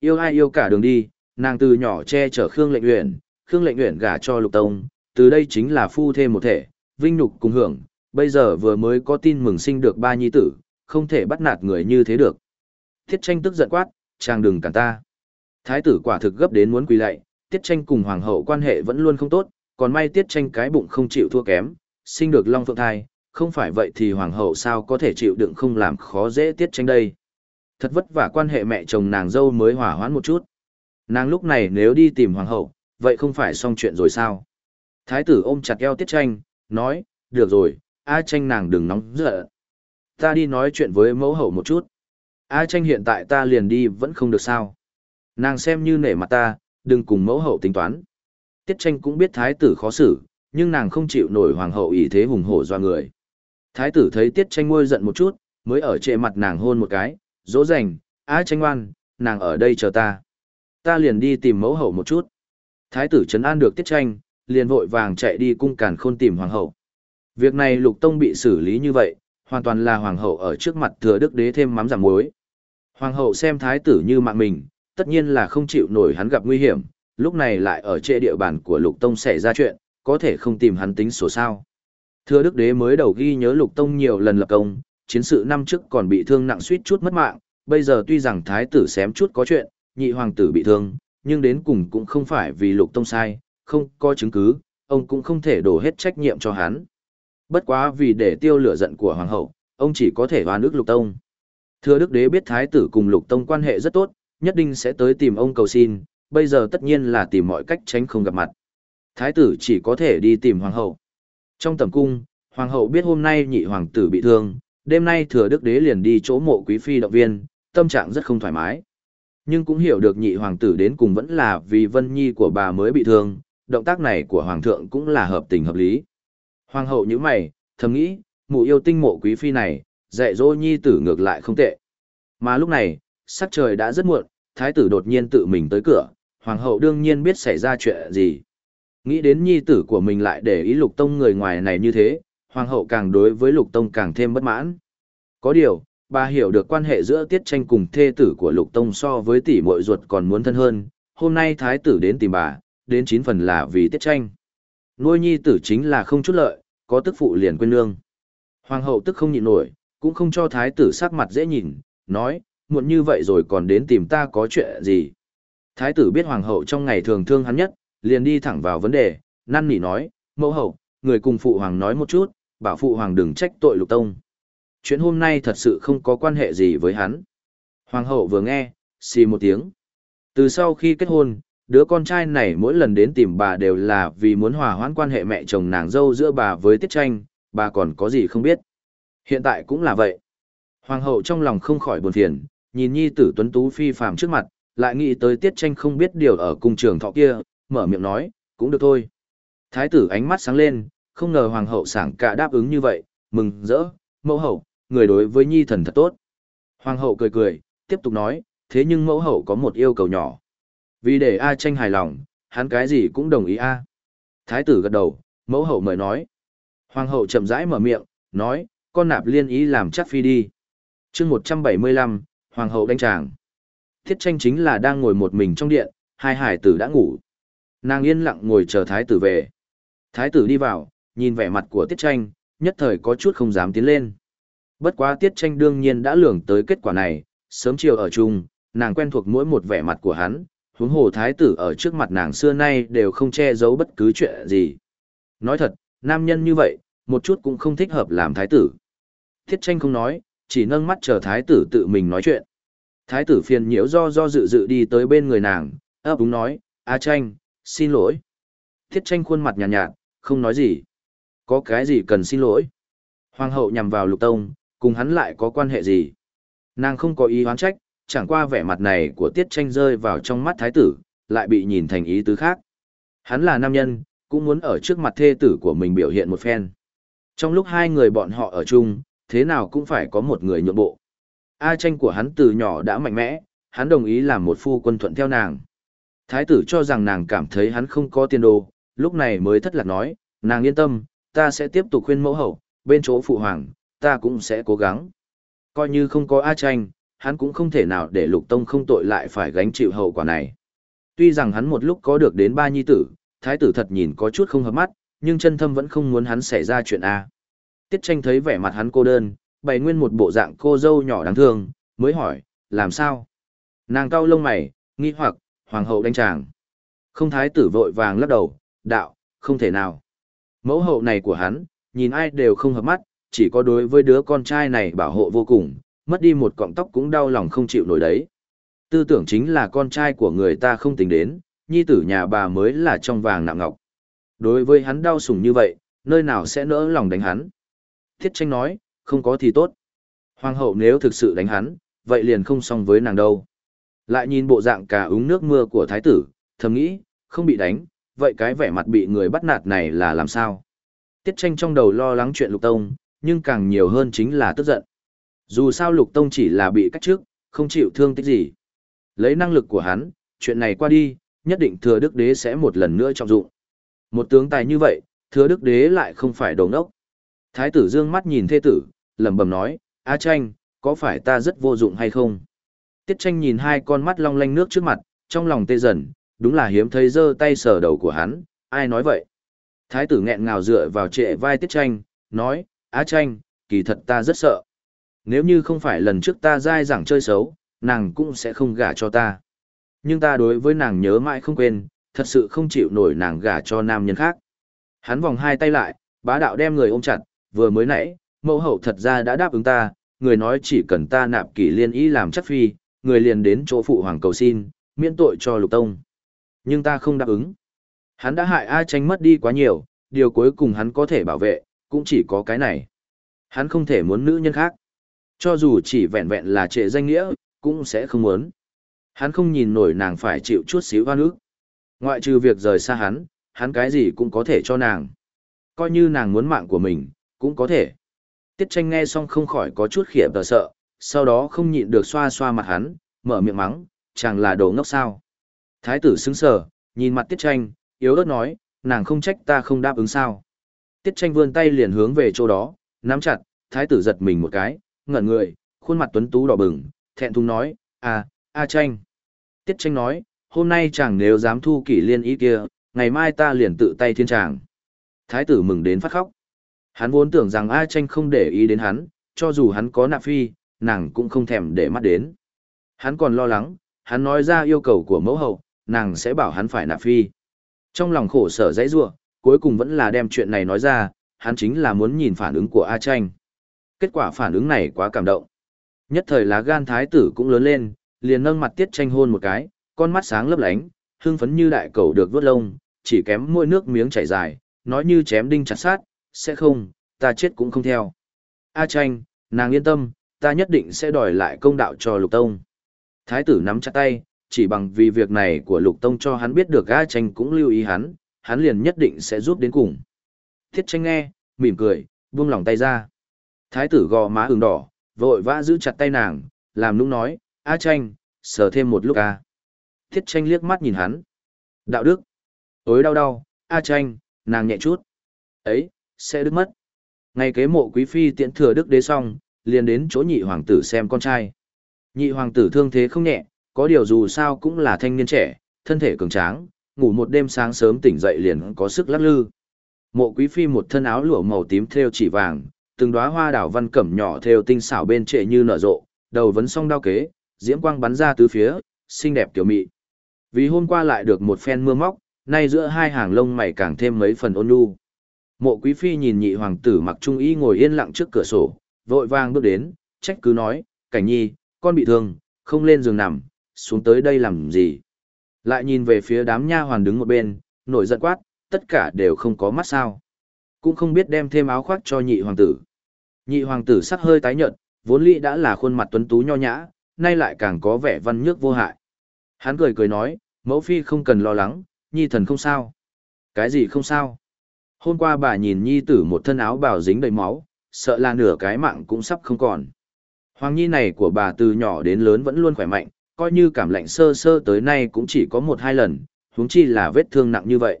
Yêu ai yêu cả đường đi, nàng từ nhỏ che chở Khương Lệnh Uyển, Khương Lệnh Uyển gả cho Lục Tông, từ đây chính là phu thêm một thể, vinh nhục cùng hưởng, bây giờ vừa mới có tin mừng sinh được ba nhi tử, không thể bắt nạt người như thế được. Tiết tranh tức giận quát, chàng đừng cản ta. Thái tử quả thực gấp đến muốn quỳ lạy, tiết tranh cùng hoàng hậu quan hệ vẫn luôn không tốt, còn may tiết tranh cái bụng không chịu thua kém, sinh được long phượng thai, không phải vậy thì hoàng hậu sao có thể chịu đựng không làm khó dễ tiết tranh đây. Thật vất vả quan hệ mẹ chồng nàng dâu mới hỏa hoãn một chút. Nàng lúc này nếu đi tìm hoàng hậu, vậy không phải xong chuyện rồi sao? Thái tử ôm chặt eo tiết tranh, nói, được rồi, A tranh nàng đừng nóng giận. Ta đi nói chuyện với mẫu hậu một chút. A tranh hiện tại ta liền đi vẫn không được sao. Nàng xem như nể mặt ta, đừng cùng mẫu hậu tính toán. Tiết tranh cũng biết thái tử khó xử, nhưng nàng không chịu nổi hoàng hậu ý thế hùng hổ do người. Thái tử thấy tiết tranh ngôi giận một chút, mới ở trệ mặt nàng hôn một cái, dỗ dành, A tranh ngoan, nàng ở đây chờ ta. Ta liền đi tìm mẫu hậu một chút. Thái tử trấn an được tiết tranh, liền vội vàng chạy đi cung càn khôn tìm hoàng hậu. Việc này lục tông bị xử lý như vậy, hoàn toàn là hoàng hậu ở trước mặt thừa đức đế thêm mắm giảm muối. Hoàng hậu xem thái tử như mạng mình, tất nhiên là không chịu nổi hắn gặp nguy hiểm, lúc này lại ở trên địa bàn của lục tông xảy ra chuyện, có thể không tìm hắn tính sổ sao. Thừa đức đế mới đầu ghi nhớ lục tông nhiều lần lập công, chiến sự năm trước còn bị thương nặng suýt chút mất mạng, bây giờ tuy rằng thái tử xém chút có chuyện, nhị hoàng tử bị thương, nhưng đến cùng cũng không phải vì lục tông sai, không có chứng cứ, ông cũng không thể đổ hết trách nhiệm cho hắn. Bất quá vì để tiêu lửa giận của hoàng hậu, ông chỉ có thể hoàn ước lục tông. Thưa đức đế biết thái tử cùng lục tông quan hệ rất tốt, nhất định sẽ tới tìm ông cầu xin, bây giờ tất nhiên là tìm mọi cách tránh không gặp mặt. Thái tử chỉ có thể đi tìm hoàng hậu. Trong tầm cung, hoàng hậu biết hôm nay nhị hoàng tử bị thương, đêm nay thừa đức đế liền đi chỗ mộ quý phi động viên, tâm trạng rất không thoải mái. Nhưng cũng hiểu được nhị hoàng tử đến cùng vẫn là vì vân nhi của bà mới bị thương, động tác này của hoàng thượng cũng là hợp tình hợp lý. Hoàng hậu như mày, thầm nghĩ, mụ yêu tinh mộ quý phi này, dạy dỗ nhi tử ngược lại không tệ. Mà lúc này, sắc trời đã rất muộn, thái tử đột nhiên tự mình tới cửa, hoàng hậu đương nhiên biết xảy ra chuyện gì. Nghĩ đến nhi tử của mình lại để ý lục tông người ngoài này như thế, hoàng hậu càng đối với lục tông càng thêm bất mãn. Có điều, Bà hiểu được quan hệ giữa tiết tranh cùng thê tử của lục tông so với tỷ muội ruột còn muốn thân hơn, hôm nay thái tử đến tìm bà, đến chín phần là vì tiết tranh. Nuôi nhi tử chính là không chút lợi, có tức phụ liền quên lương. Hoàng hậu tức không nhịn nổi, cũng không cho thái tử sắc mặt dễ nhìn, nói, muộn như vậy rồi còn đến tìm ta có chuyện gì. Thái tử biết hoàng hậu trong ngày thường thương hắn nhất, liền đi thẳng vào vấn đề, năn nỉ nói, mẫu hậu, người cùng phụ hoàng nói một chút, bảo phụ hoàng đừng trách tội lục tông. Chuyện hôm nay thật sự không có quan hệ gì với hắn. Hoàng hậu vừa nghe, xì một tiếng. Từ sau khi kết hôn, đứa con trai này mỗi lần đến tìm bà đều là vì muốn hòa hoãn quan hệ mẹ chồng nàng dâu giữa bà với tiết tranh, bà còn có gì không biết. Hiện tại cũng là vậy. Hoàng hậu trong lòng không khỏi buồn phiền, nhìn nhi tử tuấn tú phi phàm trước mặt, lại nghĩ tới tiết tranh không biết điều ở cung trường thọ kia, mở miệng nói, cũng được thôi. Thái tử ánh mắt sáng lên, không ngờ hoàng hậu sảng cả đáp ứng như vậy, mừng rỡ, mẫu hậu, người đối với nhi thần thật tốt. Hoàng hậu cười cười, tiếp tục nói, thế nhưng mẫu hậu có một yêu cầu nhỏ. Vì để A tranh hài lòng, hắn cái gì cũng đồng ý A. Thái tử gật đầu, mẫu hậu mời nói. Hoàng hậu chậm rãi mở miệng, nói, con nạp liên ý làm chắc phi đi. chương 175, Hoàng hậu đánh tràng. Thiết tranh chính là đang ngồi một mình trong điện, hai hải tử đã ngủ. Nàng yên lặng ngồi chờ thái tử về. Thái tử đi vào, nhìn vẻ mặt của tiết tranh, nhất thời có chút không dám tiến lên. Bất quá tiết tranh đương nhiên đã lường tới kết quả này, sớm chiều ở chung, nàng quen thuộc mỗi một vẻ mặt của hắn, huống hồ thái tử ở trước mặt nàng xưa nay đều không che giấu bất cứ chuyện gì. Nói thật, nam nhân như vậy, một chút cũng không thích hợp làm thái tử. Thiết tranh không nói, chỉ nâng mắt chờ thái tử tự mình nói chuyện. Thái tử phiền nhiễu do do dự dự đi tới bên người nàng, ấp úng nói, A tranh, xin lỗi. Thiết tranh khuôn mặt nhạt, nhạt, không nói gì. Có cái gì cần xin lỗi? Hoàng hậu nhằm vào lục tông, cùng hắn lại có quan hệ gì? Nàng không có ý hoán trách, chẳng qua vẻ mặt này của tiết tranh rơi vào trong mắt thái tử, lại bị nhìn thành ý tứ khác. Hắn là nam nhân, cũng muốn ở trước mặt thê tử của mình biểu hiện một phen. Trong lúc hai người bọn họ ở chung, thế nào cũng phải có một người nhượng bộ. A tranh của hắn từ nhỏ đã mạnh mẽ, hắn đồng ý làm một phu quân thuận theo nàng. Thái tử cho rằng nàng cảm thấy hắn không có tiền đồ, lúc này mới thất lạc nói, nàng yên tâm, ta sẽ tiếp tục khuyên mẫu hậu, bên chỗ phụ hoàng, ta cũng sẽ cố gắng. Coi như không có A tranh, hắn cũng không thể nào để lục tông không tội lại phải gánh chịu hậu quả này. Tuy rằng hắn một lúc có được đến ba nhi tử, thái tử thật nhìn có chút không hợp mắt, nhưng chân thâm vẫn không muốn hắn xảy ra chuyện A. Tiết tranh thấy vẻ mặt hắn cô đơn, bày nguyên một bộ dạng cô dâu nhỏ đáng thương, mới hỏi, làm sao? Nàng cao lông mày, nghi hoặc, hoàng hậu đánh chàng. Không thái tử vội vàng lắc đầu, đạo, không thể nào. Mẫu hậu này của hắn, nhìn ai đều không hợp mắt, chỉ có đối với đứa con trai này bảo hộ vô cùng, mất đi một cọng tóc cũng đau lòng không chịu nổi đấy. Tư tưởng chính là con trai của người ta không tính đến, nhi tử nhà bà mới là trong vàng nặng ngọc. Đối với hắn đau sủng như vậy, nơi nào sẽ nỡ lòng đánh hắn. Thiết tranh nói, không có thì tốt. Hoàng hậu nếu thực sự đánh hắn, vậy liền không xong với nàng đâu. Lại nhìn bộ dạng cả uống nước mưa của thái tử, thầm nghĩ, không bị đánh, vậy cái vẻ mặt bị người bắt nạt này là làm sao? Tiết tranh trong đầu lo lắng chuyện lục tông, nhưng càng nhiều hơn chính là tức giận. Dù sao lục tông chỉ là bị cách trước, không chịu thương tích gì. Lấy năng lực của hắn, chuyện này qua đi, nhất định thừa đức đế sẽ một lần nữa trọng dụng. Một tướng tài như vậy, thừa đức đế lại không phải đồng đốc. Thái tử dương mắt nhìn thê tử, lẩm bẩm nói, A tranh, có phải ta rất vô dụng hay không? Tiết tranh nhìn hai con mắt long lanh nước trước mặt, trong lòng tê dần, đúng là hiếm thấy giơ tay sờ đầu của hắn, ai nói vậy? Thái tử nghẹn ngào dựa vào trệ vai tiết tranh, nói, A tranh, kỳ thật ta rất sợ. Nếu như không phải lần trước ta dai dẳng chơi xấu, nàng cũng sẽ không gả cho ta. Nhưng ta đối với nàng nhớ mãi không quên, thật sự không chịu nổi nàng gả cho nam nhân khác. Hắn vòng hai tay lại, bá đạo đem người ôm chặt, vừa mới nãy, mẫu hậu thật ra đã đáp ứng ta, người nói chỉ cần ta nạp kỷ liên ý làm chất phi, người liền đến chỗ phụ hoàng cầu xin, miễn tội cho lục tông. Nhưng ta không đáp ứng. Hắn đã hại A tranh mất đi quá nhiều, điều cuối cùng hắn có thể bảo vệ, cũng chỉ có cái này. Hắn không thể muốn nữ nhân khác. Cho dù chỉ vẹn vẹn là trệ danh nghĩa, cũng sẽ không muốn. Hắn không nhìn nổi nàng phải chịu chút xíu hoa nước. Ngoại trừ việc rời xa hắn, hắn cái gì cũng có thể cho nàng. Coi như nàng muốn mạng của mình, cũng có thể. Tiết tranh nghe xong không khỏi có chút khỉa tờ sợ, sau đó không nhịn được xoa xoa mặt hắn, mở miệng mắng, chàng là đồ ngốc sao. Thái tử sững sờ, nhìn mặt tiết tranh, yếu ớt nói, nàng không trách ta không đáp ứng sao. Tiết tranh vươn tay liền hướng về chỗ đó, nắm chặt, thái tử giật mình một cái, ngẩn người, khuôn mặt tuấn tú đỏ bừng, thẹn thùng nói, à, A tranh. Tiết tranh nói, hôm nay chàng nếu dám thu kỷ liên ý kia, ngày mai ta liền tự tay thiên tràng. Thái tử mừng đến phát khóc. Hắn vốn tưởng rằng A tranh không để ý đến hắn, cho dù hắn có nạp phi, nàng cũng không thèm để mắt đến. Hắn còn lo lắng, hắn nói ra yêu cầu của mẫu hậu, nàng sẽ bảo hắn phải nạp phi. Trong lòng khổ sở dãy rua, cuối cùng vẫn là đem chuyện này nói ra, hắn chính là muốn nhìn phản ứng của A tranh. Kết quả phản ứng này quá cảm động. Nhất thời lá gan thái tử cũng lớn lên, liền nâng mặt tiết tranh hôn một cái, con mắt sáng lấp lánh, hưng phấn như đại cầu được vớt lông, chỉ kém môi nước miếng chảy dài, nói như chém đinh chặt sát, sẽ không, ta chết cũng không theo. A tranh, nàng yên tâm, ta nhất định sẽ đòi lại công đạo cho lục tông. Thái tử nắm chặt tay, chỉ bằng vì việc này của lục tông cho hắn biết được A tranh cũng lưu ý hắn, hắn liền nhất định sẽ giúp đến cùng. Thiết tranh nghe, mỉm cười, buông lòng tay ra. Thái tử gò má ửng đỏ, vội vã giữ chặt tay nàng, làm nũng nói, A tranh, sờ thêm một lúc a. Thiết tranh liếc mắt nhìn hắn. Đạo đức. Ối đau đau, A tranh, nàng nhẹ chút. Ấy, sẽ đứt mất. Ngày kế mộ quý phi tiễn thừa đức đế xong, liền đến chỗ nhị hoàng tử xem con trai. Nhị hoàng tử thương thế không nhẹ, có điều dù sao cũng là thanh niên trẻ, thân thể cường tráng, ngủ một đêm sáng sớm tỉnh dậy liền có sức lắc lư. Mộ quý phi một thân áo lụa màu tím thêu chỉ vàng, từng đóa hoa đảo văn cẩm nhỏ theo tinh xảo bên trệ như nở rộ, đầu vấn song đao kế, diễm quang bắn ra tứ phía, xinh đẹp kiểu mị. Vì hôm qua lại được một phen mưa móc, nay giữa hai hàng lông mày càng thêm mấy phần ôn nhu. Mộ quý phi nhìn nhị hoàng tử mặc trung y ngồi yên lặng trước cửa sổ, vội vàng bước đến, trách cứ nói, cảnh nhi, con bị thương, không lên giường nằm, xuống tới đây làm gì. Lại nhìn về phía đám nha hoàn đứng một bên, nổi giận quát, tất cả đều không có mắt sao. Cũng không biết đem thêm áo khoác cho nhị hoàng tử. Nhị hoàng tử sắc hơi tái nhợt, vốn lị đã là khuôn mặt tuấn tú nho nhã, nay lại càng có vẻ văn nhước vô hại. Hắn cười cười nói, mẫu phi không cần lo lắng, nhi thần không sao. Cái gì không sao? Hôm qua bà nhìn nhi tử một thân áo bào dính đầy máu, sợ là nửa cái mạng cũng sắp không còn. Hoàng nhi này của bà từ nhỏ đến lớn vẫn luôn khỏe mạnh, coi như cảm lạnh sơ sơ tới nay cũng chỉ có một hai lần, huống chi là vết thương nặng như vậy.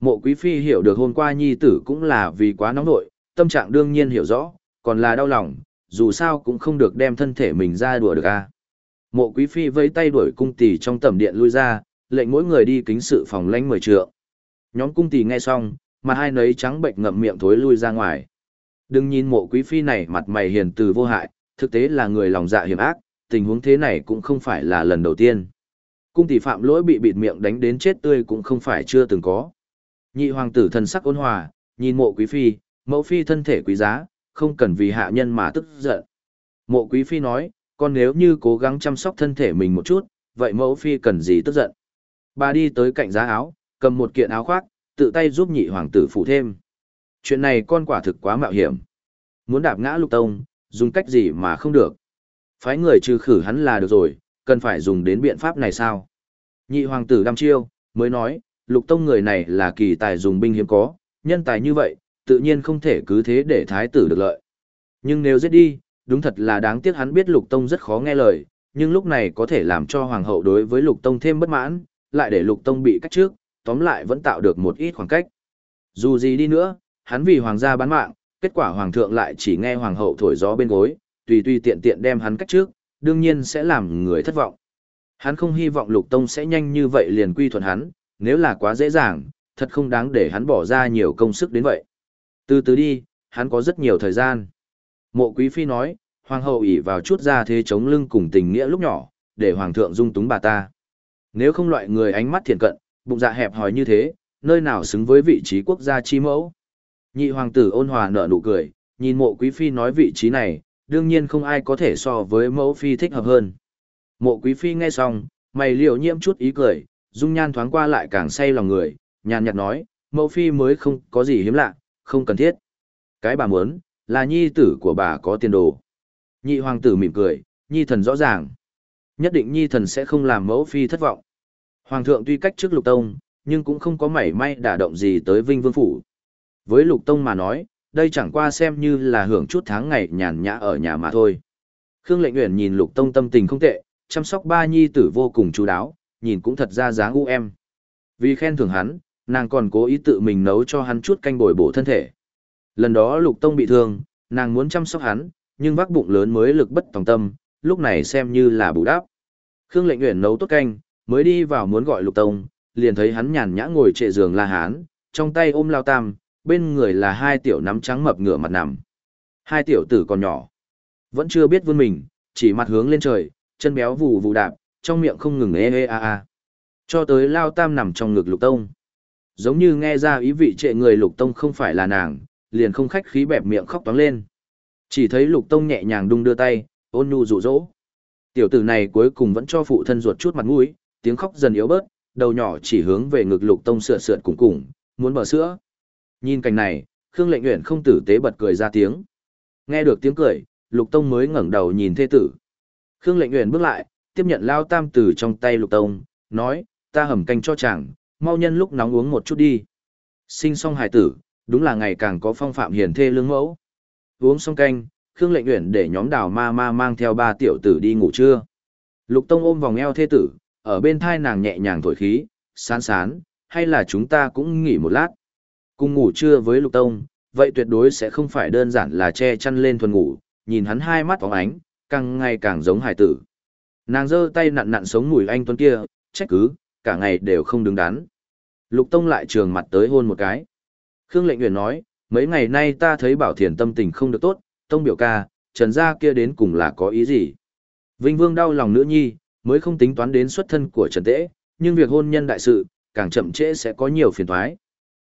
Mộ quý phi hiểu được hôm qua nhi tử cũng là vì quá nóng nội, tâm trạng đương nhiên hiểu rõ, còn là đau lòng, dù sao cũng không được đem thân thể mình ra đùa được a. Mộ quý phi vẫy tay đuổi cung tỷ trong tầm điện lui ra, lệnh mỗi người đi kính sự phòng lãnh mười trượng. Nhóm cung tỷ nghe xong, mặt hai nấy trắng bệnh ngậm miệng thối lui ra ngoài. Đừng nhìn mộ quý phi này mặt mày hiền từ vô hại, thực tế là người lòng dạ hiểm ác, tình huống thế này cũng không phải là lần đầu tiên. Cung tỷ phạm lỗi bị bịt miệng đánh đến chết tươi cũng không phải chưa từng có. Nhị hoàng tử thần sắc ôn hòa, nhìn mộ quý phi, mẫu phi thân thể quý giá, không cần vì hạ nhân mà tức giận. Mộ quý phi nói, con nếu như cố gắng chăm sóc thân thể mình một chút, vậy mẫu phi cần gì tức giận. Bà đi tới cạnh giá áo, cầm một kiện áo khoác, tự tay giúp nhị hoàng tử phủ thêm. Chuyện này con quả thực quá mạo hiểm. Muốn đạp ngã lục tông, dùng cách gì mà không được. Phái người trừ khử hắn là được rồi, cần phải dùng đến biện pháp này sao? Nhị hoàng tử đăm chiêu, mới nói, lục tông người này là kỳ tài dùng binh hiếm có, nhân tài như vậy, tự nhiên không thể cứ thế để thái tử được lợi. Nhưng nếu giết đi, đúng thật là đáng tiếc hắn biết lục tông rất khó nghe lời, nhưng lúc này có thể làm cho hoàng hậu đối với lục tông thêm bất mãn, lại để lục tông bị cách trước, tóm lại vẫn tạo được một ít khoảng cách. Dù gì đi nữa, hắn vì hoàng gia bán mạng, kết quả hoàng thượng lại chỉ nghe hoàng hậu thổi gió bên gối, tùy tùy tiện tiện đem hắn cách trước, đương nhiên sẽ làm người thất vọng. Hắn không hy vọng lục tông sẽ nhanh như vậy liền quy thuận hắn, nếu là quá dễ dàng, thật không đáng để hắn bỏ ra nhiều công sức đến vậy. Từ từ đi, hắn có rất nhiều thời gian. Mộ quý phi nói, hoàng hậu ỷ vào chút ra thế chống lưng cùng tình nghĩa lúc nhỏ, để hoàng thượng dung túng bà ta. Nếu không loại người ánh mắt thiện cận, bụng dạ hẹp hòi như thế, nơi nào xứng với vị trí quốc gia chi mẫu. Nhị hoàng tử ôn hòa nở nụ cười, nhìn mộ quý phi nói vị trí này, đương nhiên không ai có thể so với mẫu phi thích hợp hơn. Mộ quý phi nghe xong, mày liều nhiễm chút ý cười, dung nhan thoáng qua lại càng say lòng người, nhàn nhạt nói, mẫu phi mới không có gì hiếm lạ, không cần thiết. Cái bà muốn, là nhi tử của bà có tiền đồ. Nhị hoàng tử mỉm cười, nhi thần rõ ràng. Nhất định nhi thần sẽ không làm mẫu phi thất vọng. Hoàng thượng tuy cách trước lục tông, nhưng cũng không có mảy may đả động gì tới vinh vương phủ. Với lục tông mà nói, đây chẳng qua xem như là hưởng chút tháng ngày nhàn nhã ở nhà mà thôi. Khương lệnh nguyện nhìn lục tông tâm tình không tệ, chăm sóc ba nhi tử vô cùng chú đáo, nhìn cũng thật ra dáng u em. Vì khen thưởng hắn, nàng còn cố ý tự mình nấu cho hắn chút canh bồi bổ thân thể. Lần đó lục tông bị thương, nàng muốn chăm sóc hắn, nhưng vác bụng lớn mới lực bất tòng tâm, lúc này xem như là bù đắp. Khương Lệnh Uyển nấu tốt canh, mới đi vào muốn gọi Lục Tông, liền thấy hắn nhàn nhã ngồi trệ giường La Hán, trong tay ôm lao tam, bên người là hai tiểu nắm trắng mập ngửa mặt nằm. Hai tiểu tử còn nhỏ, vẫn chưa biết vươn mình, chỉ mặt hướng lên trời, chân béo vù vù đạp, trong miệng không ngừng ê ê a a. Cho tới lao tam nằm trong ngực Lục Tông. Giống như nghe ra ý vị trệ người Lục Tông không phải là nàng, liền không khách khí bẹp miệng khóc toáng lên. Chỉ thấy Lục Tông nhẹ nhàng đung đưa tay, ôn nhu dụ dỗ. Tiểu tử này cuối cùng vẫn cho phụ thân ruột chút mặt mũi, tiếng khóc dần yếu bớt, đầu nhỏ chỉ hướng về ngực Lục Tông sượt sượt cùng cùng, muốn bờ sữa. Nhìn cảnh này, Khương Lệnh Uyển không tử tế bật cười ra tiếng. Nghe được tiếng cười, Lục Tông mới ngẩng đầu nhìn thê tử. Khương Lệnh Uyển bước lại, tiếp nhận lao tam tử trong tay Lục Tông, nói, ta hầm canh cho chàng, mau nhân lúc nóng uống một chút đi. Sinh xong hài tử, đúng là ngày càng có phong phạm hiền thê lương mẫu. Uống xong canh, Khương Lệnh Uyển để nhóm đào ma ma mang theo ba tiểu tử đi ngủ trưa. Lục Tông ôm vòng eo thê tử, ở bên thai nàng nhẹ nhàng thổi khí, sán sán, hay là chúng ta cũng nghỉ một lát. Cùng ngủ trưa với Lục Tông, vậy tuyệt đối sẽ không phải đơn giản là che chăn lên thuần ngủ, nhìn hắn hai mắt phóng ánh, càng ngày càng giống hải tử. Nàng giơ tay nặn nặn sống mùi anh tuấn kia, trách cứ, cả ngày đều không đứng đắn. Lục Tông lại trường mặt tới hôn một cái. Khương Lệnh Uyển nói, mấy ngày nay ta thấy Bảo Thiền tâm tình không được tốt, Tông biểu ca, Trần gia kia đến cùng là có ý gì? Vinh Vương đau lòng nữ nhi, mới không tính toán đến xuất thân của Trần Tễ, nhưng việc hôn nhân đại sự, càng chậm trễ sẽ có nhiều phiền toái.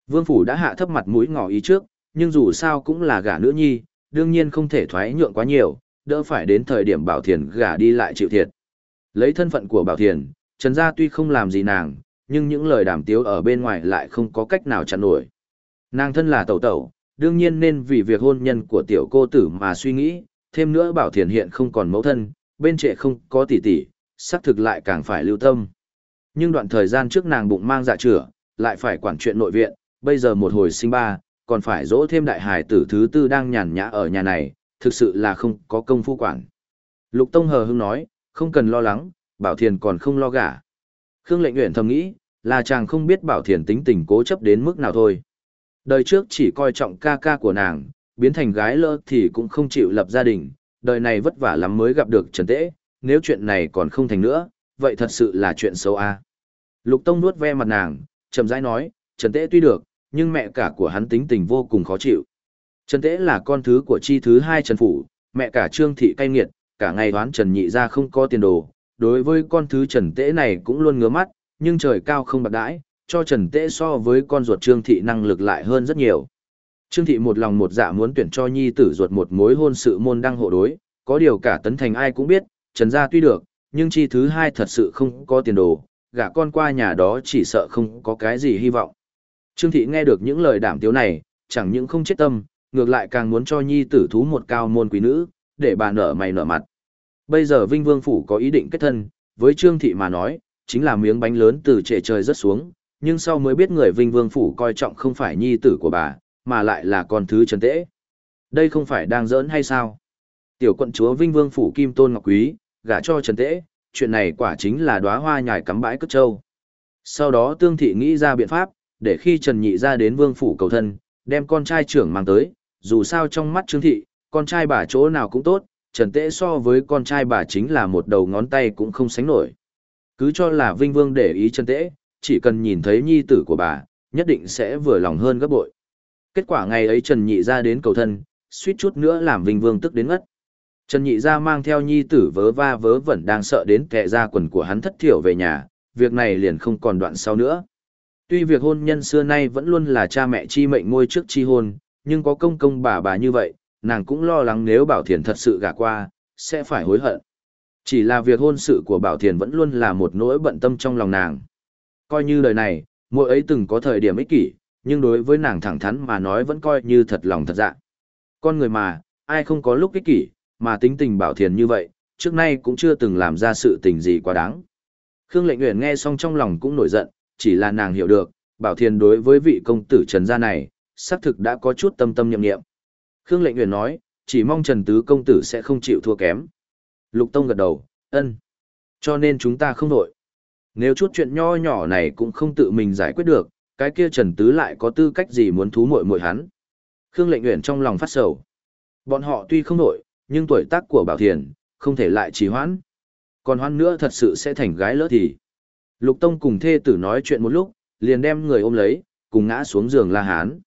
Vương phủ đã hạ thấp mặt mũi ngỏ ý trước, nhưng dù sao cũng là gả nữ nhi, đương nhiên không thể thoái nhượng quá nhiều, đỡ phải đến thời điểm Bảo Thiền gả đi lại chịu thiệt. Lấy thân phận của Bảo Thiền, Trần Gia tuy không làm gì nàng, nhưng những lời đàm tiếu ở bên ngoài lại không có cách nào chặn nổi. Nàng thân là tẩu tẩu, đương nhiên nên vì việc hôn nhân của tiểu cô tử mà suy nghĩ, thêm nữa Bảo Thiền hiện không còn mẫu thân, bên trệ không có tỷ tỷ, xác thực lại càng phải lưu tâm. Nhưng đoạn thời gian trước nàng bụng mang dạ chữa, lại phải quản chuyện nội viện, bây giờ một hồi sinh ba, còn phải dỗ thêm đại hài tử thứ tư đang nhàn nhã ở nhà này, thực sự là không có công phu quản. Lục Tông hờ hững nói, không cần lo lắng, Bảo Thiền còn không lo gả. Khương Lệnh Uyển thầm nghĩ, là chàng không biết Bảo Thiền tính tình cố chấp đến mức nào thôi. Đời trước chỉ coi trọng ca ca của nàng, biến thành gái lỡ thì cũng không chịu lập gia đình, đời này vất vả lắm mới gặp được Trần Tễ, nếu chuyện này còn không thành nữa, vậy thật sự là chuyện xấu a. Lục Tông nuốt ve mặt nàng, chậm rãi nói, Trần Tễ tuy được, nhưng mẹ cả của hắn tính tình vô cùng khó chịu. Trần Tễ là con thứ của chi thứ hai Trần Phủ, mẹ cả Trương Thị cay nghiệt, cả ngày đoán Trần Nhị ra không có tiền đồ, đối với con thứ Trần Tễ này cũng luôn ngứa mắt, nhưng trời cao không bạc đãi, cho Trần Tễ so với con ruột Trương Thị năng lực lại hơn rất nhiều. Trương Thị một lòng một dạ muốn tuyển cho nhi tử ruột một mối hôn sự môn đăng hộ đối, có điều cả tấn thành ai cũng biết, Trần gia tuy được, nhưng chi thứ hai thật sự không có tiền đồ, gả con qua nhà đó chỉ sợ không có cái gì hy vọng. Trương Thị nghe được những lời đảm tiếu này, chẳng những không chết tâm, ngược lại càng muốn cho nhi tử thú một cao môn quý nữ, để bà nở mày nở mặt. Bây giờ Vinh Vương Phủ có ý định kết thân, với Trương Thị mà nói, chính là miếng bánh lớn từ trệ trời rất xuống, nhưng sau mới biết người Vinh Vương Phủ coi trọng không phải nhi tử của bà, mà lại là con thứ trần tễ. Đây không phải đang giỡn hay sao? Tiểu quận chúa Vinh Vương Phủ Kim Tôn Ngọc Quý, gả cho trần tễ, chuyện này quả chính là đóa hoa nhài cắm bãi cất trâu. Sau đó Tương Thị nghĩ ra biện pháp, để khi Trần Nhị ra đến Vương Phủ cầu thân, đem con trai trưởng mang tới, dù sao trong mắt Trương Thị, con trai bà chỗ nào cũng tốt, Trần Tế so với con trai bà chính là một đầu ngón tay cũng không sánh nổi. Cứ cho là Vinh Vương để ý Trần Tế, chỉ cần nhìn thấy nhi tử của bà, nhất định sẽ vừa lòng hơn gấp bội. Kết quả ngày ấy Trần Nhị ra đến cầu thân, suýt chút nữa làm Vinh Vương tức đến ngất. Trần Nhị ra mang theo nhi tử vớ va vớ vẩn đang sợ đến kẻ ra quần của hắn thất thiểu về nhà, việc này liền không còn đoạn sau nữa. Tuy việc hôn nhân xưa nay vẫn luôn là cha mẹ chi mệnh ngôi trước chi hôn, nhưng có công công bà bà như vậy, nàng cũng lo lắng nếu Bảo Thiền thật sự gả qua, sẽ phải hối hận. Chỉ là việc hôn sự của Bảo Thiền vẫn luôn là một nỗi bận tâm trong lòng nàng. Coi như lời này, mỗi ấy từng có thời điểm ích kỷ, nhưng đối với nàng thẳng thắn mà nói vẫn coi như thật lòng thật dạ. Con người mà, ai không có lúc ích kỷ, mà tính tình Bảo Thiền như vậy, trước nay cũng chưa từng làm ra sự tình gì quá đáng. Khương Lệnh Uyển nghe xong trong lòng cũng nổi giận, chỉ là nàng hiểu được, Bảo Thiền đối với vị công tử Trần gia này, xác thực đã có chút tâm tâm nhậm nghiệm. Khương Lệnh Uyển nói, chỉ mong Trần Tứ công tử sẽ không chịu thua kém. Lục Tông gật đầu, ân. Cho nên chúng ta không đổi. Nếu chút chuyện nho nhỏ này cũng không tự mình giải quyết được, cái kia Trần Tứ lại có tư cách gì muốn thú muội muội hắn. Khương Lệnh Uyển trong lòng phát sầu. Bọn họ tuy không đổi, nhưng tuổi tác của Bảo Thiền, không thể lại trì hoãn. Còn hoãn nữa thật sự sẽ thành gái lỡ thì. Lục Tông cùng thê tử nói chuyện một lúc, liền đem người ôm lấy, cùng ngã xuống giường La Hán.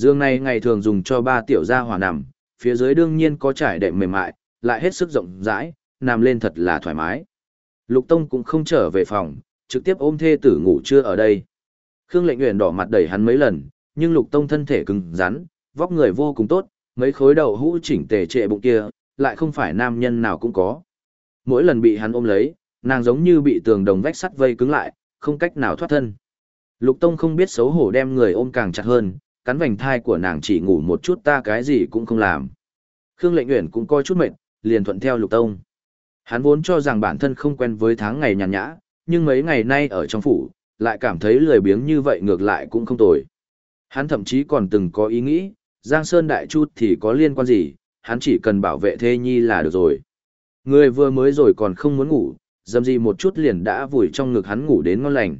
Giường này ngày thường dùng cho ba tiểu gia hỏa nằm, phía dưới đương nhiên có trải đệm mềm mại, lại hết sức rộng rãi, nằm lên thật là thoải mái. Lục Tông cũng không trở về phòng, trực tiếp ôm thê tử ngủ trưa ở đây. Khương Lệnh Uyển đỏ mặt đẩy hắn mấy lần, nhưng Lục Tông thân thể cứng rắn, vóc người vô cùng tốt, mấy khối đầu hũ chỉnh tề trệ bụng kia, lại không phải nam nhân nào cũng có. Mỗi lần bị hắn ôm lấy, nàng giống như bị tường đồng vách sắt vây cứng lại, không cách nào thoát thân. Lục Tông không biết xấu hổ đem người ôm càng chặt hơn, cắn vành thai của nàng chỉ ngủ một chút ta cái gì cũng không làm. Khương Lệnh Uyển cũng coi chút mệt, liền thuận theo Lục Tông. Hắn vốn cho rằng bản thân không quen với tháng ngày nhàn nhã, nhưng mấy ngày nay ở trong phủ, lại cảm thấy lười biếng như vậy ngược lại cũng không tồi. Hắn thậm chí còn từng có ý nghĩ, Giang Sơn Đại Chút thì có liên quan gì, hắn chỉ cần bảo vệ thê nhi là được rồi. Người vừa mới rồi còn không muốn ngủ, dầm gì một chút liền đã vùi trong ngực hắn ngủ đến ngon lành.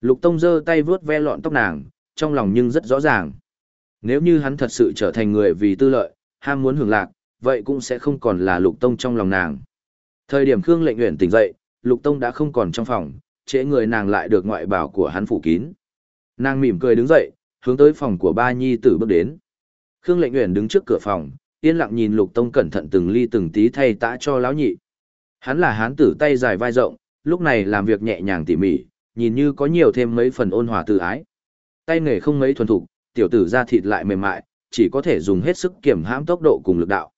Lục Tông giơ tay vướt ve lọn tóc nàng, trong lòng nhưng rất rõ ràng. Nếu như hắn thật sự trở thành người vì tư lợi, ham muốn hưởng lạc, vậy cũng sẽ không còn là Lục Tông trong lòng nàng. Thời điểm Khương Lệnh Uyển tỉnh dậy, Lục Tông đã không còn trong phòng, trễ người nàng lại được ngoại bảo của hắn phủ kín. Nàng mỉm cười đứng dậy, hướng tới phòng của ba nhi tử bước đến. Khương Lệnh Uyển đứng trước cửa phòng, yên lặng nhìn Lục Tông cẩn thận từng ly từng tí thay tã cho lão nhị. Hắn là hán tử tay dài vai rộng, lúc này làm việc nhẹ nhàng tỉ mỉ, nhìn như có nhiều thêm mấy phần ôn hòa từ ái. Tay nghề không mấy thuần thục, tiểu tử ra thịt lại mềm mại, chỉ có thể dùng hết sức kiểm hãm tốc độ cùng lực đạo.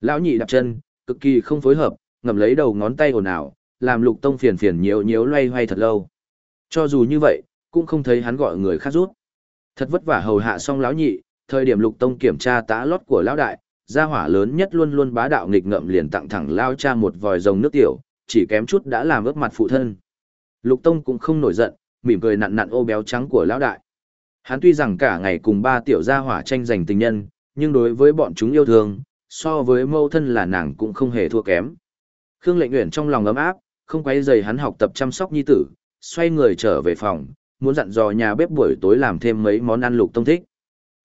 Lão nhị đạp chân, cực kỳ không phối hợp, ngậm lấy đầu ngón tay ồn ào, làm Lục Tông phiền phiền nhiều nhiều loay hoay thật lâu. Cho dù như vậy, cũng không thấy hắn gọi người khác rút. Thật vất vả hầu hạ xong lão nhị, thời điểm Lục Tông kiểm tra tá lót của lão đại, gia hỏa lớn nhất luôn luôn bá đạo nghịch ngợm liền tặng thẳng lao cha một vòi rồng nước tiểu, chỉ kém chút đã làm ướp mặt phụ thân. Lục Tông cũng không nổi giận, mỉm cười nặn nặn ô béo trắng của lão đại. Hắn tuy rằng cả ngày cùng ba tiểu gia hỏa tranh giành tình nhân, nhưng đối với bọn chúng yêu thương, so với mâu thân là nàng cũng không hề thua kém. Khương Lệnh Uyển trong lòng ấm áp, không quấy rầy hắn học tập chăm sóc nhi tử, xoay người trở về phòng, muốn dặn dò nhà bếp buổi tối làm thêm mấy món ăn Lục Tông thích.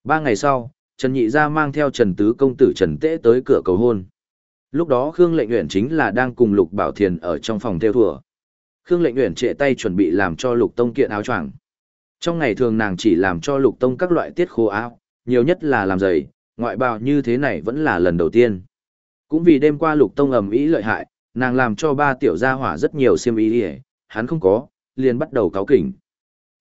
Ba ngày sau, Trần Nhị Gia mang theo Trần Tứ Công Tử Trần Tế tới cửa cầu hôn. Lúc đó Khương Lệnh Uyển chính là đang cùng Lục Bảo Thiền ở trong phòng theo thùa. Khương Lệnh Uyển trệ tay chuẩn bị làm cho Lục Tông kiện áo choàng. Trong ngày thường nàng chỉ làm cho Lục Tông các loại tiết khô áo, nhiều nhất là làm giày, ngoại bào như thế này vẫn là lần đầu tiên. Cũng vì đêm qua Lục Tông ầm ĩ lợi hại, nàng làm cho ba tiểu gia hỏa rất nhiều xiêm ý ỉa hắn không có, liền bắt đầu cáo kỉnh.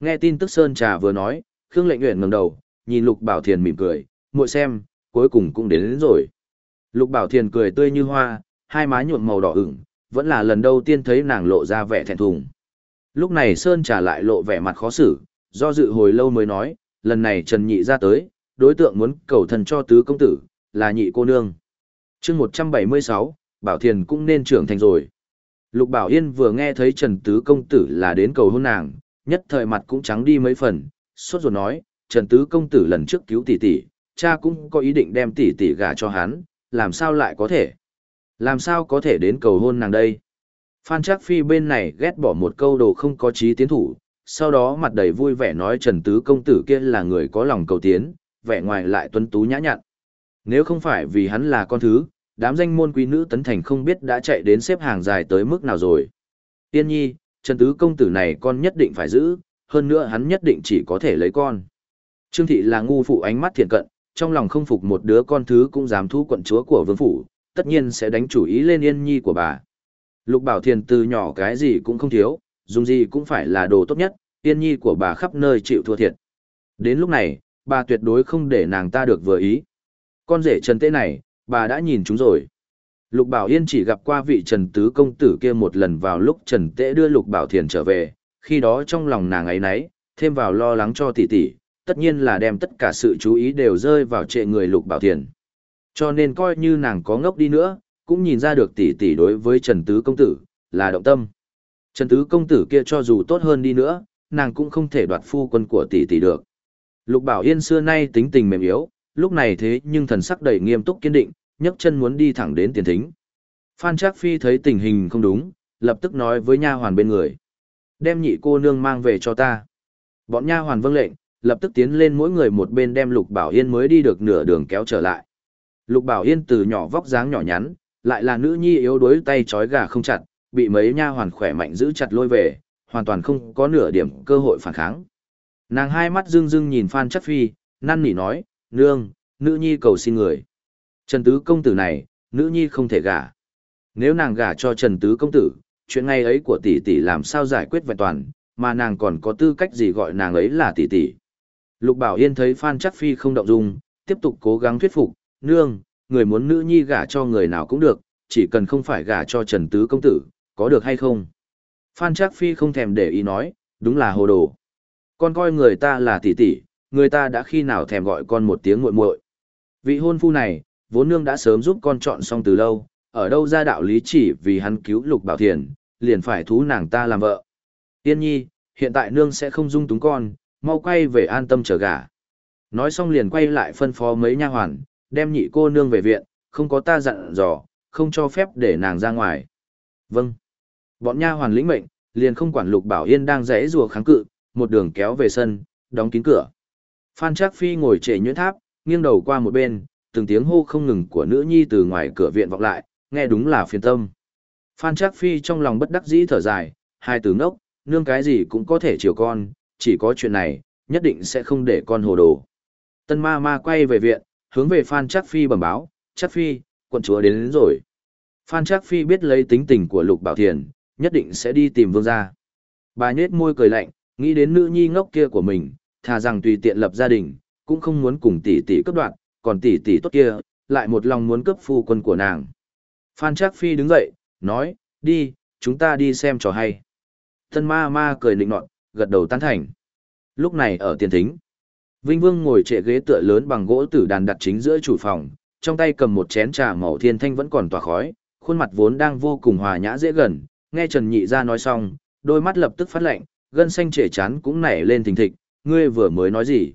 Nghe tin tức Sơn Trà vừa nói, Khương Lệnh nguyện ngẩng đầu, nhìn Lục Bảo Thiền mỉm cười, muội xem, cuối cùng cũng đến, đến rồi. Lục Bảo Thiền cười tươi như hoa, hai má nhuộm màu đỏ ửng, vẫn là lần đầu tiên thấy nàng lộ ra vẻ thẹn thùng. Lúc này Sơn trà lại lộ vẻ mặt khó xử, do dự hồi lâu mới nói, lần này Trần Nhị ra tới, đối tượng muốn cầu thần cho tứ công tử, là nhị cô nương. chương 176, Bảo Thiền cũng nên trưởng thành rồi. Lục Bảo Yên vừa nghe thấy Trần Tứ Công Tử là đến cầu hôn nàng, nhất thời mặt cũng trắng đi mấy phần, sốt ruột nói, Trần Tứ Công Tử lần trước cứu tỷ tỷ, cha cũng có ý định đem tỷ tỷ gả cho hắn, làm sao lại có thể? Làm sao có thể đến cầu hôn nàng đây? Phan Trác Phi bên này ghét bỏ một câu đồ không có trí tiến thủ, sau đó mặt đầy vui vẻ nói Trần Tứ Công Tử kia là người có lòng cầu tiến, vẻ ngoài lại tuấn tú nhã nhặn. Nếu không phải vì hắn là con thứ, đám danh môn quý nữ tấn thành không biết đã chạy đến xếp hàng dài tới mức nào rồi. Tiên nhi, Trần Tứ Công Tử này con nhất định phải giữ, hơn nữa hắn nhất định chỉ có thể lấy con. Trương Thị là ngu phụ ánh mắt thiện cận, trong lòng không phục một đứa con thứ cũng dám thu quận chúa của vương phủ, tất nhiên sẽ đánh chủ ý lên yên nhi của bà. Lục Bảo Thiền từ nhỏ cái gì cũng không thiếu, dùng gì cũng phải là đồ tốt nhất, tiên nhi của bà khắp nơi chịu thua thiệt. Đến lúc này, bà tuyệt đối không để nàng ta được vừa ý. Con rể Trần Tế này, bà đã nhìn chúng rồi. Lục Bảo Yên chỉ gặp qua vị Trần Tứ Công Tử kia một lần vào lúc Trần Tế đưa Lục Bảo Thiền trở về, khi đó trong lòng nàng ấy nấy, thêm vào lo lắng cho tỷ tỷ, tất nhiên là đem tất cả sự chú ý đều rơi vào trệ người Lục Bảo Thiền. Cho nên coi như nàng có ngốc đi nữa, cũng nhìn ra được tỷ tỷ đối với Trần Tứ Công Tử, là động tâm. Trần Tứ Công Tử kia cho dù tốt hơn đi nữa, nàng cũng không thể đoạt phu quân của tỷ tỷ được. Lục Bảo Yên xưa nay tính tình mềm yếu, lúc này thế nhưng thần sắc đầy nghiêm túc kiên định, nhấc chân muốn đi thẳng đến tiền thính. Phan Trác Phi thấy tình hình không đúng, lập tức nói với nha hoàn bên người. Đem nhị cô nương mang về cho ta. Bọn nha hoàn vâng lệnh, lập tức tiến lên mỗi người một bên đem Lục Bảo Yên mới đi được nửa đường kéo trở lại. Lục Bảo Yên từ nhỏ vóc dáng nhỏ nhắn, lại là nữ nhi yếu đuối tay trói gà không chặt, bị mấy nha hoàn khỏe mạnh giữ chặt lôi về, hoàn toàn không có nửa điểm cơ hội phản kháng. Nàng hai mắt rưng rưng nhìn Phan chất Phi, năn nỉ nói, nương, nữ nhi cầu xin người. Trần Tứ công tử này, nữ nhi không thể gả. Nếu nàng gả cho Trần Tứ công tử, chuyện ngay ấy của tỷ tỷ làm sao giải quyết vẹn toàn, mà nàng còn có tư cách gì gọi nàng ấy là tỷ tỷ. Lục Bảo Yên thấy Phan Chắc Phi không động dung, tiếp tục cố gắng thuyết phục, nương, người muốn nữ nhi gả cho người nào cũng được, chỉ cần không phải gả cho Trần Tứ công tử, có được hay không? Phan Trác Phi không thèm để ý nói, đúng là hồ đồ. Con coi người ta là tỷ tỷ, người ta đã khi nào thèm gọi con một tiếng muội muội. Vị hôn phu này, vốn nương đã sớm giúp con chọn xong từ lâu, ở đâu ra đạo lý chỉ vì hắn cứu Lục Bảo Thiền, liền phải thú nàng ta làm vợ. Tiên nhi, hiện tại nương sẽ không dung túng con, mau quay về an tâm chờ gả. Nói xong liền quay lại phân phó mấy nha hoàn, đem nhị cô nương về viện, không có ta dặn dò, không cho phép để nàng ra ngoài. Vâng. Bọn nha hoàn lĩnh mệnh, liền không quản Lục Bảo Yên đang rẽ rùa kháng cự, một đường kéo về sân, đóng kín cửa. Phan Trác Phi ngồi trệ nhuyễn tháp, nghiêng đầu qua một bên, từng tiếng hô không ngừng của nữ nhi từ ngoài cửa viện vọng lại, nghe đúng là phiền tâm. Phan Trác Phi trong lòng bất đắc dĩ thở dài, hai từ ngốc, nương cái gì cũng có thể chiều con, chỉ có chuyện này, nhất định sẽ không để con hồ đồ. Tân ma ma quay về viện, hướng về Phan Trác Phi bẩm báo, Trác Phi, quận chúa đến, đến rồi. Phan Trác Phi biết lấy tính tình của Lục Bảo Thiền, nhất định sẽ đi tìm vương gia. Bà nhết môi cười lạnh, nghĩ đến nữ nhi ngốc kia của mình, thà rằng tùy tiện lập gia đình, cũng không muốn cùng tỷ tỷ cấp đoạn, còn tỷ tỷ tốt kia, lại một lòng muốn cấp phu quân của nàng. Phan Trác Phi đứng dậy, nói, đi, chúng ta đi xem trò hay. thân ma ma cười nịnh nọt, gật đầu tán thành. Lúc này ở tiền thính, Vinh Vương ngồi trệ ghế tựa lớn bằng gỗ tử đàn đặt chính giữa chủ phòng, trong tay cầm một chén trà màu thiên thanh vẫn còn tỏa khói, khuôn mặt vốn đang vô cùng hòa nhã dễ gần, nghe Trần Nhị ra nói xong, đôi mắt lập tức phát lạnh, gân xanh trễ chán cũng nảy lên thình thịch, ngươi vừa mới nói gì?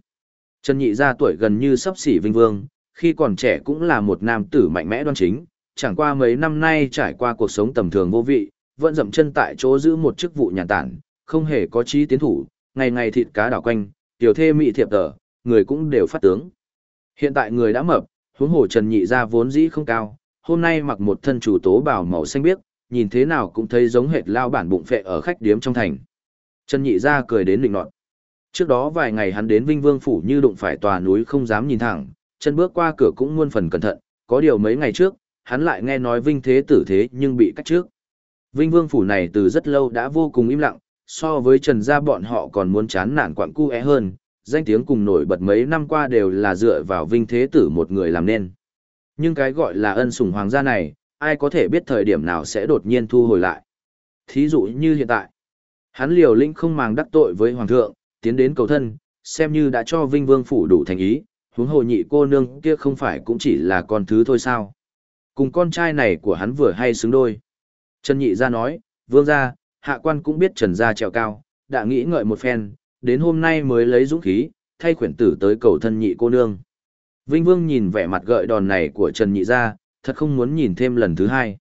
Trần Nhị ra tuổi gần như sắp xỉ Vinh Vương, khi còn trẻ cũng là một nam tử mạnh mẽ đoan chính, chẳng qua mấy năm nay trải qua cuộc sống tầm thường vô vị, vẫn dậm chân tại chỗ giữ một chức vụ nhàn tản, không hề có trí tiến thủ, ngày ngày thịt cá đảo quanh, tiểu thê mị thiệp tờ, người cũng đều phát tướng. Hiện tại người đã mập, huống hồ Trần Nhị ra vốn dĩ không cao, hôm nay mặc một thân chủ tố bào màu xanh biếc, nhìn thế nào cũng thấy giống hệt lao bản bụng phệ ở khách điếm trong thành. Trần Nhị ra cười đến định nọt. Trước đó vài ngày hắn đến Vinh Vương Phủ như đụng phải tòa núi không dám nhìn thẳng, chân bước qua cửa cũng muôn phần cẩn thận, có điều mấy ngày trước, hắn lại nghe nói Vinh Thế tử thế nhưng bị cách trước. Vinh Vương Phủ này từ rất lâu đã vô cùng im lặng, so với Trần gia bọn họ còn muốn chán nản quặng cu é hơn, danh tiếng cùng nổi bật mấy năm qua đều là dựa vào Vinh Thế tử một người làm nên. Nhưng cái gọi là ân sủng hoàng gia này, ai có thể biết thời điểm nào sẽ đột nhiên thu hồi lại. Thí dụ như hiện tại, hắn liều lĩnh không màng đắc tội với hoàng thượng, tiến đến cầu thân, xem như đã cho Vinh Vương phủ đủ thành ý, huống hồ nhị cô nương kia không phải cũng chỉ là con thứ thôi sao. Cùng con trai này của hắn vừa hay xứng đôi. Trần nhị ra nói, vương gia, hạ quan cũng biết trần gia trèo cao, đã nghĩ ngợi một phen, đến hôm nay mới lấy dũng khí, thay khuyển tử tới cầu thân nhị cô nương. Vinh Vương nhìn vẻ mặt gợi đòn này của Trần Nhị Gia, thật không muốn nhìn thêm lần thứ hai.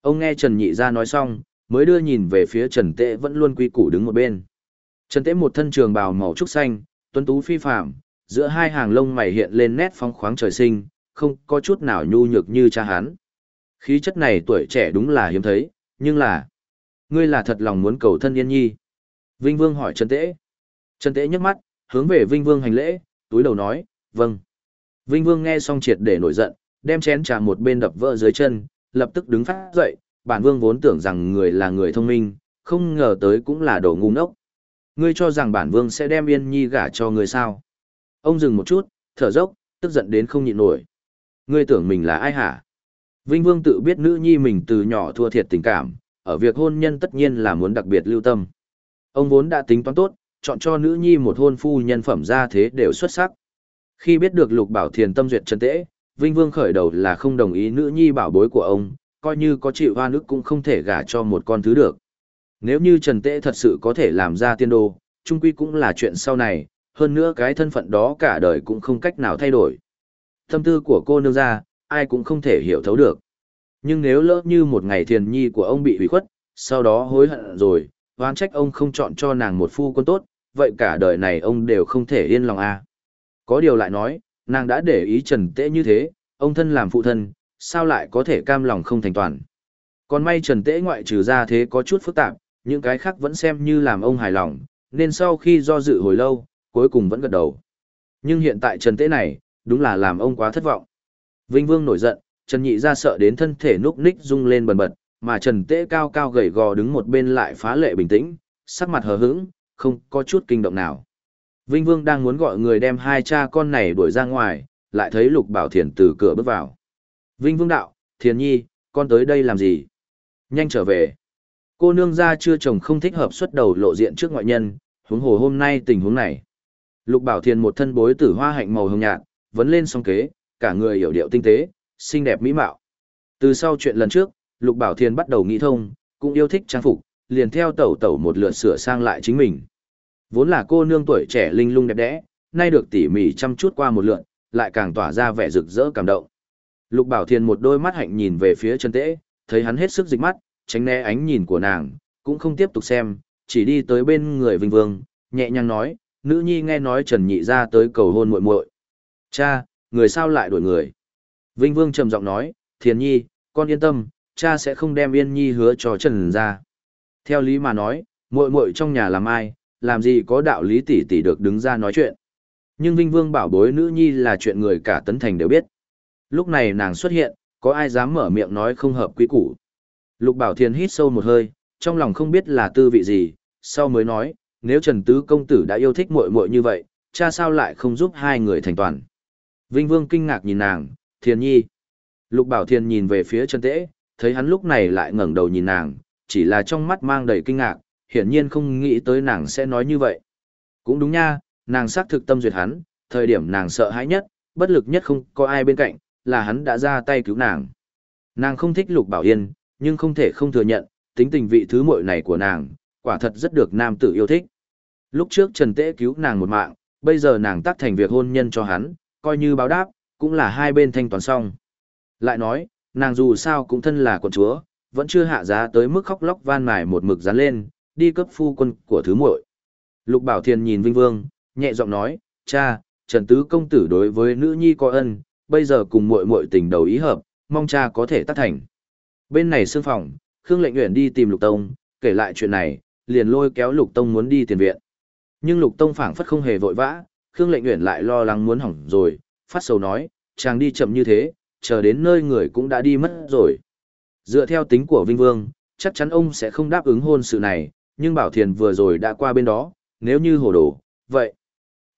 Ông nghe Trần Nhị ra nói xong, mới đưa nhìn về phía Trần Tệ vẫn luôn quy củ đứng một bên. Trần Tệ một thân trường bào màu trúc xanh, tuấn tú phi phạm, giữa hai hàng lông mày hiện lên nét phong khoáng trời sinh, không có chút nào nhu nhược như cha hắn. Khí chất này tuổi trẻ đúng là hiếm thấy, nhưng là... Ngươi là thật lòng muốn cầu thân Yên Nhi. Vinh Vương hỏi Trần Tễ. Trần Tễ nhấc mắt, hướng về Vinh Vương hành lễ, túi đầu nói, vâng. Vinh Vương nghe xong triệt để nổi giận, đem chén trà một bên đập vỡ dưới chân, lập tức đứng phát dậy, bản vương vốn tưởng rằng người là người thông minh, không ngờ tới cũng là đồ ngu ngốc. Ngươi cho rằng bản vương sẽ đem Yên Nhi gả cho ngươi sao? Ông dừng một chút, thở dốc, tức giận đến không nhịn nổi. Ngươi tưởng mình là ai hả? Vinh Vương tự biết nữ nhi mình từ nhỏ thua thiệt tình cảm, ở việc hôn nhân tất nhiên là muốn đặc biệt lưu tâm. Ông vốn đã tính toán tốt, chọn cho nữ nhi một hôn phu nhân phẩm ra thế đều xuất sắc. Khi biết được Lục Bảo Thiền tâm duyệt chân tễ, Vinh Vương khởi đầu là không đồng ý nữ nhi bảo bối của ông, coi như có chịu hoa nước cũng không thể gả cho một con thứ được. Nếu như Trần Tế thật sự có thể làm ra tiên đô, trung quy cũng là chuyện sau này, hơn nữa cái thân phận đó cả đời cũng không cách nào thay đổi. Tâm tư của cô nương ra, ai cũng không thể hiểu thấu được. Nhưng nếu lỡ như một ngày thiền nhi của ông bị hủy khuất, sau đó hối hận rồi, oán trách ông không chọn cho nàng một phu quân tốt, vậy cả đời này ông đều không thể yên lòng. À. Có điều lại nói, nàng đã để ý Trần Tễ như thế, ông thân làm phụ thân, sao lại có thể cam lòng không thành toàn. Còn may Trần Tễ ngoại trừ ra thế có chút phức tạp, những cái khác vẫn xem như làm ông hài lòng, nên sau khi do dự hồi lâu, cuối cùng vẫn gật đầu. Nhưng hiện tại Trần Tễ này, đúng là làm ông quá thất vọng. Vinh Vương nổi giận, Trần Nhị ra sợ đến thân thể núc ních rung lên bần bật, mà Trần Tễ cao cao gầy gò đứng một bên lại phá lệ bình tĩnh, sắc mặt hờ hững, không có chút kinh động nào. Vinh Vương đang muốn gọi người đem hai cha con này đuổi ra ngoài, lại thấy Lục Bảo Thiền từ cửa bước vào. Vinh Vương đạo, Thiền Nhi, con tới đây làm gì? Nhanh trở về. Cô nương gia chưa chồng không thích hợp xuất đầu lộ diện trước ngoại nhân, huống hồ hôm nay tình huống này. Lục Bảo Thiền một thân bối tử hoa hạnh màu hồng nhạt, vấn lên song kế, cả người hiểu điệu tinh tế, xinh đẹp mỹ mạo. Từ sau chuyện lần trước, Lục Bảo Thiền bắt đầu nghĩ thông, cũng yêu thích trang phục, liền theo tẩu tẩu một lượt sửa sang lại chính mình. Vốn là cô nương tuổi trẻ linh lung đẹp đẽ, nay được tỉ mỉ chăm chút qua một lượt, lại càng tỏa ra vẻ rực rỡ cảm động. Lục Bảo Thiền một đôi mắt hạnh nhìn về phía Trần Tễ, thấy hắn hết sức dịch mắt, tránh né ánh nhìn của nàng, cũng không tiếp tục xem, chỉ đi tới bên người Vinh Vương, nhẹ nhàng nói, nữ nhi nghe nói Trần Nhị ra tới cầu hôn muội muội. Cha, người sao lại đuổi người? Vinh Vương trầm giọng nói, Thiền Nhi, con yên tâm, cha sẽ không đem Yên Nhi hứa cho Trần ra. Theo lý mà nói, muội muội trong nhà làm ai, làm gì có đạo lý tỷ tỷ được đứng ra nói chuyện. Nhưng Vinh Vương bảo bối nữ nhi là chuyện người cả tấn thành đều biết. Lúc này nàng xuất hiện, có ai dám mở miệng nói không hợp quý củ. Lục Bảo Thiên hít sâu một hơi, trong lòng không biết là tư vị gì, sau mới nói, nếu Trần Tứ công tử đã yêu thích muội muội như vậy, cha sao lại không giúp hai người thành toàn. Vinh Vương kinh ngạc nhìn nàng, Thiên Nhi. Lục Bảo Thiên nhìn về phía Trần Tễ, thấy hắn lúc này lại ngẩng đầu nhìn nàng, chỉ là trong mắt mang đầy kinh ngạc, hiển nhiên không nghĩ tới nàng sẽ nói như vậy. Cũng đúng nha, nàng xác thực tâm duyệt hắn, thời điểm nàng sợ hãi nhất, bất lực nhất không có ai bên cạnh, là hắn đã ra tay cứu nàng. Nàng không thích Lục Bảo Yên, nhưng không thể không thừa nhận, tính tình vị thứ muội này của nàng, quả thật rất được nam tử yêu thích. Lúc trước Trần Tế cứu nàng một mạng, bây giờ nàng tác thành việc hôn nhân cho hắn, coi như báo đáp, cũng là hai bên thanh toán xong. Lại nói, nàng dù sao cũng thân là quận chúa, vẫn chưa hạ giá tới mức khóc lóc van mài một mực dán lên, đi cấp phu quân của thứ muội. Lục Bảo Thiên nhìn Vinh Vương, nhẹ giọng nói, cha, Trần Tứ công tử đối với nữ nhi có ân, bây giờ cùng muội muội tình đầu ý hợp, mong cha có thể tác thành. Bên này xương phòng, Khương Lệnh Uyển đi tìm Lục Tông, kể lại chuyện này, liền lôi kéo Lục Tông muốn đi tiền viện. Nhưng Lục Tông phảng phất không hề vội vã, Khương Lệnh Uyển lại lo lắng muốn hỏng rồi, phát sầu nói, chàng đi chậm như thế, chờ đến nơi người cũng đã đi mất rồi. Dựa theo tính của Vinh Vương, chắc chắn ông sẽ không đáp ứng hôn sự này, nhưng Bảo Thiền vừa rồi đã qua bên đó, nếu như hồ đồ, vậy.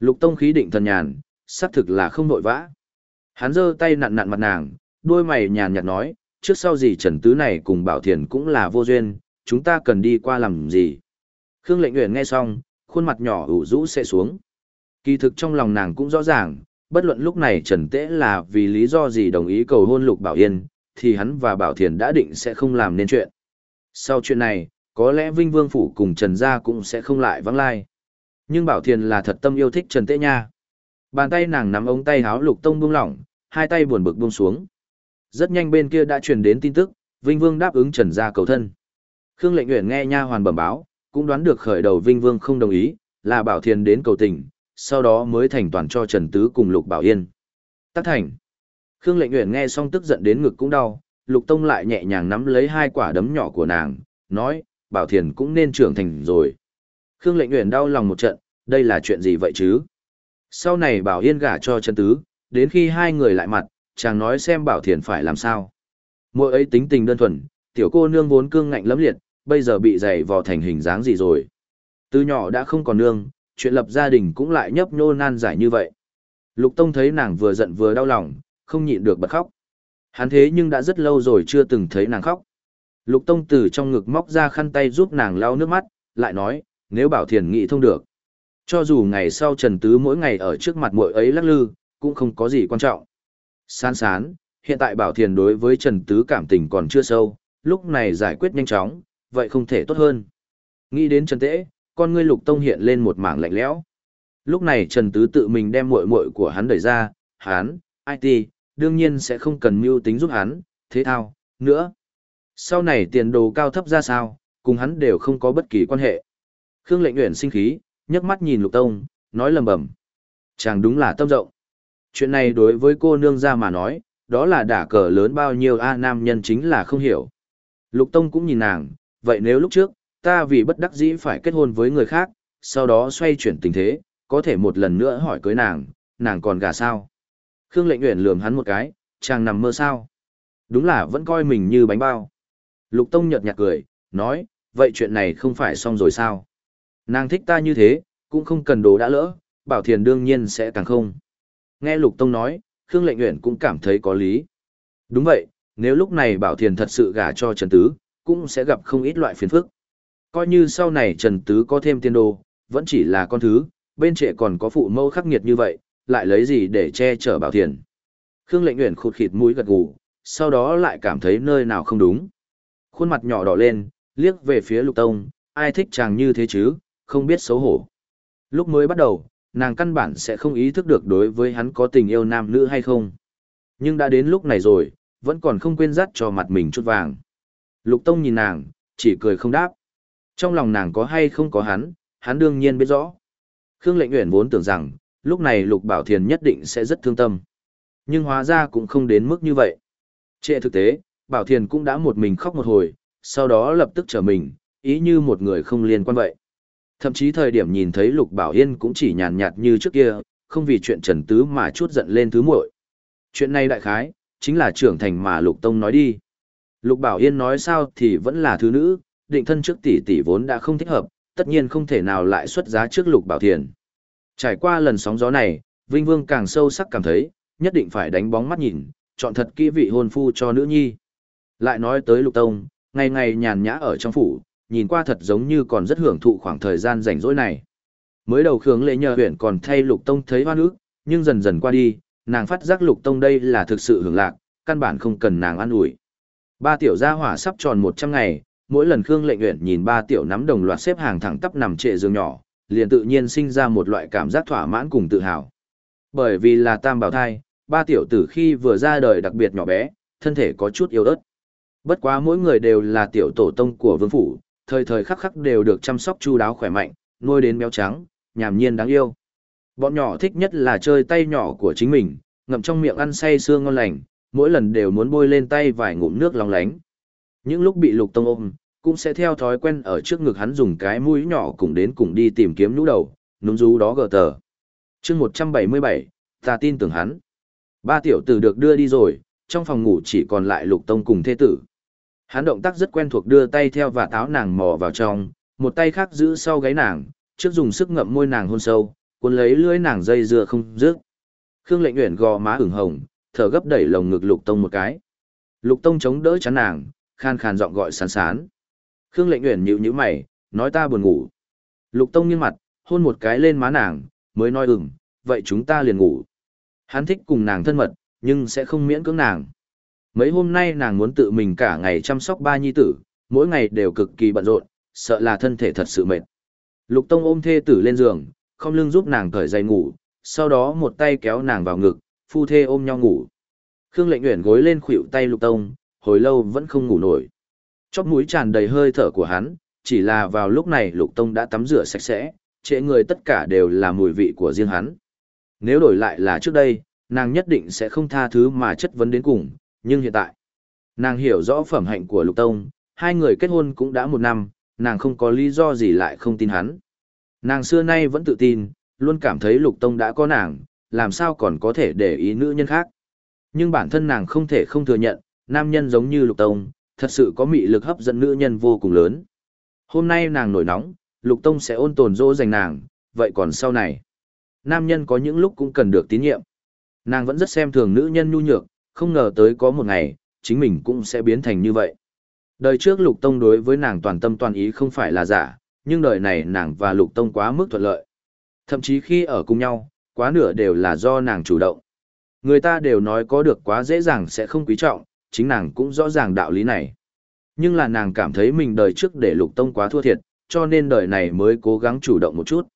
Lục Tông khí định thần nhàn, xác thực là không nội vã. Hắn giơ tay nặn nặn mặt nàng, đôi mày nhàn nhạt nói, trước sau gì Trần Tứ này cùng Bảo Thiền cũng là vô duyên, chúng ta cần đi qua làm gì. Khương Lệnh nguyện nghe xong, khuôn mặt nhỏ ủ rũ sẽ xuống. Kỳ thực trong lòng nàng cũng rõ ràng, bất luận lúc này Trần Tế là vì lý do gì đồng ý cầu hôn Lục Bảo Yên, thì hắn và Bảo Thiền đã định sẽ không làm nên chuyện. Sau chuyện này, có lẽ Vinh Vương Phủ cùng Trần Gia cũng sẽ không lại vắng lai. Nhưng Bảo Thiền là thật tâm yêu thích Trần Tế Nha. Bàn tay nàng nắm ống tay háo lục tông buông lỏng, hai tay buồn bực buông xuống. Rất nhanh bên kia đã truyền đến tin tức, Vinh Vương đáp ứng Trần Gia cầu thân. Khương Lệnh Uyển nghe nha hoàn bẩm báo, cũng đoán được khởi đầu Vinh Vương không đồng ý, là Bảo Thiền đến cầu tình, sau đó mới thành toàn cho Trần Tứ cùng Lục Bảo Yên. Tác thành. Khương Lệnh Uyển nghe xong tức giận đến ngực cũng đau, Lục Tông lại nhẹ nhàng nắm lấy hai quả đấm nhỏ của nàng, nói, Bảo Thiền cũng nên trưởng thành rồi. Khương Lệnh Uyển đau lòng một trận, đây là chuyện gì vậy chứ? Sau này Bảo Yên gả cho Trần Tứ, đến khi hai người lại mặt, chàng nói xem Bảo Thiền phải làm sao. Mỗi ấy tính tình đơn thuần, tiểu cô nương vốn cương ngạnh lẫm liệt, bây giờ bị dày vò thành hình dáng gì rồi. Từ nhỏ đã không còn nương, chuyện lập gia đình cũng lại nhấp nhô nan giải như vậy. Lục Tông thấy nàng vừa giận vừa đau lòng, không nhịn được bật khóc. Hắn thế nhưng đã rất lâu rồi chưa từng thấy nàng khóc. Lục Tông từ trong ngực móc ra khăn tay giúp nàng lau nước mắt, lại nói, nếu Bảo Thiền nghĩ thông được. Cho dù ngày sau Trần Tứ mỗi ngày ở trước mặt muội ấy lắc lư, cũng không có gì quan trọng. Sán sán, hiện tại Bảo Thiền đối với Trần Tứ cảm tình còn chưa sâu, lúc này giải quyết nhanh chóng, vậy không thể tốt hơn. Nghĩ đến Trần Tễ, con ngươi Lục Tông hiện lên một mảng lạnh lẽo. Lúc này Trần Tứ tự mình đem muội muội của hắn đẩy ra, hắn, IT, đương nhiên sẽ không cần mưu tính giúp hắn, thế thao, nữa. Sau này tiền đồ cao thấp ra sao, cùng hắn đều không có bất kỳ quan hệ. Khương Lệnh Uyển sinh khí, nhấc mắt nhìn Lục Tông, nói lầm bầm. Chàng đúng là tâm rộng. Chuyện này đối với cô nương ra mà nói, đó là đả cờ lớn bao nhiêu A nam nhân chính là không hiểu. Lục Tông cũng nhìn nàng, vậy nếu lúc trước, ta vì bất đắc dĩ phải kết hôn với người khác, sau đó xoay chuyển tình thế, có thể một lần nữa hỏi cưới nàng, nàng còn gà sao? Khương lệnh nguyện lườm hắn một cái, chàng nằm mơ sao? Đúng là vẫn coi mình như bánh bao. Lục Tông nhợt nhạt cười, nói, vậy chuyện này không phải xong rồi sao? Nàng thích ta như thế, cũng không cần đồ đã lỡ, Bảo Thiền đương nhiên sẽ càng không. Nghe Lục Tông nói, Khương Lệnh Uyển cũng cảm thấy có lý. Đúng vậy, nếu lúc này Bảo Thiền thật sự gả cho Trần Tứ, cũng sẽ gặp không ít loại phiền phức. Coi như sau này Trần Tứ có thêm tiên đồ, vẫn chỉ là con thứ, bên trệ còn có phụ mâu khắc nghiệt như vậy, lại lấy gì để che chở Bảo Thiền. Khương Lệnh Uyển khụt khịt mũi gật gù, sau đó lại cảm thấy nơi nào không đúng. Khuôn mặt nhỏ đỏ lên, liếc về phía Lục Tông, ai thích chàng như thế chứ, không biết xấu hổ. Lúc mới bắt đầu, nàng căn bản sẽ không ý thức được đối với hắn có tình yêu nam nữ hay không. Nhưng đã đến lúc này rồi, vẫn còn không quên dắt cho mặt mình chút vàng. Lục Tông nhìn nàng, chỉ cười không đáp. Trong lòng nàng có hay không có hắn, hắn đương nhiên biết rõ. Khương Lệnh Uyển vốn tưởng rằng, lúc này Lục Bảo Thiền nhất định sẽ rất thương tâm. Nhưng hóa ra cũng không đến mức như vậy. Trệ thực tế, Bảo Thiền cũng đã một mình khóc một hồi, sau đó lập tức trở mình, ý như một người không liên quan vậy. Thậm chí thời điểm nhìn thấy Lục Bảo Yên cũng chỉ nhàn nhạt như trước kia, không vì chuyện Trần Tứ mà chút giận lên thứ muội. Chuyện này đại khái, chính là trưởng thành mà Lục Tông nói đi. Lục Bảo Yên nói sao thì vẫn là thứ nữ, định thân trước tỷ tỷ vốn đã không thích hợp, tất nhiên không thể nào lại xuất giá trước Lục Bảo Thiền. Trải qua lần sóng gió này, Vinh Vương càng sâu sắc cảm thấy, nhất định phải đánh bóng mắt nhìn, chọn thật kỹ vị hôn phu cho nữ nhi. Lại nói tới Lục Tông, ngày ngày nhàn nhã ở trong phủ, nhìn qua thật giống như còn rất hưởng thụ khoảng thời gian rảnh rỗi này. Mới đầu Khương Lệ Nhờ huyện còn thay Lục Tông thấy hoa nước, nhưng dần dần qua đi, nàng phát giác Lục Tông đây là thực sự hưởng lạc, căn bản không cần nàng ăn ủi. Ba tiểu gia hỏa sắp tròn 100 ngày, mỗi lần Khương Lệnh Uyển nhìn ba tiểu nắm đồng loạt xếp hàng thẳng tắp nằm trệ giường nhỏ, liền tự nhiên sinh ra một loại cảm giác thỏa mãn cùng tự hào. Bởi vì là tam bảo thai, ba tiểu tử khi vừa ra đời đặc biệt nhỏ bé, thân thể có chút yếu ớt. Bất quá mỗi người đều là tiểu tổ tông của vương phủ, thời thời khắc khắc đều được chăm sóc chu đáo khỏe mạnh, nuôi đến béo trắng, nhàm nhiên đáng yêu. Bọn nhỏ thích nhất là chơi tay nhỏ của chính mình, ngậm trong miệng ăn say xương ngon lành, mỗi lần đều muốn bôi lên tay vài ngụm nước lòng lánh. Những lúc bị lục tông ôm, cũng sẽ theo thói quen ở trước ngực hắn dùng cái mũi nhỏ cùng đến cùng đi tìm kiếm nhũ đầu, núm rú đó gờ tờ. chương 177, ta tin tưởng hắn. Ba tiểu tử được đưa đi rồi, trong phòng ngủ chỉ còn lại lục tông cùng thê tử. Hắn động tác rất quen thuộc đưa tay theo và táo nàng mò vào trong, một tay khác giữ sau gáy nàng, trước dùng sức ngậm môi nàng hôn sâu, cuốn lấy lưỡi nàng dây dưa không dứt. Khương Lệnh Uyển gò má ửng hồng, thở gấp đẩy lồng ngực Lục Tông một cái. Lục Tông chống đỡ chắn nàng, khan khan giọng gọi sán sán. Khương Lệnh Uyển nhíu nhíu mày, nói ta buồn ngủ. Lục Tông nghiêng mặt, hôn một cái lên má nàng, mới nói ừm, vậy chúng ta liền ngủ. Hắn thích cùng nàng thân mật, nhưng sẽ không miễn cưỡng nàng. Mấy hôm nay nàng muốn tự mình cả ngày chăm sóc ba nhi tử, mỗi ngày đều cực kỳ bận rộn, sợ là thân thể thật sự mệt. Lục Tông ôm thê tử lên giường, không lưng giúp nàng cởi giày ngủ, sau đó một tay kéo nàng vào ngực, phu thê ôm nhau ngủ. Khương Lệnh Uyển gối lên khuỷu tay Lục Tông, hồi lâu vẫn không ngủ nổi. Chóp mũi tràn đầy hơi thở của hắn, chỉ là vào lúc này Lục Tông đã tắm rửa sạch sẽ, trễ người tất cả đều là mùi vị của riêng hắn. Nếu đổi lại là trước đây, nàng nhất định sẽ không tha thứ mà chất vấn đến cùng, nhưng hiện tại, nàng hiểu rõ phẩm hạnh của Lục Tông, hai người kết hôn cũng đã một năm, nàng không có lý do gì lại không tin hắn. Nàng xưa nay vẫn tự tin, luôn cảm thấy Lục Tông đã có nàng, làm sao còn có thể để ý nữ nhân khác. Nhưng bản thân nàng không thể không thừa nhận, nam nhân giống như Lục Tông, thật sự có mị lực hấp dẫn nữ nhân vô cùng lớn. Hôm nay nàng nổi nóng, Lục Tông sẽ ôn tồn dỗ dành nàng, vậy còn sau này? Nam nhân có những lúc cũng cần được tín nhiệm. Nàng vẫn rất xem thường nữ nhân nhu nhược, không ngờ tới có một ngày, chính mình cũng sẽ biến thành như vậy. Đời trước Lục Tông đối với nàng toàn tâm toàn ý không phải là giả, nhưng đời này nàng và Lục Tông quá mức thuận lợi. Thậm chí khi ở cùng nhau, quá nửa đều là do nàng chủ động. Người ta đều nói có được quá dễ dàng sẽ không quý trọng, chính nàng cũng rõ ràng đạo lý này. Nhưng là nàng cảm thấy mình đời trước để Lục Tông quá thua thiệt, cho nên đời này mới cố gắng chủ động một chút.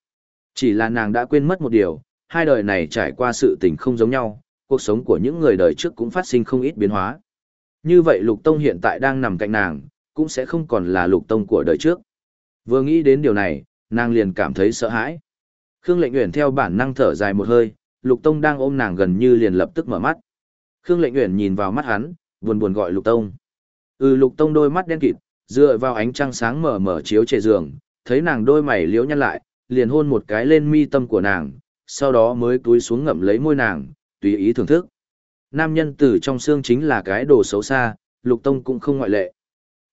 Chỉ là nàng đã quên mất một điều, hai đời này trải qua sự tình không giống nhau, cuộc sống của những người đời trước cũng phát sinh không ít biến hóa. Như vậy Lục Tông hiện tại đang nằm cạnh nàng, cũng sẽ không còn là Lục Tông của đời trước. Vừa nghĩ đến điều này, nàng liền cảm thấy sợ hãi. Khương Lệnh Uyển theo bản năng thở dài một hơi, Lục Tông đang ôm nàng gần như liền lập tức mở mắt. Khương Lệnh Uyển nhìn vào mắt hắn, buồn buồn gọi Lục Tông. Ừ Lục Tông đôi mắt đen kịt, dựa vào ánh trăng sáng mở mở chiếu trên giường, thấy nàng đôi mày liễu nhăn lại, liền hôn một cái lên mi tâm của nàng, sau đó mới túi xuống ngậm lấy môi nàng, tùy ý thưởng thức. Nam nhân từ trong xương chính là cái đồ xấu xa, Lục Tông cũng không ngoại lệ.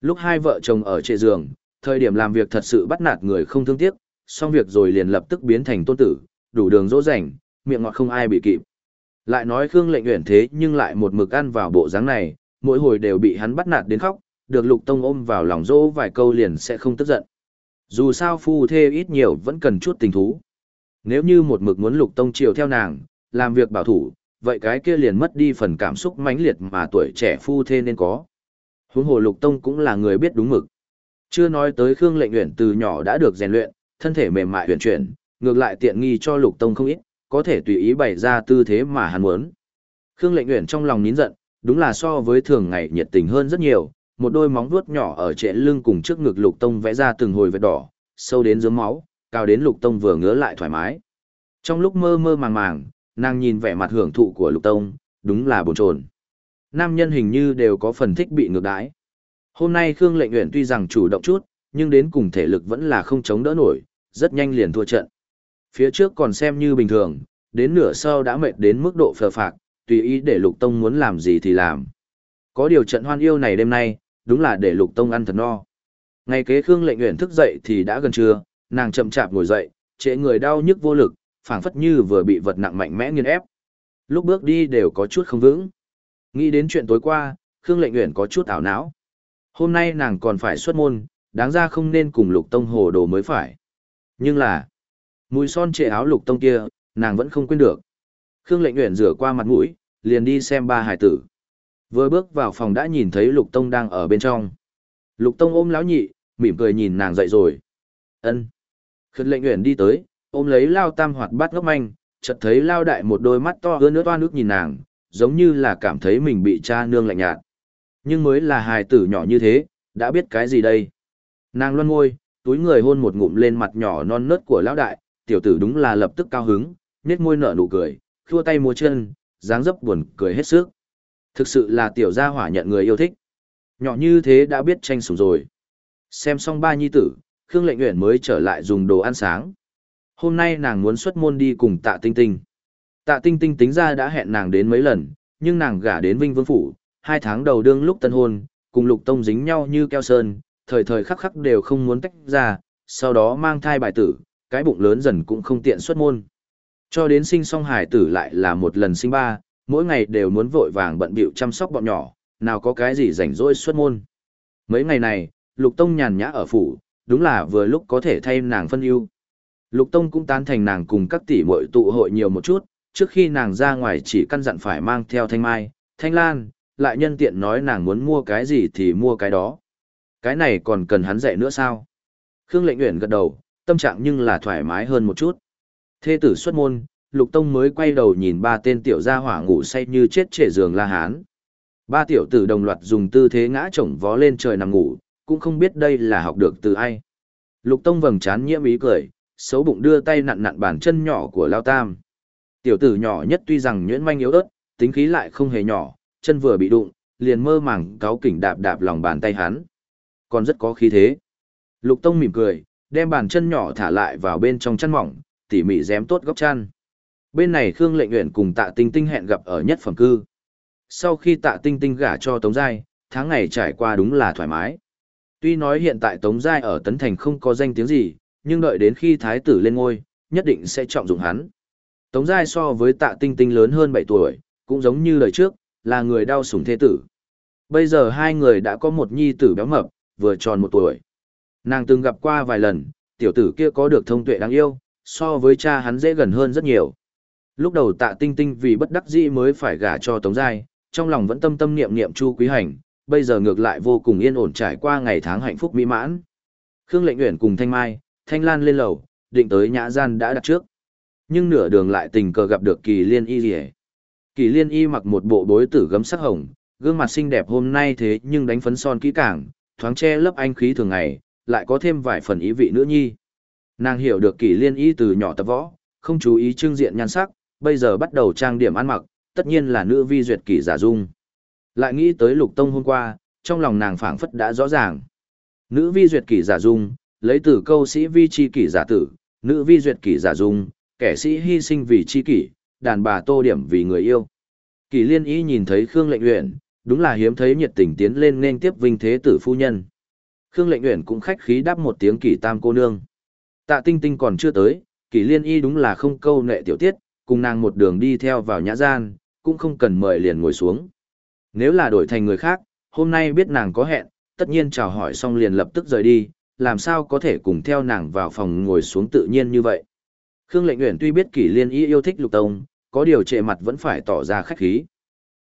Lúc hai vợ chồng ở trệ giường, thời điểm làm việc thật sự bắt nạt người không thương tiếc, xong việc rồi liền lập tức biến thành tôn tử, đủ đường dỗ dành, miệng ngọt không ai bị kịp. Lại nói Khương lệnh uyển thế nhưng lại một mực ăn vào bộ dáng này, mỗi hồi đều bị hắn bắt nạt đến khóc, được Lục Tông ôm vào lòng dỗ vài câu liền sẽ không tức giận. Dù sao phu thê ít nhiều vẫn cần chút tình thú. Nếu như một mực muốn Lục Tông chiều theo nàng, làm việc bảo thủ, vậy cái kia liền mất đi phần cảm xúc mãnh liệt mà tuổi trẻ phu thê nên có. Huống hồ Lục Tông cũng là người biết đúng mực. Chưa nói tới Khương Lệnh Uyển từ nhỏ đã được rèn luyện, thân thể mềm mại uyển chuyển, ngược lại tiện nghi cho Lục Tông không ít, có thể tùy ý bày ra tư thế mà hắn muốn. Khương Lệnh Uyển trong lòng nín giận, đúng là so với thường ngày nhiệt tình hơn rất nhiều, một đôi móng vuốt nhỏ ở trễ lưng cùng trước ngực Lục Tông vẽ ra từng hồi vết đỏ, sâu đến dưới máu, cao đến Lục Tông vừa ngứa lại thoải mái. Trong lúc mơ mơ màng màng, nàng nhìn vẻ mặt hưởng thụ của Lục Tông, đúng là bồn chồn. Nam nhân hình như đều có phần thích bị ngược đãi. Hôm nay Khương Lệnh Uyển tuy rằng chủ động chút, nhưng đến cùng thể lực vẫn là không chống đỡ nổi, rất nhanh liền thua trận. Phía trước còn xem như bình thường, đến nửa sau đã mệt đến mức độ phờ phạc, tùy ý để Lục Tông muốn làm gì thì làm. Có điều trận hoan yêu này đêm nay, đúng là để Lục Tông ăn thật no. Ngày kế Khương Lệnh Uyển thức dậy thì đã gần trưa, nàng chậm chạp ngồi dậy, trễ người đau nhức vô lực, phảng phất như vừa bị vật nặng mạnh mẽ nghiền ép. Lúc bước đi đều có chút không vững. Nghĩ đến chuyện tối qua, Khương Lệnh Uyển có chút ảo não. Hôm nay nàng còn phải xuất môn, đáng ra không nên cùng Lục Tông hồ đồ mới phải. Nhưng là, mùi son trệ áo Lục Tông kia, nàng vẫn không quên được. Khương Lệnh Uyển rửa qua mặt mũi, liền đi xem ba hải tử. Vừa bước vào phòng đã nhìn thấy Lục Tông đang ở bên trong. Lục Tông ôm lão nhị, mỉm cười nhìn nàng dậy rồi. Ân. Khương Lệnh Uyển đi tới, ôm lấy Lao Tam hoạt bát ngốc manh, chợt thấy Lao Đại một đôi mắt to ướt nước toan nước nhìn nàng, giống như là cảm thấy mình bị cha nương lạnh nhạt. Nhưng mới là hài tử nhỏ như thế, đã biết cái gì đây? Nàng loan môi, túi người hôn một ngụm lên mặt nhỏ non nớt của lão đại, tiểu tử đúng là lập tức cao hứng, nét môi nở nụ cười, khua tay múa chân, dáng dấp buồn cười hết sức. Thực sự là tiểu gia hỏa nhận người yêu thích. Nhỏ như thế đã biết tranh sủng rồi. Xem xong ba nhi tử, Khương Lệnh Uyển mới trở lại dùng đồ ăn sáng. Hôm nay nàng muốn xuất môn đi cùng Tạ Tinh Tinh. Tạ Tinh Tinh tính ra đã hẹn nàng đến mấy lần, nhưng nàng gả đến Vinh Vương phủ, hai tháng đầu đương lúc tân hôn, cùng Lục Tông dính nhau như keo sơn, thời thời khắc khắc đều không muốn tách ra, sau đó mang thai bài tử, cái bụng lớn dần cũng không tiện xuất môn. Cho đến sinh xong hải tử lại là một lần sinh ba, mỗi ngày đều muốn vội vàng bận bịu chăm sóc bọn nhỏ, nào có cái gì rảnh rỗi xuất môn. Mấy ngày này, Lục Tông nhàn nhã ở phủ, đúng là vừa lúc có thể thay nàng phân ưu. Lục Tông cũng tán thành nàng cùng các tỷ muội tụ hội nhiều một chút, trước khi nàng ra ngoài chỉ căn dặn phải mang theo thanh mai, thanh lan, lại nhân tiện nói nàng muốn mua cái gì thì mua cái đó. Cái này còn cần hắn dạy nữa sao? Khương Lệnh Uyển gật đầu, tâm trạng nhưng là thoải mái hơn một chút. Thê tử xuất môn, Lục Tông mới quay đầu nhìn ba tên tiểu gia hỏa ngủ say như chết trẻ giường La Hán. Ba tiểu tử đồng loạt dùng tư thế ngã chồng vó lên trời nằm ngủ, cũng không biết đây là học được từ ai. Lục Tông vầng trán nhiễm ý cười, xấu bụng đưa tay nặn nặn bàn chân nhỏ của Lao Tam. Tiểu tử nhỏ nhất tuy rằng nhuyễn manh yếu ớt, tính khí lại không hề nhỏ, chân vừa bị đụng, liền mơ màng cáo kỉnh đạp đạp lòng bàn tay hắn. Còn rất có khí thế. Lục Tông mỉm cười, đem bàn chân nhỏ thả lại vào bên trong chăn mỏng, tỉ mỉ dém tốt góc chăn. Bên này Khương Lệnh Uyển cùng Tạ Tinh Tinh hẹn gặp ở nhất phẩm cư. Sau khi Tạ Tinh Tinh gả cho Tống Giai, tháng ngày trải qua đúng là thoải mái. Tuy nói hiện tại Tống Giai ở Tấn Thành không có danh tiếng gì, nhưng đợi đến khi Thái tử lên ngôi, nhất định sẽ trọng dụng hắn. Tống Giai so với Tạ Tinh Tinh lớn hơn 7 tuổi, cũng giống như lời trước, là người đau sủng thế tử. Bây giờ hai người đã có một nhi tử béo mập, vừa tròn một tuổi. Nàng từng gặp qua vài lần, tiểu tử kia có được thông tuệ đáng yêu, so với cha hắn dễ gần hơn rất nhiều. Lúc đầu tạ tinh tinh vì bất đắc dĩ mới phải gả cho Tống Giai, trong lòng vẫn tâm tâm niệm niệm Chu Quý Hành, bây giờ ngược lại vô cùng yên ổn trải qua ngày tháng hạnh phúc mỹ mãn. Khương Lệnh Uyển cùng Thanh Mai, Thanh Lan lên lầu, định tới nhã gian đã đặt trước. Nhưng nửa đường lại tình cờ gặp được Kỳ Liên Y Liễu. Kỳ liên y mặc một bộ bối tử gấm sắc hồng, gương mặt xinh đẹp hôm nay thế nhưng đánh phấn son kỹ càng, thoáng che lấp anh khí thường ngày, lại có thêm vài phần ý vị nữ nhi. Nàng hiểu được kỳ liên y từ nhỏ tập võ, không chú ý trưng diện nhan sắc, bây giờ bắt đầu trang điểm ăn mặc, tất nhiên là nữ vi duyệt Kỳ giả dung. Lại nghĩ tới lục tông hôm qua, trong lòng nàng phảng phất đã rõ ràng. Nữ vi duyệt kỷ giả dung, lấy từ câu sĩ vi chi kỷ giả tử, nữ vi duyệt kỷ giả dung, kẻ sĩ hy sinh vì chi kỷ, đàn bà tô điểm vì người yêu. Kỷ liên ý nhìn thấy Khương lệnh luyện đúng là hiếm thấy nhiệt tình tiến lên nên tiếp vinh thế tử phu nhân. Khương lệnh luyện cũng khách khí đáp một tiếng kỷ tam cô nương. Tạ tinh tinh còn chưa tới, kỷ liên y đúng là không câu nệ tiểu tiết, cùng nàng một đường đi theo vào nhã gian, cũng không cần mời liền ngồi xuống. Nếu là đổi thành người khác, hôm nay biết nàng có hẹn, tất nhiên chào hỏi xong liền lập tức rời đi, làm sao có thể cùng theo nàng vào phòng ngồi xuống tự nhiên như vậy. Khương Lệnh Uyển tuy biết Kỷ Liên Y yêu thích Lục Tông, có điều trệ mặt vẫn phải tỏ ra khách khí.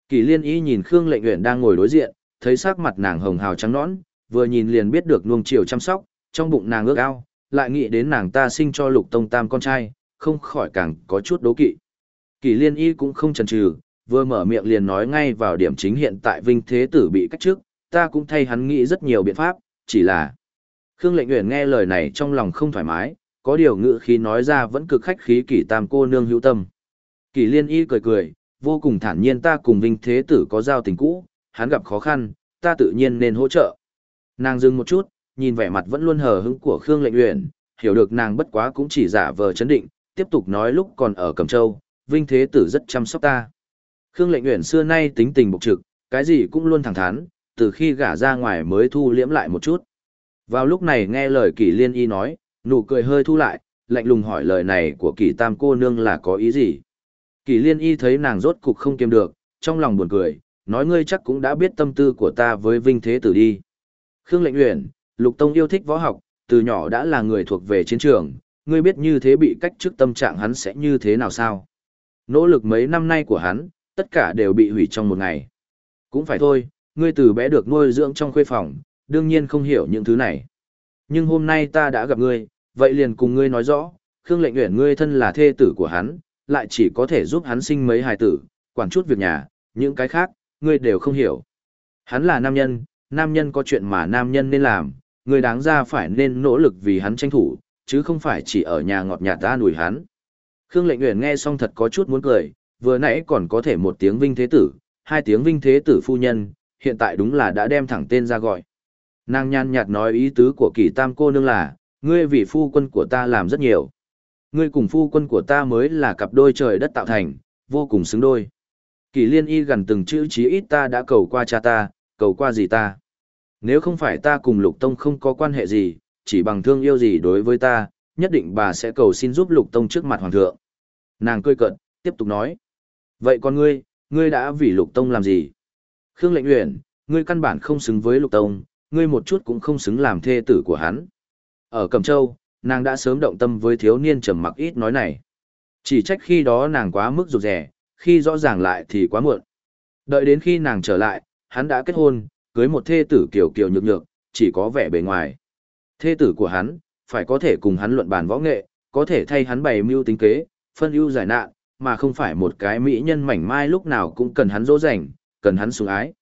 Kỷ Liên Y nhìn Khương Lệnh Uyển đang ngồi đối diện, thấy sắc mặt nàng hồng hào trắng nõn, vừa nhìn liền biết được nuông chiều chăm sóc, trong bụng nàng ước ao, lại nghĩ đến nàng ta sinh cho Lục Tông tam con trai, không khỏi càng có chút đố kỵ. Kỷ Liên Y cũng không chần chừ, vừa mở miệng liền nói ngay vào điểm chính hiện tại Vinh Thế Tử bị cách trước, ta cũng thay hắn nghĩ rất nhiều biện pháp, chỉ là... Khương Lệnh Uyển nghe lời này trong lòng không thoải mái, có điều ngữ khí nói ra vẫn cực khách khí kỷ tam cô nương hữu tâm. Kỷ liên y cười cười, vô cùng thản nhiên ta cùng Vinh Thế Tử có giao tình cũ, hắn gặp khó khăn, ta tự nhiên nên hỗ trợ. Nàng dừng một chút, nhìn vẻ mặt vẫn luôn hờ hững của Khương Lệnh Uyển, hiểu được nàng bất quá cũng chỉ giả vờ chấn định, tiếp tục nói lúc còn ở Cẩm Châu, Vinh Thế Tử rất chăm sóc ta. Khương Lệnh Uyển xưa nay tính tình bộc trực, cái gì cũng luôn thẳng thắn, từ khi gả ra ngoài mới thu liễm lại một chút. Vào lúc này nghe lời Kỷ Liên Y nói, nụ cười hơi thu lại, lạnh lùng hỏi lời này của Kỷ Tam cô nương là có ý gì. Kỷ Liên Y thấy nàng rốt cục không kiềm được, trong lòng buồn cười, nói ngươi chắc cũng đã biết tâm tư của ta với Vinh Thế Tử đi. Khương Lệnh Uyển, Lục Tông yêu thích võ học, từ nhỏ đã là người thuộc về chiến trường, ngươi biết như thế bị cách trước tâm trạng hắn sẽ như thế nào sao? Nỗ lực mấy năm nay của hắn, tất cả đều bị hủy trong một ngày. Cũng phải thôi, ngươi từ bé được nuôi dưỡng trong khuê phòng, đương nhiên không hiểu những thứ này. Nhưng hôm nay ta đã gặp ngươi, vậy liền cùng ngươi nói rõ, Khương Lệnh Uyển ngươi thân là thê tử của hắn, lại chỉ có thể giúp hắn sinh mấy hài tử, quản chút việc nhà, những cái khác, ngươi đều không hiểu. Hắn là nam nhân, nam nhân có chuyện mà nam nhân nên làm, ngươi đáng ra phải nên nỗ lực vì hắn tranh thủ, chứ không phải chỉ ở nhà ngọt nhà ta nủi hắn. Khương Lệnh Uyển nghe xong thật có chút muốn cười, vừa nãy còn có thể một tiếng vinh thế tử, hai tiếng vinh thế tử phu nhân, hiện tại đúng là đã đem thẳng tên ra gọi. Nàng nhàn nhạt nói ý tứ của kỳ tam cô nương là, ngươi vì phu quân của ta làm rất nhiều. Ngươi cùng phu quân của ta mới là cặp đôi trời đất tạo thành, vô cùng xứng đôi. Kỳ liên y gần từng chữ chí ít ta đã cầu qua cha ta, cầu qua gì ta. Nếu không phải ta cùng lục tông không có quan hệ gì, chỉ bằng thương yêu gì đối với ta, nhất định bà sẽ cầu xin giúp lục tông trước mặt hoàng thượng. Nàng cười cận, tiếp tục nói. Vậy con ngươi, ngươi đã vì lục tông làm gì? Khương lệnh uyển, ngươi căn bản không xứng với lục tông, ngươi một chút cũng không xứng làm thê tử của hắn. Ở Cẩm Châu, nàng đã sớm động tâm với thiếu niên trầm mặc ít nói này. Chỉ trách khi đó nàng quá mức rụt rẻ, khi rõ ràng lại thì quá muộn. Đợi đến khi nàng trở lại, hắn đã kết hôn, cưới một thê tử kiểu kiểu nhược nhược, chỉ có vẻ bề ngoài. Thê tử của hắn, phải có thể cùng hắn luận bàn võ nghệ, có thể thay hắn bày mưu tính kế, phân ưu giải nạn, mà không phải một cái mỹ nhân mảnh mai lúc nào cũng cần hắn dỗ dành, cần hắn sủng ái.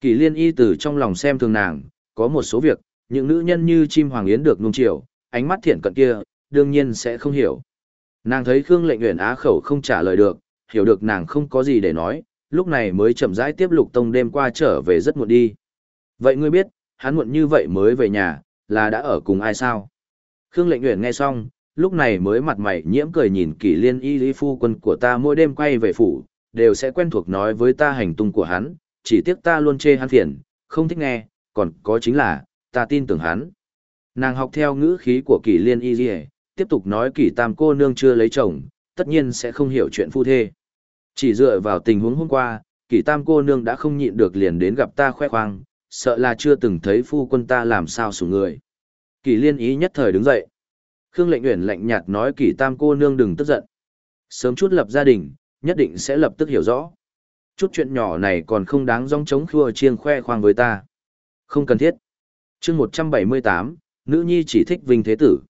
Kỳ liên y từ trong lòng xem thường nàng, có một số việc, những nữ nhân như chim hoàng yến được nung chiều, ánh mắt thiện cận kia, đương nhiên sẽ không hiểu. Nàng thấy Khương lệnh Uyển á khẩu không trả lời được, hiểu được nàng không có gì để nói, lúc này mới chậm rãi tiếp lục tông đêm qua trở về rất muộn đi. Vậy ngươi biết, hắn muộn như vậy mới về nhà, là đã ở cùng ai sao? Khương lệnh Uyển nghe xong, lúc này mới mặt mày nhiễm cười nhìn kỷ liên y lý phu quân của ta mỗi đêm quay về phủ, đều sẽ quen thuộc nói với ta hành tung của hắn, chỉ tiếc ta luôn chê hắn phiền, không thích nghe, còn có chính là, ta tin tưởng hắn. Nàng học theo ngữ khí của kỷ liên y dì tiếp tục nói kỷ tam cô nương chưa lấy chồng, tất nhiên sẽ không hiểu chuyện phu thê. Chỉ dựa vào tình huống hôm qua, kỷ tam cô nương đã không nhịn được liền đến gặp ta khoe khoang, sợ là chưa từng thấy phu quân ta làm sao sủng người. Kỷ liên ý nhất thời đứng dậy. Khương lệnh uyển lạnh nhạt nói kỷ tam cô nương đừng tức giận. Sớm chút lập gia đình, nhất định sẽ lập tức hiểu rõ. Chút chuyện nhỏ này còn không đáng rong trống khua chiêng khoe khoang với ta. Không cần thiết. chương 178, nữ nhi chỉ thích vinh thế tử.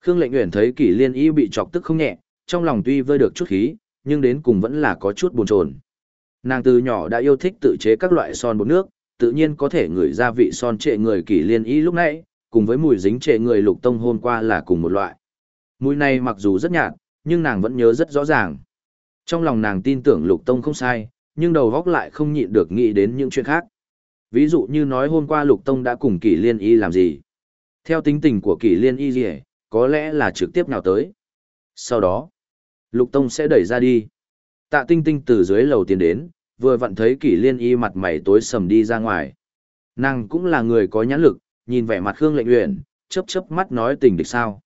Khương lệnh nguyện thấy kỷ liên y bị chọc tức không nhẹ, trong lòng tuy vơi được chút khí, nhưng đến cùng vẫn là có chút buồn chồn. Nàng từ nhỏ đã yêu thích tự chế các loại son bột nước, tự nhiên có thể ngửi ra vị son trệ người kỷ liên y lúc nãy, cùng với mùi dính trệ người lục tông hôm qua là cùng một loại. Mùi này mặc dù rất nhạt, nhưng nàng vẫn nhớ rất rõ ràng. Trong lòng nàng tin tưởng Lục Tông không sai, nhưng đầu góc lại không nhịn được nghĩ đến những chuyện khác. Ví dụ như nói hôm qua Lục Tông đã cùng Kỷ Liên Y làm gì. Theo tính tình của Kỷ Liên Y gì có lẽ là trực tiếp nào tới. Sau đó, Lục Tông sẽ đẩy ra đi. Tạ Tinh Tinh từ dưới lầu tiến đến, vừa vặn thấy Kỷ Liên Y mặt mày tối sầm đi ra ngoài. Nàng cũng là người có nhãn lực, nhìn vẻ mặt Khương Lệnh Uyển, chớp chớp mắt nói tình địch sao.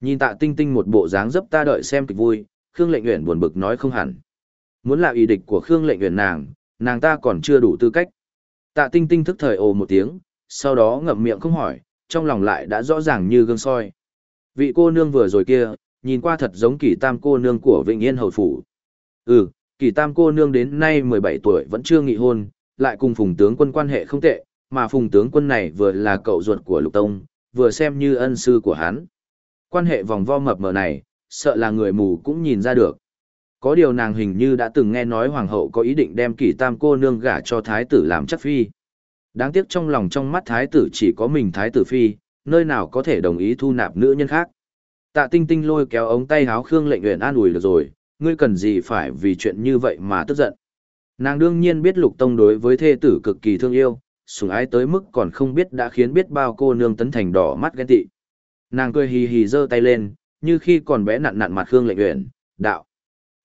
Nhìn Tạ Tinh Tinh một bộ dáng dấp ta đợi xem kịch vui, Khương Lệnh Uyển buồn bực nói không hẳn. Muốn là ý địch của Khương Lệnh Uyển nàng, nàng ta còn chưa đủ tư cách. Tạ Tinh Tinh thức thời ồ một tiếng, sau đó ngậm miệng không hỏi, trong lòng lại đã rõ ràng như gương soi. Vị cô nương vừa rồi kia, nhìn qua thật giống kỳ tam cô nương của Vịnh Yên Hầu Phủ. Ừ, kỳ tam cô nương đến nay 17 tuổi vẫn chưa nghị hôn, lại cùng phùng tướng quân quan hệ không tệ, mà phùng tướng quân này vừa là cậu ruột của Lục Tông, vừa xem như ân sư của hắn. Quan hệ vòng vo mập mờ này, sợ là người mù cũng nhìn ra được. Có điều nàng hình như đã từng nghe nói hoàng hậu có ý định đem kỷ tam cô nương gả cho thái tử làm chất phi. Đáng tiếc trong lòng trong mắt thái tử chỉ có mình thái tử phi, nơi nào có thể đồng ý thu nạp nữ nhân khác. Tạ tinh tinh lôi kéo ống tay háo Khương lệnh nguyện an ủi được rồi, ngươi cần gì phải vì chuyện như vậy mà tức giận. Nàng đương nhiên biết lục tông đối với thê tử cực kỳ thương yêu, sủng ái tới mức còn không biết đã khiến biết bao cô nương tấn thành đỏ mắt ghen tị. Nàng cười hì hì giơ tay lên, như khi còn bé nặn nặn mặt Khương lệnh nguyện, đạo.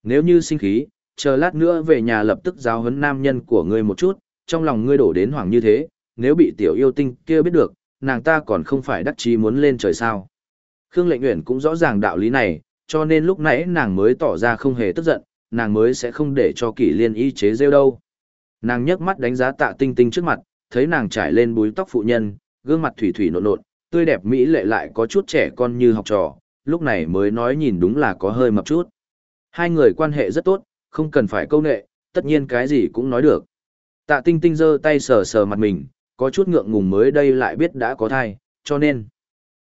Nếu như sinh khí, chờ lát nữa về nhà lập tức giáo huấn nam nhân của ngươi một chút, trong lòng ngươi đổ đến hoàng như thế, nếu bị tiểu yêu tinh kia biết được, nàng ta còn không phải đắc chí muốn lên trời sao. Khương Lệnh Uyển cũng rõ ràng đạo lý này, cho nên lúc nãy nàng mới tỏ ra không hề tức giận, nàng mới sẽ không để cho kỷ liên y chế rêu đâu. Nàng nhấc mắt đánh giá tạ tinh tinh trước mặt, thấy nàng trải lên búi tóc phụ nhân, gương mặt thủy thủy nộn nộn, tươi đẹp mỹ lệ lại có chút trẻ con như học trò, lúc này mới nói nhìn đúng là có hơi mập chút. Hai người quan hệ rất tốt, không cần phải câu nệ, tất nhiên cái gì cũng nói được. Tạ tinh tinh giơ tay sờ sờ mặt mình, có chút ngượng ngùng mới đây lại biết đã có thai, cho nên.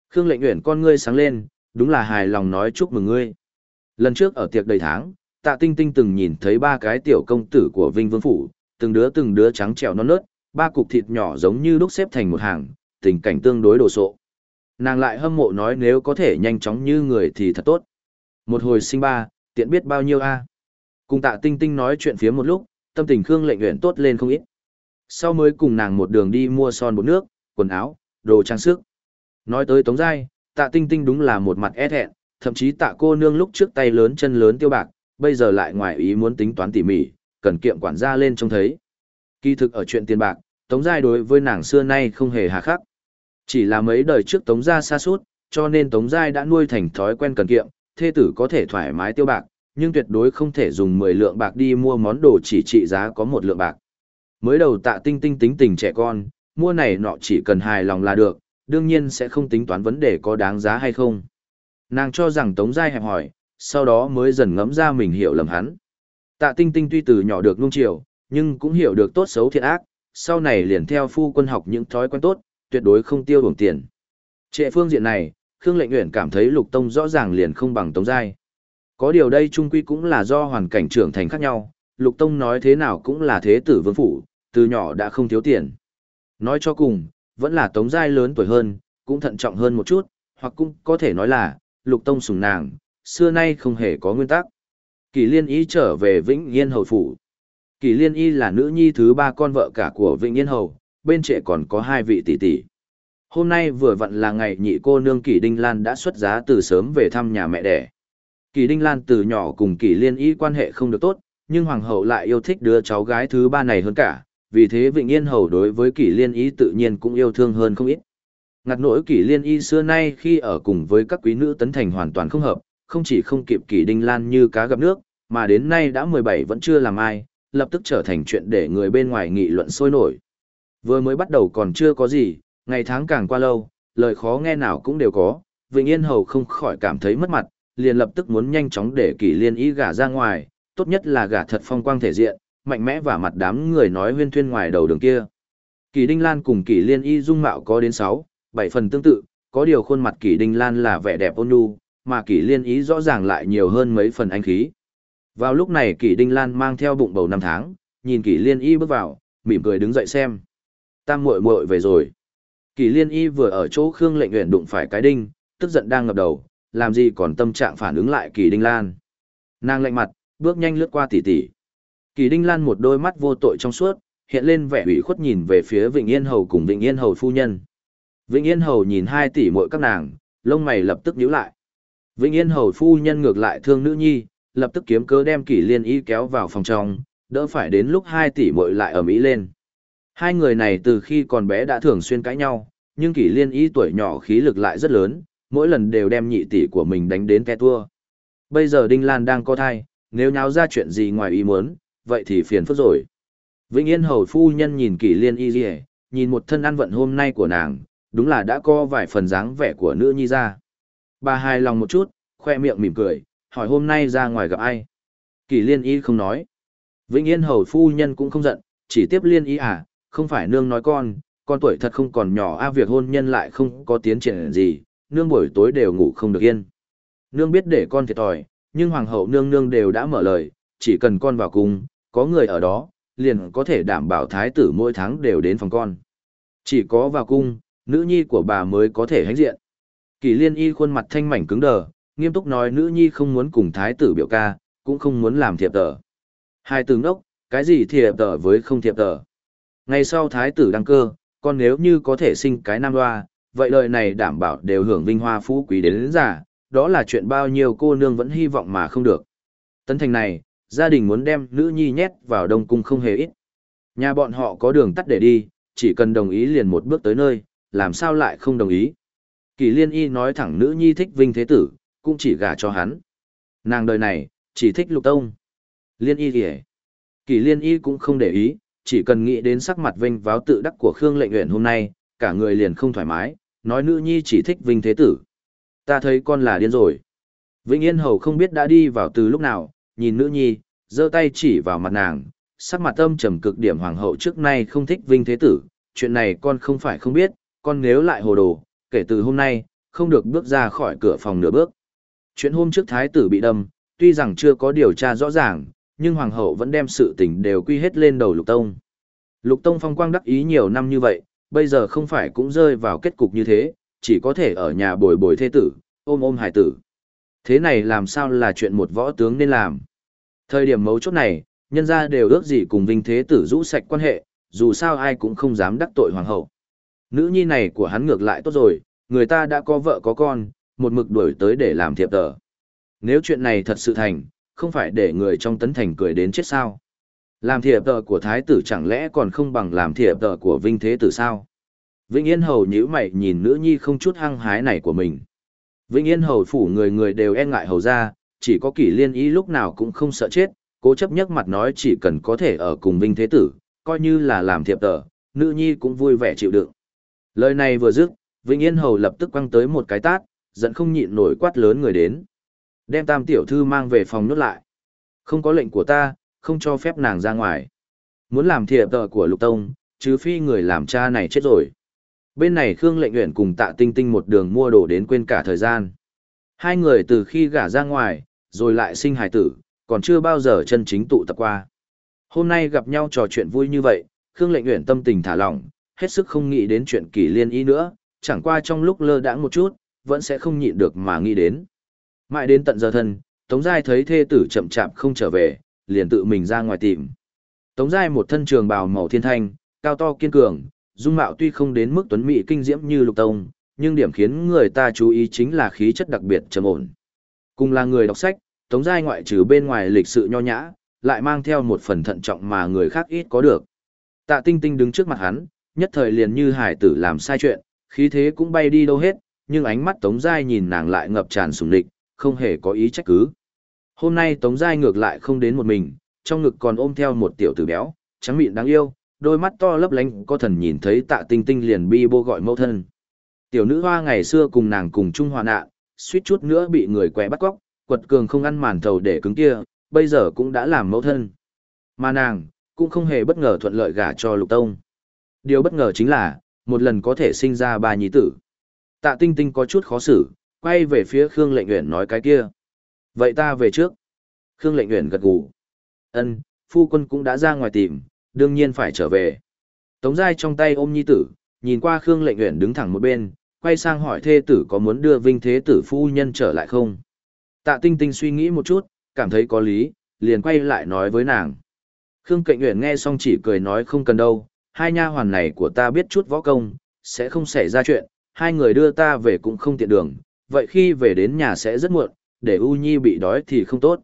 Khương lệnh nguyện con ngươi sáng lên, đúng là hài lòng nói chúc mừng ngươi. Lần trước ở tiệc đầy tháng, tạ tinh tinh từng nhìn thấy ba cái tiểu công tử của Vinh Vương Phủ, từng đứa từng đứa trắng trẻo non nớt, ba cục thịt nhỏ giống như đúc xếp thành một hàng, tình cảnh tương đối đồ sộ. Nàng lại hâm mộ nói nếu có thể nhanh chóng như người thì thật tốt. Một hồi sinh ba, tiện biết bao nhiêu a Cùng tạ tinh tinh nói chuyện phía một lúc, tâm tình Khương lệnh luyện tốt lên không ít. Sau mới cùng nàng một đường đi mua son bột nước, quần áo, đồ trang sức. Nói tới Tống Giai, tạ tinh tinh đúng là một mặt e thẹn, thậm chí tạ cô nương lúc trước tay lớn chân lớn tiêu bạc, bây giờ lại ngoài ý muốn tính toán tỉ mỉ, cần kiệm quản gia lên trông thấy. Kỳ thực ở chuyện tiền bạc, Tống Giai đối với nàng xưa nay không hề hà khắc. Chỉ là mấy đời trước Tống Gia xa suốt, cho nên Tống Giai đã nuôi thành thói quen cần kiệm, thê tử có thể thoải mái tiêu bạc, nhưng tuyệt đối không thể dùng 10 lượng bạc đi mua món đồ chỉ trị giá có một lượng bạc. Mới đầu tạ tinh tinh tính tình trẻ con, mua này nọ chỉ cần hài lòng là được, đương nhiên sẽ không tính toán vấn đề có đáng giá hay không. Nàng cho rằng Tống Giai hẹp hỏi, sau đó mới dần ngẫm ra mình hiểu lầm hắn. Tạ tinh tinh tuy từ nhỏ được nung chiều, nhưng cũng hiểu được tốt xấu thiện ác, sau này liền theo phu quân học những thói quen tốt, tuyệt đối không tiêu bổng tiền. Trệ phương diện này, Khương Lệnh Uyển cảm thấy Lục Tông rõ ràng liền không bằng Tống Giai. Có điều đây trung quy cũng là do hoàn cảnh trưởng thành khác nhau, Lục Tông nói thế nào cũng là thế tử vương phủ, từ nhỏ đã không thiếu tiền. Nói cho cùng, vẫn là Tống Giai lớn tuổi hơn, cũng thận trọng hơn một chút, hoặc cũng có thể nói là, Lục Tông sùng nàng, xưa nay không hề có nguyên tắc. Kỳ Liên Y trở về Vĩnh Yên Hầu Phủ. Kỳ Liên Y là nữ nhi thứ ba con vợ cả của Vĩnh Yên Hầu, bên trệ còn có hai vị tỷ tỷ. Hôm nay vừa vặn là ngày nhị cô nương Kỷ Đinh Lan đã xuất giá từ sớm về thăm nhà mẹ đẻ. Kỷ Đinh Lan từ nhỏ cùng Kỷ Liên Y quan hệ không được tốt, nhưng Hoàng hậu lại yêu thích đứa cháu gái thứ ba này hơn cả, vì thế Vịnh Yên Hầu đối với Kỷ Liên Y tự nhiên cũng yêu thương hơn không ít. Ngặt nỗi Kỷ Liên Y xưa nay khi ở cùng với các quý nữ tấn thành hoàn toàn không hợp, không chỉ không kịp Kỷ Đinh Lan như cá gặp nước, mà đến nay đã 17 vẫn chưa làm ai, lập tức trở thành chuyện để người bên ngoài nghị luận sôi nổi. Vừa mới bắt đầu còn chưa có gì, ngày tháng càng qua lâu, lời khó nghe nào cũng đều có, Vịnh Yên Hầu không khỏi cảm thấy mất mặt, liền lập tức muốn nhanh chóng để kỷ Liên Y gả ra ngoài, tốt nhất là gả thật phong quang thể diện, mạnh mẽ và mặt đám người nói huyên thuyên ngoài đầu đường kia. kỷ Đinh Lan cùng kỷ Liên Y dung mạo có đến 6, 7 phần tương tự, có điều khuôn mặt kỷ Đinh Lan là vẻ đẹp ôn nhu, mà kỷ Liên Y rõ ràng lại nhiều hơn mấy phần anh khí. Vào lúc này kỷ Đinh Lan mang theo bụng bầu năm tháng, nhìn kỷ Liên Y bước vào, mỉm cười đứng dậy xem. Tam muội muội về rồi. Kỳ Liên Y vừa ở chỗ Khương Lệnh Uyển đụng phải cái đinh, tức giận đang ngập đầu, làm gì còn tâm trạng phản ứng lại Kỳ Đinh Lan. Nàng lạnh mặt, Bước nhanh lướt qua tỷ tỷ. Kỳ Đinh Lan một đôi mắt vô tội trong suốt, hiện lên vẻ ủy khuất nhìn về phía Vịnh Yên Hầu cùng Vịnh Yên Hầu phu nhân. Vịnh Yên Hầu nhìn hai tỷ muội các nàng, lông mày lập tức nhíu lại. Vịnh Yên Hầu phu nhân ngược lại thương nữ nhi, lập tức kiếm cớ đem Kỷ Liên Y kéo vào phòng trong, đỡ phải đến lúc hai tỷ muội lại ở mỹ lên. Hai người này từ khi còn bé đã thường xuyên cãi nhau, nhưng Kỷ Liên Y tuổi nhỏ khí lực lại rất lớn, mỗi lần đều đem nhị tỷ của mình đánh đến ke tua. Bây giờ Đinh Lan đang có thai, nếu nháo ra chuyện gì ngoài ý muốn, vậy thì phiền phức rồi. Vĩnh Yên hầu phu nhân nhìn Kỷ Liên Y Liễu, nhìn một thân ăn vận hôm nay của nàng, đúng là đã có vài phần dáng vẻ của nữ nhi ra. Bà hài lòng một chút, khoe miệng mỉm cười, hỏi hôm nay ra ngoài gặp ai. Kỷ Liên Y không nói. Vĩnh Yên hầu phu nhân cũng không giận, chỉ tiếp Liên Y à, không phải nương nói con, con tuổi thật không còn nhỏ a việc hôn nhân lại không có tiến triển gì, nương buổi tối đều ngủ không được yên. Nương biết để con thiệt thòi, nhưng hoàng hậu nương nương đều đã mở lời, chỉ cần con vào cung, có người ở đó, liền có thể đảm bảo thái tử mỗi tháng đều đến phòng con. Chỉ có vào cung, nữ nhi của bà mới có thể hãnh diện. Kỳ liên y khuôn mặt thanh mảnh cứng đờ, nghiêm túc nói nữ nhi không muốn cùng thái tử biểu ca, cũng không muốn làm thiệp tờ. Hai tướng đốc cái gì thiệp tờ với không thiệp tờ. Ngày sau thái tử đăng cơ, con nếu như có thể sinh cái nam loa vậy lời này đảm bảo đều hưởng vinh hoa phú quý đến, đến giả, đó là chuyện bao nhiêu cô nương vẫn hy vọng mà không được. Tấn thành này, gia đình muốn đem nữ nhi nhét vào đông cung không hề ít. Nhà bọn họ có đường tắt để đi, chỉ cần đồng ý liền một bước tới nơi, làm sao lại không đồng ý. Kỳ liên y nói thẳng nữ nhi thích vinh thế tử, cũng chỉ gả cho hắn. Nàng đời này, chỉ thích lục tông. Liên y kìa. Kỳ liên y cũng không để ý, chỉ cần nghĩ đến sắc mặt vinh váo tự đắc của Khương lệnh uyển hôm nay, cả người liền không thoải mái, nói nữ nhi chỉ thích vinh thế tử. Ta thấy con là điên rồi. Vĩnh Yên Hầu không biết đã đi vào từ lúc nào, nhìn nữ nhi, giơ tay chỉ vào mặt nàng, sắc mặt âm trầm cực điểm hoàng hậu trước nay không thích vinh thế tử, chuyện này con không phải không biết, con nếu lại hồ đồ, kể từ hôm nay, không được bước ra khỏi cửa phòng nửa bước. Chuyện hôm trước thái tử bị đâm, tuy rằng chưa có điều tra rõ ràng, nhưng hoàng hậu vẫn đem sự tình đều quy hết lên đầu lục tông. Lục tông phong quang đắc ý nhiều năm như vậy, bây giờ không phải cũng rơi vào kết cục như thế, chỉ có thể ở nhà bồi bồi thê tử, ôm ôm hải tử. Thế này làm sao là chuyện một võ tướng nên làm. Thời điểm mấu chốt này, nhân ra đều ước gì cùng vinh thế tử rũ sạch quan hệ, dù sao ai cũng không dám đắc tội hoàng hậu. Nữ nhi này của hắn ngược lại tốt rồi, người ta đã có vợ có con, một mực đuổi tới để làm thiệp tờ. Nếu chuyện này thật sự thành, không phải để người trong tấn thành cười đến chết sao. Làm thiệp tờ của thái tử chẳng lẽ còn không bằng làm thiệp tờ của vinh thế tử sao? Vĩnh Yên Hầu nhíu mày nhìn nữ nhi không chút hăng hái này của mình. Vĩnh Yên Hầu phủ người người đều e ngại hầu ra, chỉ có kỷ liên ý lúc nào cũng không sợ chết, cố chấp nhắc mặt nói chỉ cần có thể ở cùng Vinh Thế Tử, coi như là làm thiệp tờ, nữ nhi cũng vui vẻ chịu đựng. Lời này vừa dứt, Vĩnh Yên Hầu lập tức quăng tới một cái tát, giận không nhịn nổi quát lớn người đến. Đem tam tiểu thư mang về phòng nhốt lại. Không có lệnh của ta, không cho phép nàng ra ngoài. Muốn làm thiệp tờ của lục tông, chứ phi người làm cha này chết rồi. Bên này Khương Lệnh Uyển cùng Tạ Tinh Tinh một đường mua đồ đến quên cả thời gian. Hai người từ khi gả ra ngoài, rồi lại sinh hài tử, còn chưa bao giờ chân chính tụ tập qua. Hôm nay gặp nhau trò chuyện vui như vậy, Khương Lệnh Uyển tâm tình thả lỏng, hết sức không nghĩ đến chuyện kỳ liên ý nữa, chẳng qua trong lúc lơ đãng một chút, vẫn sẽ không nhịn được mà nghĩ đến. Mãi đến tận giờ thân, Tống Giai thấy thê tử chậm chạp không trở về, liền tự mình ra ngoài tìm. Tống Giai một thân trường bào màu thiên thanh, cao to kiên cường, dung mạo tuy không đến mức tuấn mỹ kinh diễm như lục tông, nhưng điểm khiến người ta chú ý chính là khí chất đặc biệt trầm ổn. Cùng là người đọc sách, Tống Giai ngoại trừ bên ngoài lịch sự nho nhã, lại mang theo một phần thận trọng mà người khác ít có được. Tạ Tinh Tinh đứng trước mặt hắn, nhất thời liền như hải tử làm sai chuyện, khí thế cũng bay đi đâu hết, nhưng ánh mắt Tống Giai nhìn nàng lại ngập tràn sùng địch, không hề có ý trách cứ. Hôm nay Tống Giai ngược lại không đến một mình, trong ngực còn ôm theo một tiểu tử béo, trắng mịn đáng yêu, đôi mắt to lấp lánh có thần nhìn thấy tạ tinh tinh liền bi bô gọi mẫu thân. Tiểu nữ hoa ngày xưa cùng nàng cùng chung hòa nạn, suýt chút nữa bị người quẹ bắt cóc, quật cường không ăn màn thầu để cứng kia, bây giờ cũng đã làm mẫu thân. Mà nàng, cũng không hề bất ngờ thuận lợi gả cho lục tông. Điều bất ngờ chính là, một lần có thể sinh ra ba nhi tử. Tạ tinh tinh có chút khó xử, quay về phía Khương lệnh Uyển nói cái kia. Vậy ta về trước. Khương lệnh Uyển gật gù. Ân, phu quân cũng đã ra ngoài tìm, đương nhiên phải trở về. Tống Giai trong tay ôm nhi tử, nhìn qua Khương Lệnh Uyển đứng thẳng một bên, quay sang hỏi thê tử có muốn đưa Vinh Thế tử phu nhân trở lại không. Tạ Tinh Tinh suy nghĩ một chút, cảm thấy có lý, liền quay lại nói với nàng. Khương Cạnh Uyển nghe xong chỉ cười nói không cần đâu, hai nha hoàn này của ta biết chút võ công, sẽ không xảy ra chuyện, hai người đưa ta về cũng không tiện đường, vậy khi về đến nhà sẽ rất muộn, để U Nhi bị đói thì không tốt.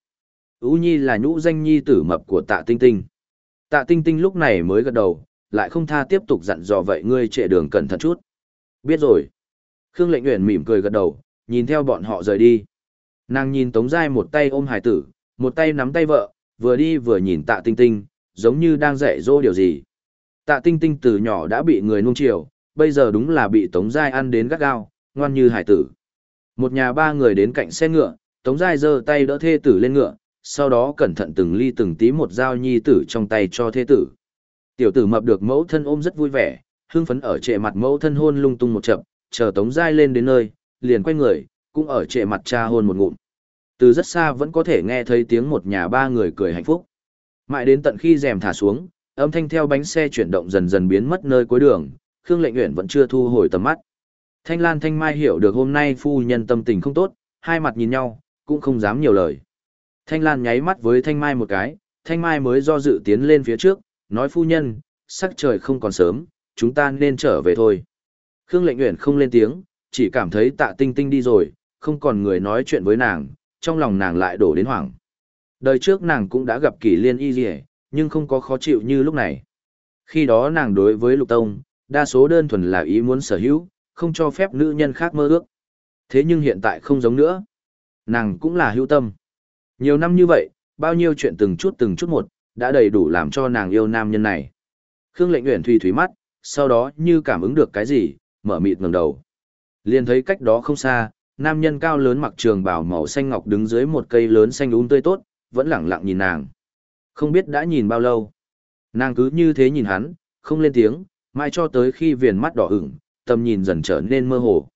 U Nhi là nhũ danh nhi tử mập của tạ tinh tinh. Tạ tinh tinh lúc này mới gật đầu, lại không tha tiếp tục dặn dò vậy ngươi trệ đường cẩn thận chút. Biết rồi. Khương lệnh nguyện mỉm cười gật đầu, nhìn theo bọn họ rời đi. Nàng nhìn Tống Giai một tay ôm hải tử, một tay nắm tay vợ, vừa đi vừa nhìn tạ tinh tinh, giống như đang dạy dỗ điều gì. Tạ tinh tinh từ nhỏ đã bị người nuông chiều, bây giờ đúng là bị Tống Giai ăn đến gắt gao, ngoan như hải tử. Một nhà ba người đến cạnh xe ngựa, Tống Giai giơ tay đỡ thê tử lên ngựa, sau đó cẩn thận từng ly từng tí một dao nhi tử trong tay cho thê tử. Tiểu tử mập được mẫu thân ôm rất vui vẻ, hưng phấn ở trệ mặt mẫu thân hôn lung tung một chập, chờ Tống Giai lên đến nơi, liền quay người, cũng ở trệ mặt cha hôn một ngụm. Từ rất xa vẫn có thể nghe thấy tiếng một nhà ba người cười hạnh phúc. Mãi đến tận khi rèm thả xuống, âm thanh theo bánh xe chuyển động dần dần biến mất nơi cuối đường, Khương Lệnh Uyển vẫn chưa thu hồi tầm mắt. Thanh Lan Thanh Mai hiểu được hôm nay phu nhân tâm tình không tốt, hai mặt nhìn nhau, cũng không dám nhiều lời. Thanh Lan nháy mắt với Thanh Mai một cái, Thanh Mai mới do dự tiến lên phía trước, nói phu nhân, sắc trời không còn sớm, chúng ta nên trở về thôi. Khương Lệnh Uyển không lên tiếng, chỉ cảm thấy tạ tinh tinh đi rồi, không còn người nói chuyện với nàng, trong lòng nàng lại đổ đến hoảng. Đời trước nàng cũng đã gặp kỷ liên y dì nhưng không có khó chịu như lúc này. Khi đó nàng đối với lục tông, đa số đơn thuần là ý muốn sở hữu, không cho phép nữ nhân khác mơ ước. Thế nhưng hiện tại không giống nữa. Nàng cũng là hữu tâm. Nhiều năm như vậy, bao nhiêu chuyện từng chút từng chút một, đã đầy đủ làm cho nàng yêu nam nhân này. Khương lệnh nguyện thủy thủy mắt, sau đó như cảm ứng được cái gì, mở mịt ngẩng đầu. Liền thấy cách đó không xa, nam nhân cao lớn mặc trường bào màu xanh ngọc đứng dưới một cây lớn xanh úng tươi tốt, vẫn lẳng lặng nhìn nàng. Không biết đã nhìn bao lâu. Nàng cứ như thế nhìn hắn, không lên tiếng, mãi cho tới khi viền mắt đỏ ửng, tầm nhìn dần trở nên mơ hồ.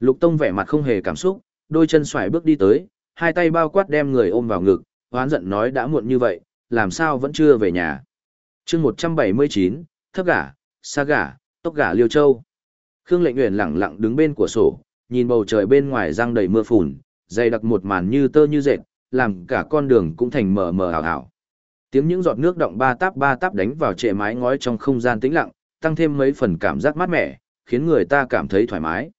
Lục Tông vẻ mặt không hề cảm xúc, đôi chân xoài bước đi tới, hai tay bao quát đem người ôm vào ngực, hoán giận nói đã muộn như vậy, làm sao vẫn chưa về nhà. chương 179, thấp gả, xa gả, tốc gả liêu châu. Khương lệnh nguyện lặng lặng đứng bên của sổ, nhìn bầu trời bên ngoài răng đầy mưa phùn, dày đặc một màn như tơ như dệt, làm cả con đường cũng thành mờ mờ ảo ảo. Tiếng những giọt nước động ba táp ba táp đánh vào trệ mái ngói trong không gian tĩnh lặng, tăng thêm mấy phần cảm giác mát mẻ, khiến người ta cảm thấy thoải mái.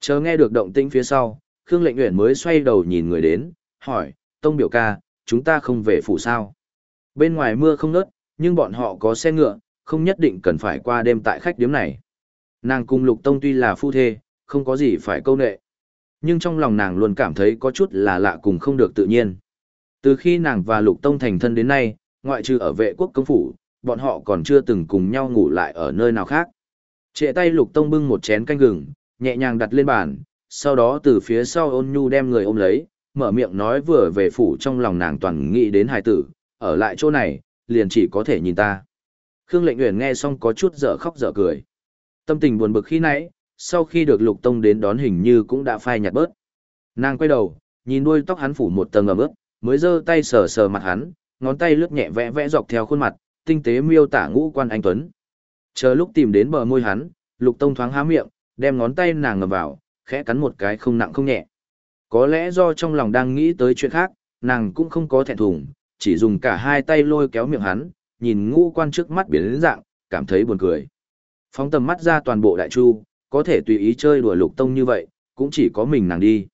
Chờ nghe được động tĩnh phía sau, Khương Lệnh Uyển mới xoay đầu nhìn người đến, hỏi, Tông biểu ca, chúng ta không về phủ sao? Bên ngoài mưa không nớt, nhưng bọn họ có xe ngựa, không nhất định cần phải qua đêm tại khách điếm này. Nàng cùng Lục Tông tuy là phu thê, không có gì phải câu nệ. Nhưng trong lòng nàng luôn cảm thấy có chút là lạ cùng không được tự nhiên. Từ khi nàng và Lục Tông thành thân đến nay, ngoại trừ ở vệ quốc công phủ, bọn họ còn chưa từng cùng nhau ngủ lại ở nơi nào khác. Trệ tay Lục Tông bưng một chén canh gừng, nhẹ nhàng đặt lên bàn, sau đó từ phía sau ôn nhu đem người ôm lấy, mở miệng nói vừa về phủ trong lòng nàng toàn nghĩ đến hài tử, ở lại chỗ này, liền chỉ có thể nhìn ta. Khương Lệnh Uyển nghe xong có chút dở khóc dở cười. Tâm tình buồn bực khi nãy, sau khi được Lục Tông đến đón hình như cũng đã phai nhạt bớt. Nàng quay đầu, nhìn đuôi tóc hắn phủ một tầng ẩm ướt, mới giơ tay sờ sờ mặt hắn, ngón tay lướt nhẹ vẽ vẽ dọc theo khuôn mặt, tinh tế miêu tả ngũ quan anh tuấn. Chờ lúc tìm đến bờ môi hắn, Lục Tông thoáng há miệng, đem ngón tay nàng ngầm vào, khẽ cắn một cái không nặng không nhẹ. Có lẽ do trong lòng đang nghĩ tới chuyện khác, nàng cũng không có thẹn thùng, chỉ dùng cả hai tay lôi kéo miệng hắn, nhìn ngũ quan trước mắt biến đến dạng, cảm thấy buồn cười. Phóng tầm mắt ra toàn bộ đại chu, có thể tùy ý chơi đùa lục tông như vậy, cũng chỉ có mình nàng đi.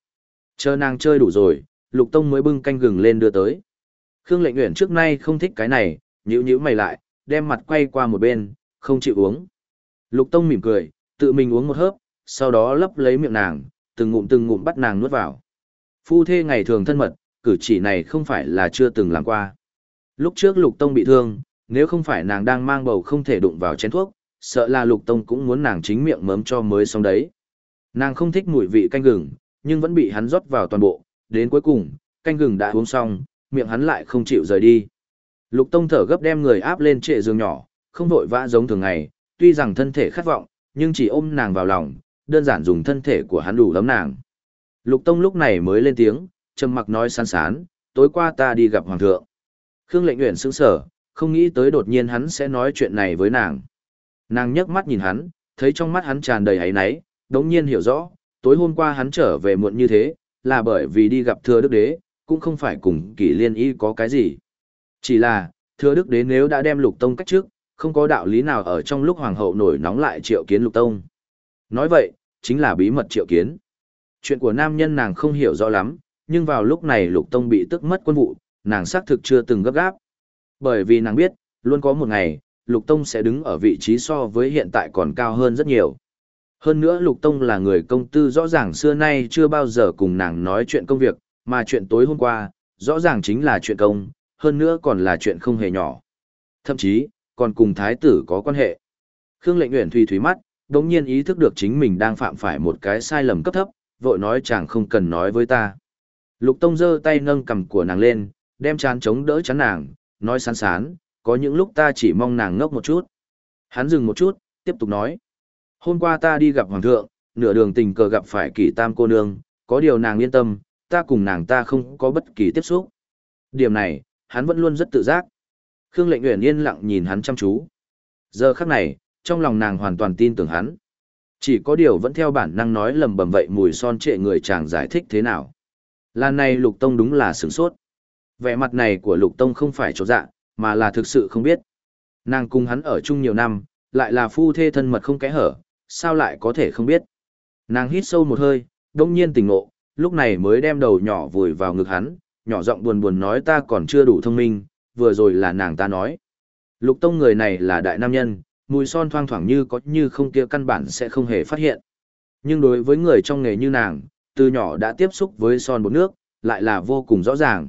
Chờ nàng chơi đủ rồi, lục tông mới bưng canh gừng lên đưa tới. Khương lệnh nguyện trước nay không thích cái này, nhíu nhíu mày lại, đem mặt quay qua một bên, không chịu uống. Lục tông mỉm cười, tự mình uống một hớp, sau đó lấp lấy miệng nàng, từng ngụm từng ngụm bắt nàng nuốt vào. Phu thê ngày thường thân mật, cử chỉ này không phải là chưa từng làm qua. Lúc trước Lục Tông bị thương, nếu không phải nàng đang mang bầu không thể đụng vào chén thuốc, sợ là Lục Tông cũng muốn nàng chính miệng mớm cho mới xong đấy. Nàng không thích mùi vị canh gừng, nhưng vẫn bị hắn rót vào toàn bộ, đến cuối cùng, canh gừng đã uống xong, miệng hắn lại không chịu rời đi. Lục Tông thở gấp đem người áp lên trệ giường nhỏ, không vội vã giống thường ngày, tuy rằng thân thể khát vọng, nhưng chỉ ôm nàng vào lòng, đơn giản dùng thân thể của hắn đủ lắm nàng. Lục Tông lúc này mới lên tiếng, trầm mặc nói sán sán, tối qua ta đi gặp Hoàng thượng. Khương lệnh nguyện sững sở, không nghĩ tới đột nhiên hắn sẽ nói chuyện này với nàng. Nàng nhấc mắt nhìn hắn, thấy trong mắt hắn tràn đầy hấy náy, đống nhiên hiểu rõ, tối hôm qua hắn trở về muộn như thế, là bởi vì đi gặp thừa đức đế, cũng không phải cùng kỷ liên y có cái gì. Chỉ là, Thừa đức đế nếu đã đem lục tông cách trước, không có đạo lý nào ở trong lúc hoàng hậu nổi nóng lại triệu kiến lục tông. Nói vậy, chính là bí mật triệu kiến. Chuyện của nam nhân nàng không hiểu rõ lắm, nhưng vào lúc này lục tông bị tức mất quân vụ, nàng xác thực chưa từng gấp gáp. Bởi vì nàng biết, luôn có một ngày, lục tông sẽ đứng ở vị trí so với hiện tại còn cao hơn rất nhiều. Hơn nữa Lục Tông là người công tư rõ ràng xưa nay chưa bao giờ cùng nàng nói chuyện công việc, mà chuyện tối hôm qua, rõ ràng chính là chuyện công, hơn nữa còn là chuyện không hề nhỏ. Thậm chí, còn cùng thái tử có quan hệ. Khương lệnh nguyện thủy thủy mắt, đống nhiên ý thức được chính mình đang phạm phải một cái sai lầm cấp thấp, vội nói chàng không cần nói với ta. Lục Tông giơ tay nâng cầm của nàng lên, đem chán chống đỡ chán nàng, nói sán sán, có những lúc ta chỉ mong nàng ngốc một chút. Hắn dừng một chút, tiếp tục nói. Hôm qua ta đi gặp hoàng thượng, nửa đường tình cờ gặp phải kỷ tam cô nương, có điều nàng yên tâm, ta cùng nàng ta không có bất kỳ tiếp xúc. Điểm này, hắn vẫn luôn rất tự giác. Khương lệnh uyển yên lặng nhìn hắn chăm chú. Giờ khắc này, trong lòng nàng hoàn toàn tin tưởng hắn. Chỉ có điều vẫn theo bản năng nói lầm bầm vậy mùi son trệ người chàng giải thích thế nào. Lần này lục tông đúng là sửng sốt. Vẻ mặt này của lục tông không phải chỗ dạ, mà là thực sự không biết. Nàng cùng hắn ở chung nhiều năm, lại là phu thê thân mật không kẽ hở, sao lại có thể không biết. Nàng hít sâu một hơi, đông nhiên tỉnh ngộ, lúc này mới đem đầu nhỏ vùi vào ngực hắn, nhỏ giọng buồn buồn nói ta còn chưa đủ thông minh, vừa rồi là nàng ta nói. Lục tông người này là đại nam nhân, mùi son thoang thoảng như có như không kia căn bản sẽ không hề phát hiện. Nhưng đối với người trong nghề như nàng, từ nhỏ đã tiếp xúc với son bột nước, lại là vô cùng rõ ràng.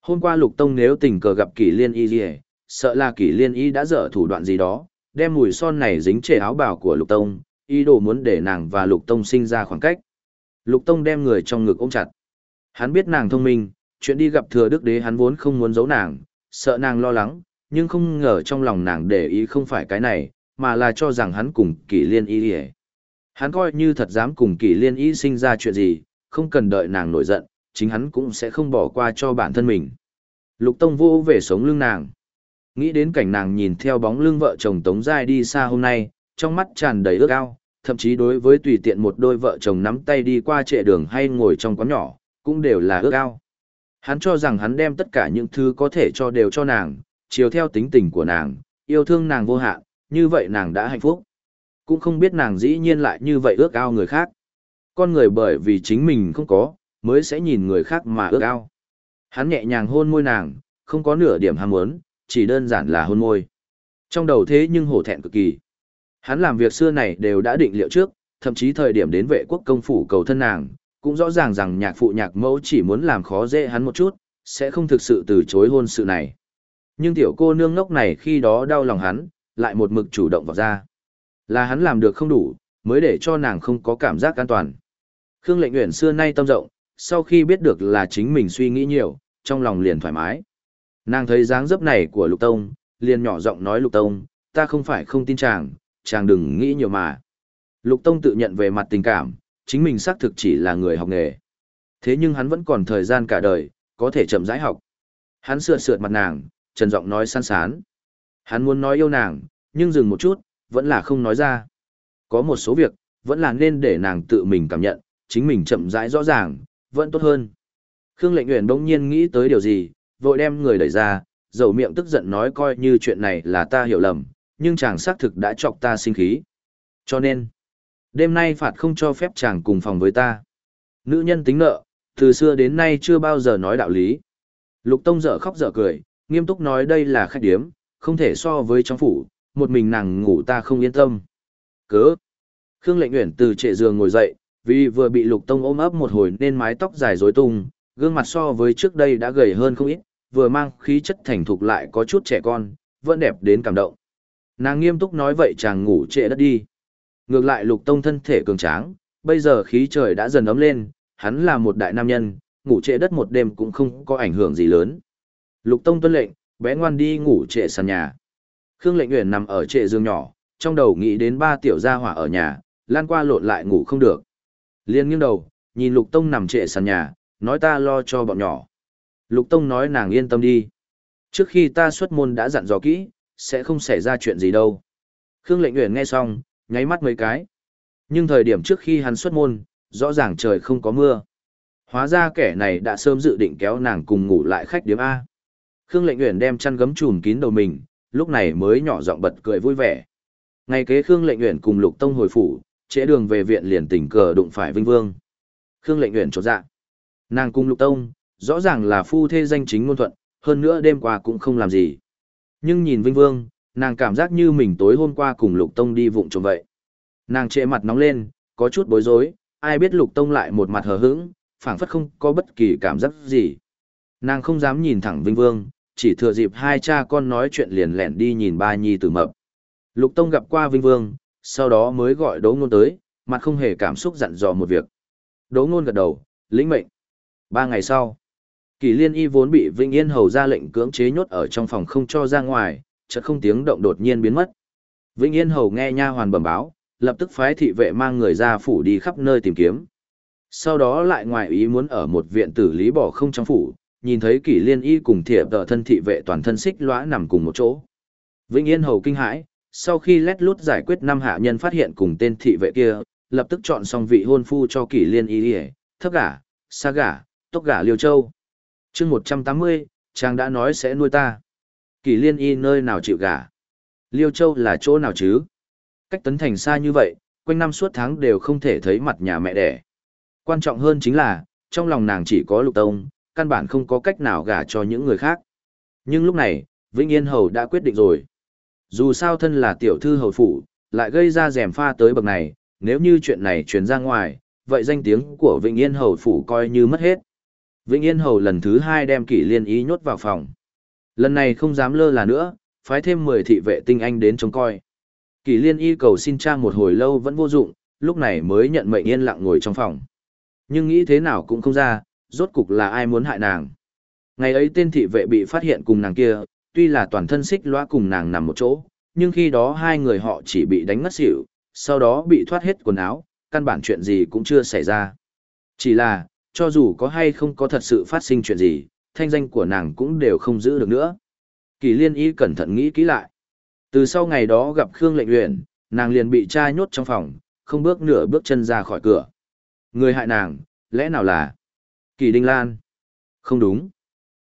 Hôm qua lục tông nếu tình cờ gặp kỷ liên y gì sợ là kỷ liên y đã dở thủ đoạn gì đó, đem mùi son này dính trề áo bào của lục tông, ý đồ muốn để nàng và lục tông sinh ra khoảng cách. Lục tông đem người trong ngực ôm chặt. Hắn biết nàng thông minh, chuyện đi gặp thừa đức đế hắn vốn không muốn giấu nàng, sợ nàng lo lắng, nhưng không ngờ trong lòng nàng để ý không phải cái này, mà là cho rằng hắn cùng kỷ liên y hề. Hắn coi như thật dám cùng kỷ liên y sinh ra chuyện gì, không cần đợi nàng nổi giận, chính hắn cũng sẽ không bỏ qua cho bản thân mình. Lục Tông vô về sống lưng nàng. Nghĩ đến cảnh nàng nhìn theo bóng lưng vợ chồng Tống Giai đi xa hôm nay, trong mắt tràn đầy ước ao, thậm chí đối với tùy tiện một đôi vợ chồng nắm tay đi qua trệ đường hay ngồi trong quán nhỏ, cũng đều là ước ao. Hắn cho rằng hắn đem tất cả những thứ có thể cho đều cho nàng, chiều theo tính tình của nàng, yêu thương nàng vô hạn, như vậy nàng đã hạnh phúc. Cũng không biết nàng dĩ nhiên lại như vậy ước ao người khác. Con người bởi vì chính mình không có, mới sẽ nhìn người khác mà ước ao. Hắn nhẹ nhàng hôn môi nàng, không có nửa điểm ham muốn, chỉ đơn giản là hôn môi. Trong đầu thế nhưng hổ thẹn cực kỳ. Hắn làm việc xưa này đều đã định liệu trước, thậm chí thời điểm đến vệ quốc công phủ cầu thân nàng, cũng rõ ràng rằng nhạc phụ nhạc mẫu chỉ muốn làm khó dễ hắn một chút, sẽ không thực sự từ chối hôn sự này. Nhưng tiểu cô nương ngốc này khi đó đau lòng hắn, lại một mực chủ động vào ra. Là hắn làm được không đủ, mới để cho nàng không có cảm giác an toàn. Khương lệnh nguyện xưa nay tâm rộng, sau khi biết được là chính mình suy nghĩ nhiều, trong lòng liền thoải mái. Nàng thấy dáng dấp này của Lục Tông, liền nhỏ giọng nói Lục Tông, ta không phải không tin chàng, chàng đừng nghĩ nhiều mà. Lục Tông tự nhận về mặt tình cảm, chính mình xác thực chỉ là người học nghề. Thế nhưng hắn vẫn còn thời gian cả đời, có thể chậm rãi học. Hắn sượt sượt mặt nàng, trần giọng nói san sán. Hắn muốn nói yêu nàng, nhưng dừng một chút, vẫn là không nói ra. Có một số việc, vẫn là nên để nàng tự mình cảm nhận, chính mình chậm rãi rõ ràng, vẫn tốt hơn. Khương lệnh nguyện bỗng nhiên nghĩ tới điều gì, vội đem người đẩy ra, dầu miệng tức giận nói coi như chuyện này là ta hiểu lầm, nhưng chàng xác thực đã chọc ta sinh khí. Cho nên, đêm nay phạt không cho phép chàng cùng phòng với ta. Nữ nhân tính nợ, từ xưa đến nay chưa bao giờ nói đạo lý. Lục Tông dở khóc dở cười, nghiêm túc nói đây là khách điếm, không thể so với trong phủ, một mình nàng ngủ ta không yên tâm. Cớ. Khương lệnh Uyển từ trệ giường ngồi dậy, vì vừa bị Lục Tông ôm ấp một hồi nên mái tóc dài rối tung, gương mặt so với trước đây đã gầy hơn không ít, vừa mang khí chất thành thục lại có chút trẻ con, vẫn đẹp đến cảm động. Nàng nghiêm túc nói vậy chàng ngủ trệ đất đi. Ngược lại lục tông thân thể cường tráng, bây giờ khí trời đã dần ấm lên, hắn là một đại nam nhân, ngủ trễ đất một đêm cũng không có ảnh hưởng gì lớn. Lục tông tuân lệnh, bé ngoan đi ngủ trễ sàn nhà. Khương lệnh nguyện nằm ở trễ giường nhỏ, trong đầu nghĩ đến ba tiểu gia hỏa ở nhà, lan qua lộn lại ngủ không được. Liên nghiêng đầu, nhìn lục tông nằm trễ sàn nhà, nói ta lo cho bọn nhỏ. Lục Tông nói nàng yên tâm đi. Trước khi ta xuất môn đã dặn dò kỹ, sẽ không xảy ra chuyện gì đâu. Khương lệnh nguyện nghe xong, nháy mắt mấy cái. Nhưng thời điểm trước khi hắn xuất môn, rõ ràng trời không có mưa. Hóa ra kẻ này đã sớm dự định kéo nàng cùng ngủ lại khách điếm A. Khương Lệnh Uyển đem chăn gấm trùm kín đầu mình, lúc này mới nhỏ giọng bật cười vui vẻ. Ngày kế Khương Lệnh Uyển cùng Lục Tông hồi phủ, trễ đường về viện liền tình cờ đụng phải Vinh Vương. Khương Lệnh Uyển chột dạ. Nàng cùng Lục Tông, rõ ràng là phu thê danh chính ngôn thuận, hơn nữa đêm qua cũng không làm gì. Nhưng nhìn Vinh Vương, nàng cảm giác như mình tối hôm qua cùng Lục Tông đi vụng trộm vậy. Nàng trệ mặt nóng lên, có chút bối rối, ai biết Lục Tông lại một mặt hờ hững, phảng phất không có bất kỳ cảm giác gì. Nàng không dám nhìn thẳng Vinh Vương, chỉ thừa dịp hai cha con nói chuyện liền lẻn đi nhìn ba nhi tử mập. Lục Tông gặp qua Vinh Vương, sau đó mới gọi Đỗ Ngôn tới, mặt không hề cảm xúc dặn dò một việc. Đỗ Ngôn gật đầu, lĩnh mệnh. Ba ngày sau, Kỳ Liên Y vốn bị Vinh Yên hầu ra lệnh cưỡng chế nhốt ở trong phòng không cho ra ngoài, chợt không tiếng động đột nhiên biến mất. vĩnh Yên hầu nghe nha hoàn bẩm báo, lập tức phái thị vệ mang người ra phủ đi khắp nơi tìm kiếm. Sau đó lại ngoài ý muốn ở một viện tử lý bỏ không trong phủ, nhìn thấy kỷ liên y cùng thiệp tờ thân thị vệ toàn thân xích lõa nằm cùng một chỗ. Vĩnh Yên hầu kinh hãi, sau khi lét lút giải quyết năm hạ nhân phát hiện cùng tên thị vệ kia, lập tức chọn xong vị hôn phu cho kỷ liên y thấp gả, xa gả, tốc gả liêu châu. chương 180, chàng đã nói sẽ nuôi ta. Kỳ liên y nơi nào chịu gả? Liêu châu là chỗ nào chứ? Cách tấn thành xa như vậy, quanh năm suốt tháng đều không thể thấy mặt nhà mẹ đẻ. Quan trọng hơn chính là, trong lòng nàng chỉ có lục tông, căn bản không có cách nào gả cho những người khác. Nhưng lúc này, Vĩnh Yên Hầu đã quyết định rồi. Dù sao thân là tiểu thư hầu phủ, lại gây ra rèm pha tới bậc này, nếu như chuyện này truyền ra ngoài, vậy danh tiếng của Vĩnh Yên Hầu phủ coi như mất hết. Vĩnh Yên Hầu lần thứ hai đem kỷ liên ý nhốt vào phòng. Lần này không dám lơ là nữa, phái thêm 10 thị vệ tinh anh đến trông coi. Kỷ liên y cầu xin cha một hồi lâu vẫn vô dụng, lúc này mới nhận mệnh yên lặng ngồi trong phòng. Nhưng nghĩ thế nào cũng không ra, rốt cục là ai muốn hại nàng. Ngày ấy tên thị vệ bị phát hiện cùng nàng kia, tuy là toàn thân xích loa cùng nàng nằm một chỗ, nhưng khi đó hai người họ chỉ bị đánh ngất xỉu, sau đó bị thoát hết quần áo, căn bản chuyện gì cũng chưa xảy ra. Chỉ là, cho dù có hay không có thật sự phát sinh chuyện gì, thanh danh của nàng cũng đều không giữ được nữa. Kỳ liên y cẩn thận nghĩ kỹ lại. Từ sau ngày đó gặp Khương lệnh luyện, nàng liền bị trai nhốt trong phòng, không bước nửa bước chân ra khỏi cửa. Người hại nàng, lẽ nào là Kỳ Đinh Lan? Không đúng.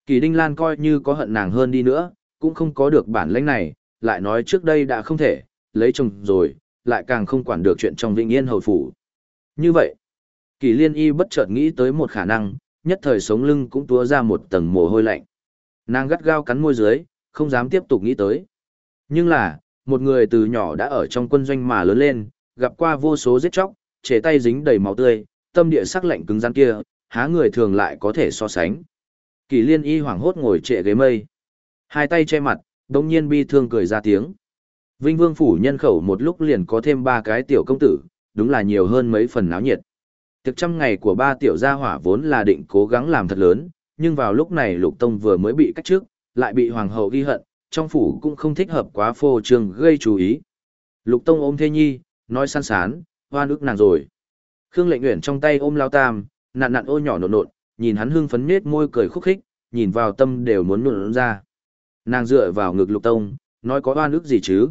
Kỳ Đinh Lan coi như có hận nàng hơn đi nữa, cũng không có được bản lĩnh này, lại nói trước đây đã không thể, lấy chồng rồi, lại càng không quản được chuyện trong Vĩnh Yên hầu phủ. Như vậy, Kỳ Liên Y bất chợt nghĩ tới một khả năng, nhất thời sống lưng cũng túa ra một tầng mồ hôi lạnh. Nàng gắt gao cắn môi dưới, không dám tiếp tục nghĩ tới. Nhưng là, một người từ nhỏ đã ở trong quân doanh mà lớn lên, gặp qua vô số giết chóc, chế tay dính đầy máu tươi, tâm địa sắc lạnh cứng rắn kia, há người thường lại có thể so sánh. Kỳ liên y hoảng hốt ngồi trệ ghế mây. Hai tay che mặt, đồng nhiên bi thương cười ra tiếng. Vinh vương phủ nhân khẩu một lúc liền có thêm ba cái tiểu công tử, đúng là nhiều hơn mấy phần náo nhiệt. Thực trăm ngày của ba tiểu gia hỏa vốn là định cố gắng làm thật lớn, nhưng vào lúc này lục tông vừa mới bị cách trước, lại bị hoàng hậu ghi hận, trong phủ cũng không thích hợp quá phô trương gây chú ý. Lục tông ôm thê nhi, nói săn sán, hoa nước nàng rồi. Khương lệnh nguyện trong tay ôm lao tam, nạn nạn ô nhỏ nộn nộn, nhìn hắn hưng phấn nết môi cười khúc khích, nhìn vào tâm đều muốn nụn ra. Nàng dựa vào ngực lục tông, nói có oan ức gì chứ.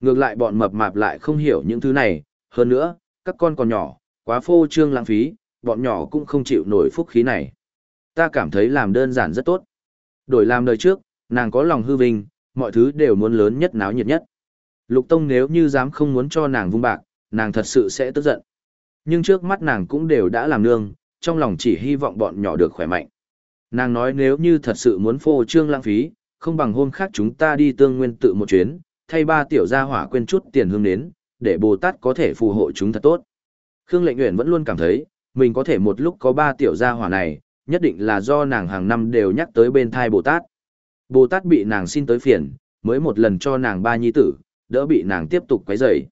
Ngược lại bọn mập mạp lại không hiểu những thứ này, hơn nữa, các con còn nhỏ, quá phô trương lãng phí, bọn nhỏ cũng không chịu nổi phúc khí này. Ta cảm thấy làm đơn giản rất tốt. Đổi làm đời trước, nàng có lòng hư vinh, mọi thứ đều muốn lớn nhất náo nhiệt nhất. Lục Tông nếu như dám không muốn cho nàng vung bạc, nàng thật sự sẽ tức giận. Nhưng trước mắt nàng cũng đều đã làm nương, trong lòng chỉ hy vọng bọn nhỏ được khỏe mạnh. Nàng nói nếu như thật sự muốn phô trương lãng phí, không bằng hôm khác chúng ta đi tương nguyên tự một chuyến, thay ba tiểu gia hỏa quên chút tiền hương đến, để Bồ Tát có thể phù hộ chúng thật tốt. Khương Lệnh Uyển vẫn luôn cảm thấy, mình có thể một lúc có ba tiểu gia hỏa này, nhất định là do nàng hàng năm đều nhắc tới bên thai Bồ Tát. Bồ Tát bị nàng xin tới phiền, mới một lần cho nàng ba nhi tử, đỡ bị nàng tiếp tục quấy rầy.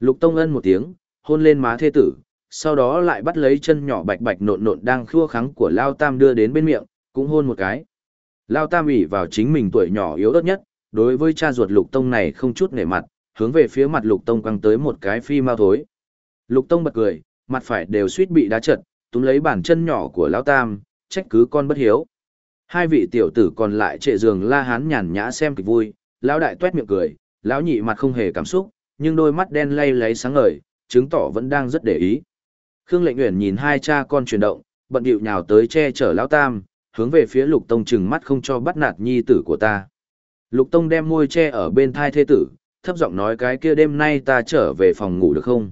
Lục Tông Ân một tiếng, hôn lên má thê tử, sau đó lại bắt lấy chân nhỏ bạch bạch nộn nộn đang khua khắng của Lao Tam đưa đến bên miệng, cũng hôn một cái. Lao Tam ủy vào chính mình tuổi nhỏ yếu ớt nhất, đối với cha ruột Lục Tông này không chút nể mặt, hướng về phía mặt Lục Tông quăng tới một cái phi mau thối. Lục Tông bật cười, mặt phải đều suýt bị đá trật, túm lấy bàn chân nhỏ của Lão Tam, trách cứ con bất hiếu. Hai vị tiểu tử còn lại trệ giường la hán nhàn nhã xem kịch vui, lão đại tuét miệng cười, lão nhị mặt không hề cảm xúc, nhưng đôi mắt đen lay lấy sáng ngời, chứng tỏ vẫn đang rất để ý. Khương Lệnh Uyển nhìn hai cha con chuyển động, bận điệu nhào tới che chở lão tam, hướng về phía Lục Tông chừng mắt không cho bắt nạt nhi tử của ta. Lục Tông đem môi che ở bên thai thê tử, thấp giọng nói cái kia đêm nay ta trở về phòng ngủ được không?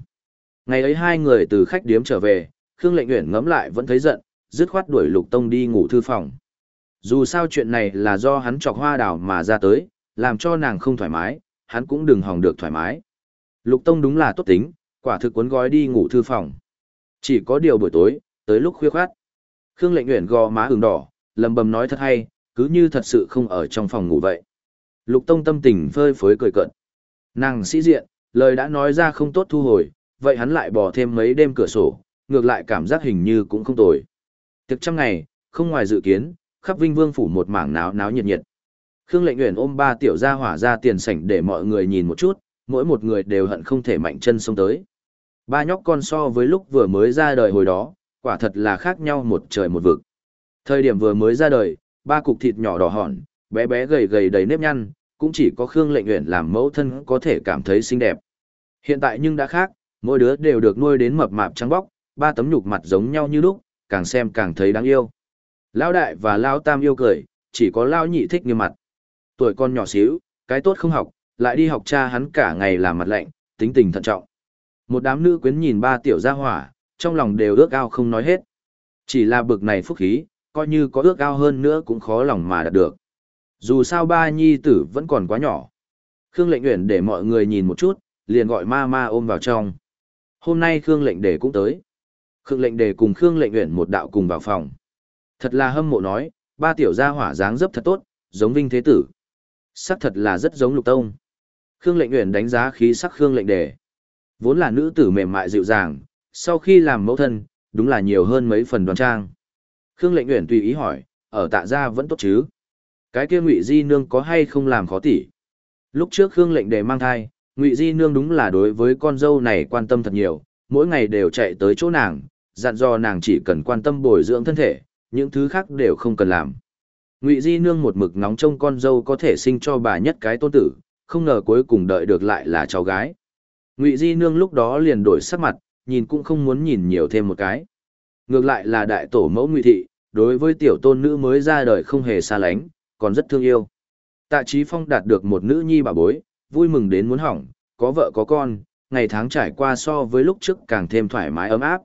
Ngày ấy hai người từ khách điếm trở về, Khương Lệnh Uyển ngẫm lại vẫn thấy giận, dứt khoát đuổi Lục Tông đi ngủ thư phòng. Dù sao chuyện này là do hắn chọc hoa đào mà ra tới, làm cho nàng không thoải mái, hắn cũng đừng hòng được thoải mái. Lục Tông đúng là tốt tính, quả thực cuốn gói đi ngủ thư phòng. Chỉ có điều buổi tối, tới lúc khuya khoát. Khương Lệnh Uyển gò má ửng đỏ, lầm bầm nói thật hay, cứ như thật sự không ở trong phòng ngủ vậy. Lục Tông tâm tình phơi phới cười cợt. Nàng sĩ diện, lời đã nói ra không tốt thu hồi, vậy hắn lại bỏ thêm mấy đêm cửa sổ, ngược lại cảm giác hình như cũng không tồi. Tiệc trăm ngày, không ngoài dự kiến, khắp Vinh Vương phủ một mảng náo náo nhiệt nhiệt. Khương Lệnh Uyển ôm ba tiểu gia hỏa ra tiền sảnh để mọi người nhìn một chút, mỗi một người đều hận không thể mạnh chân xông tới. Ba nhóc con so với lúc vừa mới ra đời hồi đó, quả thật là khác nhau một trời một vực. Thời điểm vừa mới ra đời, ba cục thịt nhỏ đỏ hòn, bé bé gầy gầy đầy nếp nhăn, cũng chỉ có Khương Lệnh Uyển làm mẫu thân có thể cảm thấy xinh đẹp. Hiện tại nhưng đã khác, mỗi đứa đều được nuôi đến mập mạp trắng bóc, ba tấm nhục mặt giống nhau như lúc, càng xem càng thấy đáng yêu. Lão đại và lão tam yêu cười, chỉ có lão nhị thích như mặt. Tuổi con nhỏ xíu, cái tốt không học, lại đi học cha hắn cả ngày làm mặt lạnh, tính tình thận trọng. Một đám nữ quyến nhìn ba tiểu gia hỏa, trong lòng đều ước ao không nói hết. Chỉ là bực này phúc khí, coi như có ước ao hơn nữa cũng khó lòng mà đạt được. Dù sao ba nhi tử vẫn còn quá nhỏ. Khương lệnh nguyện để mọi người nhìn một chút, liền gọi ma ma ôm vào trong. Hôm nay Khương lệnh đề cũng tới. Khương lệnh đề cùng Khương lệnh nguyện một đạo cùng vào phòng. Thật là hâm mộ nói, ba tiểu gia hỏa dáng dấp thật tốt, giống vinh thế tử. Sắc thật là rất giống lục tông. Khương lệnh nguyện đánh giá khí sắc Khương lệnh đề. Vốn là nữ tử mềm mại dịu dàng, sau khi làm mẫu thân, đúng là nhiều hơn mấy phần đoan trang. Khương lệnh nguyện tùy ý hỏi, ở tạ gia vẫn tốt chứ? Cái kia Ngụy Di nương có hay không làm khó tỷ? Lúc trước Khương lệnh đề mang thai, Ngụy Di nương đúng là đối với con dâu này quan tâm thật nhiều, mỗi ngày đều chạy tới chỗ nàng, dặn dò nàng chỉ cần quan tâm bồi dưỡng thân thể, những thứ khác đều không cần làm. Ngụy Di nương một mực nóng trông con dâu có thể sinh cho bà nhất cái tôn tử, không ngờ cuối cùng đợi được lại là cháu gái. Ngụy Di nương lúc đó liền đổi sắc mặt, nhìn cũng không muốn nhìn nhiều thêm một cái. Ngược lại là đại tổ mẫu Ngụy thị, đối với tiểu tôn nữ mới ra đời không hề xa lánh, còn rất thương yêu. Tạ Chí Phong đạt được một nữ nhi bà bối, vui mừng đến muốn hỏng, có vợ có con, ngày tháng trải qua so với lúc trước càng thêm thoải mái ấm áp.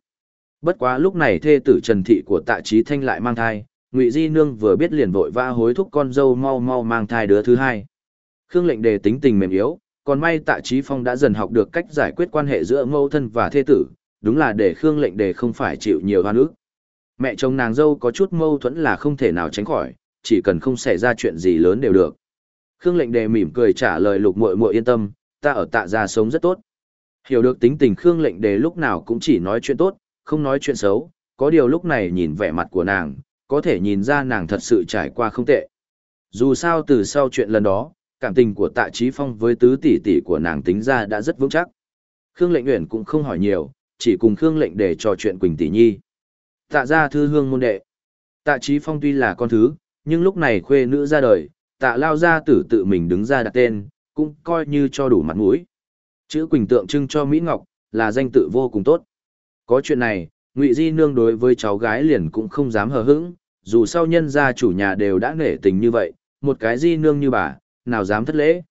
Bất quá lúc này thê tử Trần Thị của Tạ Chí Thanh lại mang thai, Ngụy Di Nương vừa biết liền vội vã hối thúc con dâu mau mau mang thai đứa thứ hai. Khương lệnh đề tính tình mềm yếu, còn may Tạ Chí Phong đã dần học được cách giải quyết quan hệ giữa mẫu thân và thê tử, đúng là để Khương lệnh đề không phải chịu nhiều oan ức. Mẹ chồng nàng dâu có chút mâu thuẫn là không thể nào tránh khỏi, chỉ cần không xảy ra chuyện gì lớn đều được. Khương lệnh đề mỉm cười trả lời lục muội muội yên tâm, ta ở tạ gia sống rất tốt. Hiểu được tính tình Khương lệnh đề lúc nào cũng chỉ nói chuyện tốt, không nói chuyện xấu, có điều lúc này nhìn vẻ mặt của nàng, có thể nhìn ra nàng thật sự trải qua không tệ. Dù sao từ sau chuyện lần đó, cảm tình của tạ trí phong với tứ tỷ tỷ của nàng tính ra đã rất vững chắc. Khương lệnh nguyện cũng không hỏi nhiều, chỉ cùng Khương lệnh đề trò chuyện Quỳnh tỷ nhi. Tạ gia thư hương môn đệ. Tạ trí phong tuy là con thứ, nhưng lúc này khuê nữ ra đời, tạ lao gia tử tự mình đứng ra đặt tên, cũng coi như cho đủ mặt mũi. Chữ Quỳnh tượng trưng cho Mỹ Ngọc, là danh tự vô cùng tốt. Có chuyện này, Ngụy Di Nương đối với cháu gái liền cũng không dám hờ hững, dù sau nhân gia chủ nhà đều đã nể tình như vậy, một cái Di Nương như bà, nào dám thất lễ.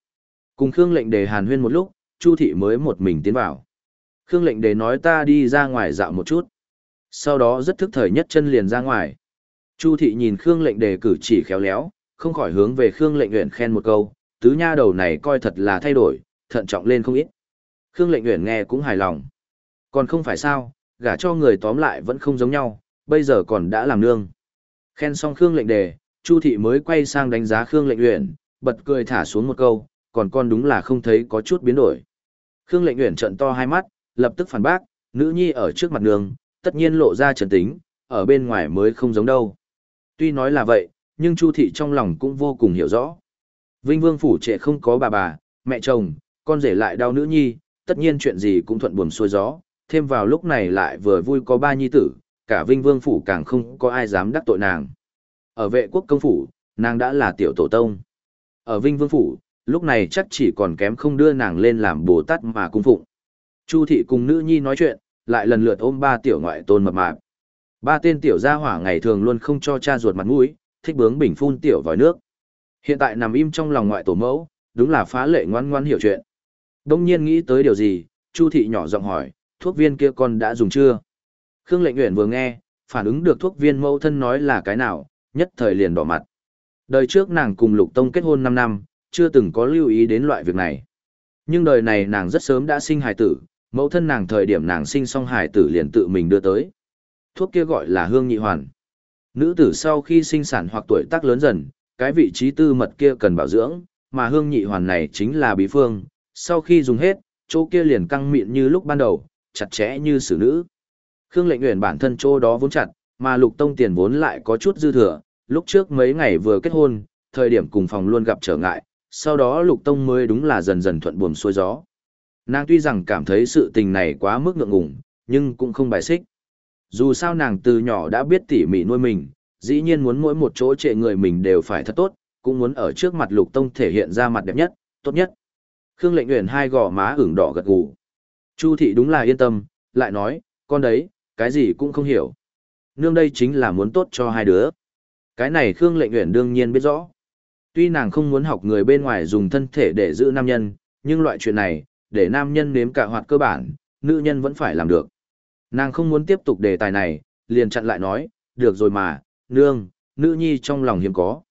Cùng Khương lệnh đề hàn huyên một lúc, Chu thị mới một mình tiến vào. Khương lệnh đề nói ta đi ra ngoài dạo một chút. Sau đó rất thức thời nhất chân liền ra ngoài. Chu thị nhìn Khương lệnh đề cử chỉ khéo léo, không khỏi hướng về Khương lệnh uyển khen một câu, tứ nha đầu này coi thật là thay đổi, thận trọng lên không ít. Khương lệnh uyển nghe cũng hài lòng. Còn không phải sao, gả cho người tóm lại vẫn không giống nhau, bây giờ còn đã làm nương. Khen xong Khương lệnh đề, Chu thị mới quay sang đánh giá Khương lệnh uyển bật cười thả xuống một câu, còn con đúng là không thấy có chút biến đổi. Khương lệnh uyển trận to hai mắt, lập tức phản bác, nữ nhi ở trước mặt nương, tất nhiên lộ ra trần tính, ở bên ngoài mới không giống đâu. Tuy nói là vậy, nhưng Chu thị trong lòng cũng vô cùng hiểu rõ. Vinh Vương phủ trẻ không có bà bà, mẹ chồng, con rể lại đau nữ nhi, tất nhiên chuyện gì cũng thuận buồm xuôi gió, thêm vào lúc này lại vừa vui có ba nhi tử, cả Vinh Vương phủ càng không có ai dám đắc tội nàng. Ở vệ quốc công phủ, nàng đã là tiểu tổ tông. Ở Vinh Vương phủ, lúc này chắc chỉ còn kém không đưa nàng lên làm Bồ Tát mà cung phụng. Chu thị cùng nữ nhi nói chuyện, lại lần lượt ôm ba tiểu ngoại tôn mập mạp. Ba tên tiểu gia hỏa ngày thường luôn không cho cha ruột mặt mũi, thích bướng bình phun tiểu vòi nước. Hiện tại nằm im trong lòng ngoại tổ mẫu, đúng là phá lệ ngoan ngoan hiểu chuyện. Đông nhiên nghĩ tới điều gì, Chu thị nhỏ giọng hỏi, thuốc viên kia con đã dùng chưa? Khương lệnh Uyển vừa nghe, phản ứng được thuốc viên mẫu thân nói là cái nào, nhất thời liền đỏ mặt. Đời trước nàng cùng Lục Tông kết hôn 5 năm, chưa từng có lưu ý đến loại việc này. Nhưng đời này nàng rất sớm đã sinh hài tử, mẫu thân nàng thời điểm nàng sinh xong hài tử liền tự mình đưa tới. Thuốc kia gọi là hương nhị hoàn. Nữ tử sau khi sinh sản hoặc tuổi tác lớn dần, cái vị trí tư mật kia cần bảo dưỡng, mà hương nhị hoàn này chính là bí phương, sau khi dùng hết, chỗ kia liền căng mịn như lúc ban đầu, chặt chẽ như xử nữ. Khương lệnh nguyện bản thân chỗ đó vốn chặt, mà lục tông tiền vốn lại có chút dư thừa, lúc trước mấy ngày vừa kết hôn, thời điểm cùng phòng luôn gặp trở ngại, sau đó lục tông mới đúng là dần dần thuận buồm xuôi gió. Nàng tuy rằng cảm thấy sự tình này quá mức ngượng ngùng, nhưng cũng không bài xích. Dù sao nàng từ nhỏ đã biết tỉ mỉ nuôi mình, dĩ nhiên muốn mỗi một chỗ trệ người mình đều phải thật tốt, cũng muốn ở trước mặt lục tông thể hiện ra mặt đẹp nhất, tốt nhất. Khương lệnh Uyển hai gò má ửng đỏ gật gù. Chu thị đúng là yên tâm, lại nói, con đấy, cái gì cũng không hiểu. Nương đây chính là muốn tốt cho hai đứa. Cái này Khương lệnh Uyển đương nhiên biết rõ. Tuy nàng không muốn học người bên ngoài dùng thân thể để giữ nam nhân, nhưng loại chuyện này, để nam nhân nếm cả hoạt cơ bản, nữ nhân vẫn phải làm được. Nàng không muốn tiếp tục đề tài này, liền chặn lại nói, được rồi mà, nương, nữ nhi trong lòng hiếm có.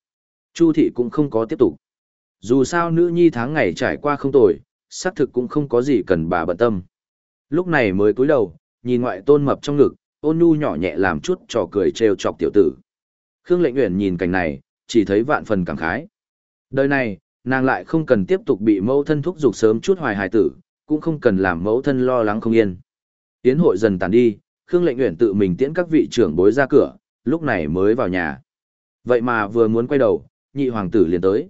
Chu thị cũng không có tiếp tục. Dù sao nữ nhi tháng ngày trải qua không tồi, xác thực cũng không có gì cần bà bận tâm. Lúc này mới cúi đầu, nhìn ngoại tôn mập trong ngực, ôn nhu nhỏ nhẹ làm chút trò cười trêu chọc tiểu tử. Khương lệnh nguyện nhìn cảnh này, chỉ thấy vạn phần cảm khái. Đời này, nàng lại không cần tiếp tục bị mẫu thân thúc giục sớm chút hoài hài tử, cũng không cần làm mẫu thân lo lắng không yên. Yến hội dần tàn đi, Khương lệnh nguyện tự mình tiễn các vị trưởng bối ra cửa, lúc này mới vào nhà. Vậy mà vừa muốn quay đầu, nhị hoàng tử liền tới.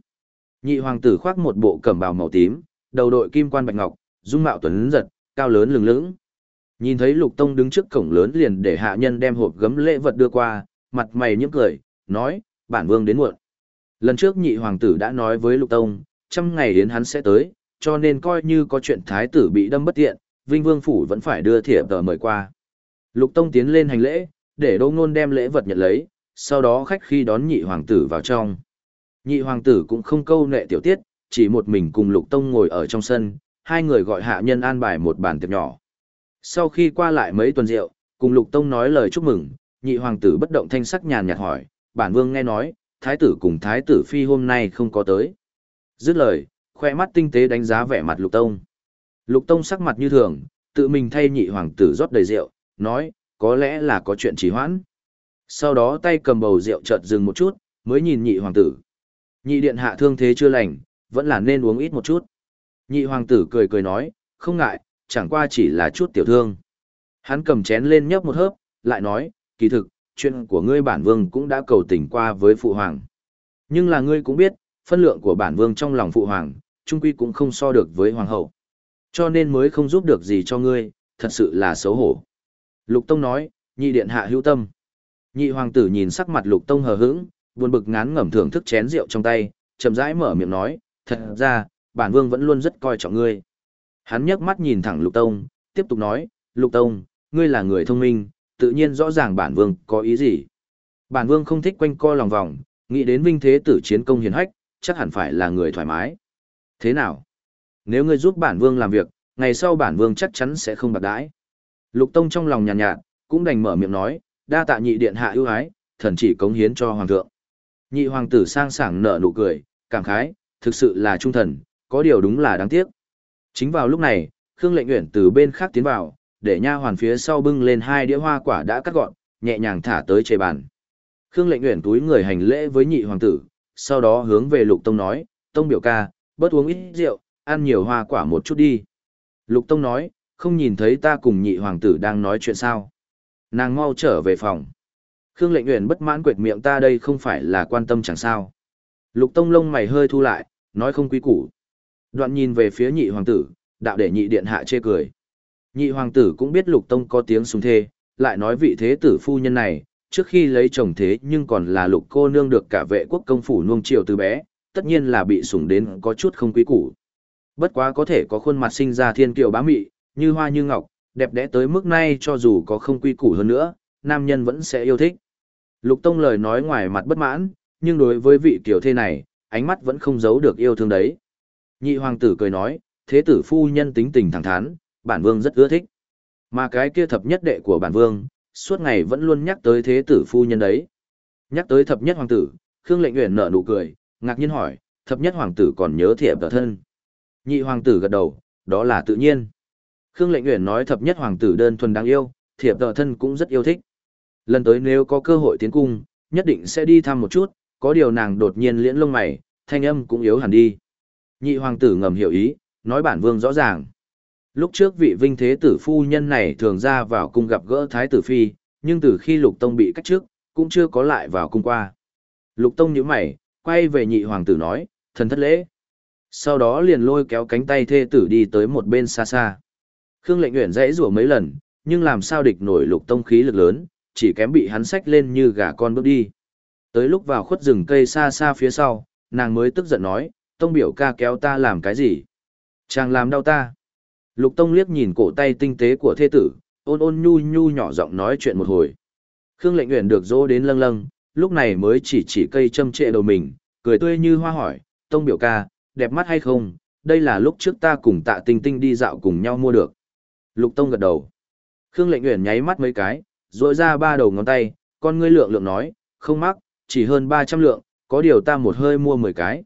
Nhị hoàng tử khoác một bộ cẩm bào màu tím, đầu đội kim quan bạch ngọc, dung mạo tuấn giật, cao lớn lừng lững. Nhìn thấy Lục Tông đứng trước cổng lớn liền để hạ nhân đem hộp gấm lễ vật đưa qua, mặt mày nhếch cười, nói, bản vương đến muộn. Lần trước nhị hoàng tử đã nói với Lục Tông, trăm ngày đến hắn sẽ tới, cho nên coi như có chuyện thái tử bị đâm bất tiện, Vinh Vương Phủ vẫn phải đưa thiệp tờ mời qua. Lục Tông tiến lên hành lễ, để Đỗ Nôn đem lễ vật nhận lấy, sau đó khách khi đón nhị hoàng tử vào trong. Nhị hoàng tử cũng không câu nệ tiểu tiết, chỉ một mình cùng Lục Tông ngồi ở trong sân, hai người gọi hạ nhân an bài một bàn tiệc nhỏ. Sau khi qua lại mấy tuần rượu, cùng Lục Tông nói lời chúc mừng, nhị hoàng tử bất động thanh sắc nhàn nhạt hỏi, bản vương nghe nói, thái tử cùng thái tử phi hôm nay không có tới. Dứt lời, khoe mắt tinh tế đánh giá vẻ mặt Lục Tông. Lục Tông sắc mặt như thường, tự mình thay nhị hoàng tử rót đầy rượu, nói, có lẽ là có chuyện trì hoãn. Sau đó tay cầm bầu rượu chợt dừng một chút, mới nhìn nhị hoàng tử. Nhị điện hạ thương thế chưa lành, vẫn là nên uống ít một chút. Nhị hoàng tử cười cười nói, không ngại, chẳng qua chỉ là chút tiểu thương. Hắn cầm chén lên nhấp một hớp, lại nói, kỳ thực, chuyện của ngươi bản vương cũng đã cầu tình qua với phụ hoàng. Nhưng là ngươi cũng biết, phân lượng của bản vương trong lòng phụ hoàng, trung quy cũng không so được với hoàng hậu. Cho nên mới không giúp được gì cho ngươi, thật sự là xấu hổ. Lục Tông nói, nhị điện hạ hữu tâm. Nhị hoàng tử nhìn sắc mặt Lục Tông hờ hững, buồn bực ngán ngẩm thưởng thức chén rượu trong tay, chậm rãi mở miệng nói, thật ra, bản vương vẫn luôn rất coi trọng ngươi. Hắn nhấc mắt nhìn thẳng Lục Tông, tiếp tục nói, Lục Tông, ngươi là người thông minh, tự nhiên rõ ràng bản vương có ý gì. Bản vương không thích quanh co lòng vòng, nghĩ đến vinh thế tử chiến công hiền hách, chắc hẳn phải là người thoải mái. Thế nào? Nếu ngươi giúp bản vương làm việc, ngày sau bản vương chắc chắn sẽ không bạc đãi. Lục Tông trong lòng nhàn nhạt, nhạt, cũng đành mở miệng nói, đa tạ nhị điện hạ ưu ái, thần chỉ cống hiến cho hoàng thượng. Nhị hoàng tử sang sảng nở nụ cười, cảm khái, thực sự là trung thần, có điều đúng là đáng tiếc. Chính vào lúc này, Khương Lệnh Uyển từ bên khác tiến vào, để nha hoàn phía sau bưng lên hai đĩa hoa quả đã cắt gọn, nhẹ nhàng thả tới chế bàn. Khương Lệnh Uyển túi người hành lễ với nhị hoàng tử, sau đó hướng về Lục Tông nói, "Tông biểu ca, bớt uống ít rượu, ăn nhiều hoa quả một chút đi." Lục Tông nói, "Không nhìn thấy ta cùng nhị hoàng tử đang nói chuyện sao?" Nàng mau trở về phòng. Khương Lệnh nguyện bất mãn quệt miệng ta đây không phải là quan tâm chẳng sao. Lục Tông lông mày hơi thu lại, nói không quý củ. Đoạn nhìn về phía nhị hoàng tử, đạo để nhị điện hạ chê cười. Nhị hoàng tử cũng biết Lục Tông có tiếng súng thê, lại nói vị thế tử phu nhân này, trước khi lấy chồng thế nhưng còn là lục cô nương được cả vệ quốc công phủ nuông chiều từ bé, tất nhiên là bị sủng đến có chút không quý củ. Bất quá có thể có khuôn mặt sinh ra thiên kiều bá mị, như hoa như ngọc, đẹp đẽ tới mức nay cho dù có không quy củ hơn nữa, nam nhân vẫn sẽ yêu thích. Lục Tông lời nói ngoài mặt bất mãn, nhưng đối với vị tiểu thê này, ánh mắt vẫn không giấu được yêu thương đấy. Nhị hoàng tử cười nói, thế tử phu nhân tính tình thẳng thắn, bản vương rất ưa thích. Mà cái kia thập nhất đệ của bản vương, suốt ngày vẫn luôn nhắc tới thế tử phu nhân đấy. Nhắc tới thập nhất hoàng tử, Khương Lệnh Uyển nở nụ cười, ngạc nhiên hỏi, thập nhất hoàng tử còn nhớ thiệp tờ thân. Nhị hoàng tử gật đầu, đó là tự nhiên. Khương Lệnh Uyển nói thập nhất hoàng tử đơn thuần đáng yêu, thiệp tờ thân cũng rất yêu thích. Lần tới nếu có cơ hội tiến cung, nhất định sẽ đi thăm một chút, có điều nàng đột nhiên liễn lông mày, thanh âm cũng yếu hẳn đi. Nhị hoàng tử ngầm hiểu ý, nói bản vương rõ ràng. Lúc trước vị vinh thế tử phu nhân này thường ra vào cung gặp gỡ thái tử phi, nhưng từ khi lục tông bị cách trước, cũng chưa có lại vào cung qua. Lục tông nhíu mày, quay về nhị hoàng tử nói, thần thất lễ. Sau đó liền lôi kéo cánh tay thê tử đi tới một bên xa xa. Khương lệnh nguyện dãy rủa mấy lần, nhưng làm sao địch nổi lục tông khí lực lớn, chỉ kém bị hắn xách lên như gà con bước đi. Tới lúc vào khuất rừng cây xa xa phía sau, nàng mới tức giận nói, tông biểu ca kéo ta làm cái gì? Chàng làm đau ta. Lục tông liếc nhìn cổ tay tinh tế của thê tử, ôn ôn nhu nhu nhỏ giọng nói chuyện một hồi. Khương lệnh nguyện được dỗ đến lâng lâng, lúc này mới chỉ chỉ cây châm trệ đầu mình, cười tươi như hoa hỏi, tông biểu ca, đẹp mắt hay không? Đây là lúc trước ta cùng tạ tinh tinh đi dạo cùng nhau mua được. Lục tông gật đầu. Khương lệnh nguyện nháy mắt mấy cái, rỗi ra ba đầu ngón tay, con ngươi lượng lượng nói, không mắc, chỉ hơn 300 lượng, có điều ta một hơi mua 10 cái.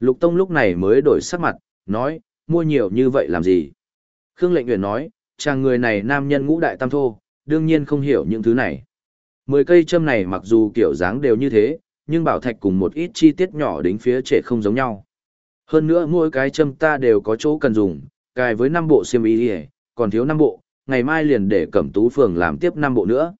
Lục Tông lúc này mới đổi sắc mặt, nói, mua nhiều như vậy làm gì? Khương Lệnh Uyển nói, chàng người này nam nhân ngũ đại tam thô, đương nhiên không hiểu những thứ này. Mười cây châm này mặc dù kiểu dáng đều như thế, nhưng bảo thạch cùng một ít chi tiết nhỏ đính phía trẻ không giống nhau. Hơn nữa mỗi cái châm ta đều có chỗ cần dùng, cài với năm bộ xiêm y còn thiếu năm bộ, ngày mai liền để Cẩm Tú Phường làm tiếp năm bộ nữa.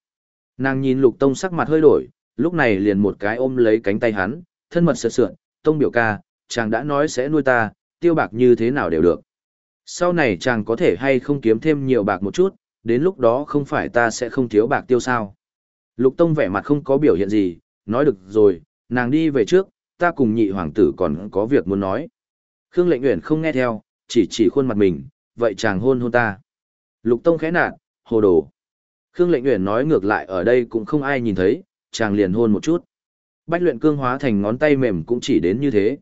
Nàng nhìn Lục Tông sắc mặt hơi đổi, lúc này liền một cái ôm lấy cánh tay hắn, thân mật sợ sượn, Tông biểu ca, chàng đã nói sẽ nuôi ta, tiêu bạc như thế nào đều được. Sau này chàng có thể hay không kiếm thêm nhiều bạc một chút, đến lúc đó không phải ta sẽ không thiếu bạc tiêu sao. Lục Tông vẻ mặt không có biểu hiện gì, nói được rồi, nàng đi về trước, ta cùng nhị hoàng tử còn có việc muốn nói. Khương lệnh nguyện không nghe theo, chỉ chỉ khuôn mặt mình, vậy chàng hôn hôn ta. Lục Tông khẽ nạt, hồ đồ. Khương lệnh nguyện nói ngược lại ở đây cũng không ai nhìn thấy, chàng liền hôn một chút. Bách luyện cương hóa thành ngón tay mềm cũng chỉ đến như thế.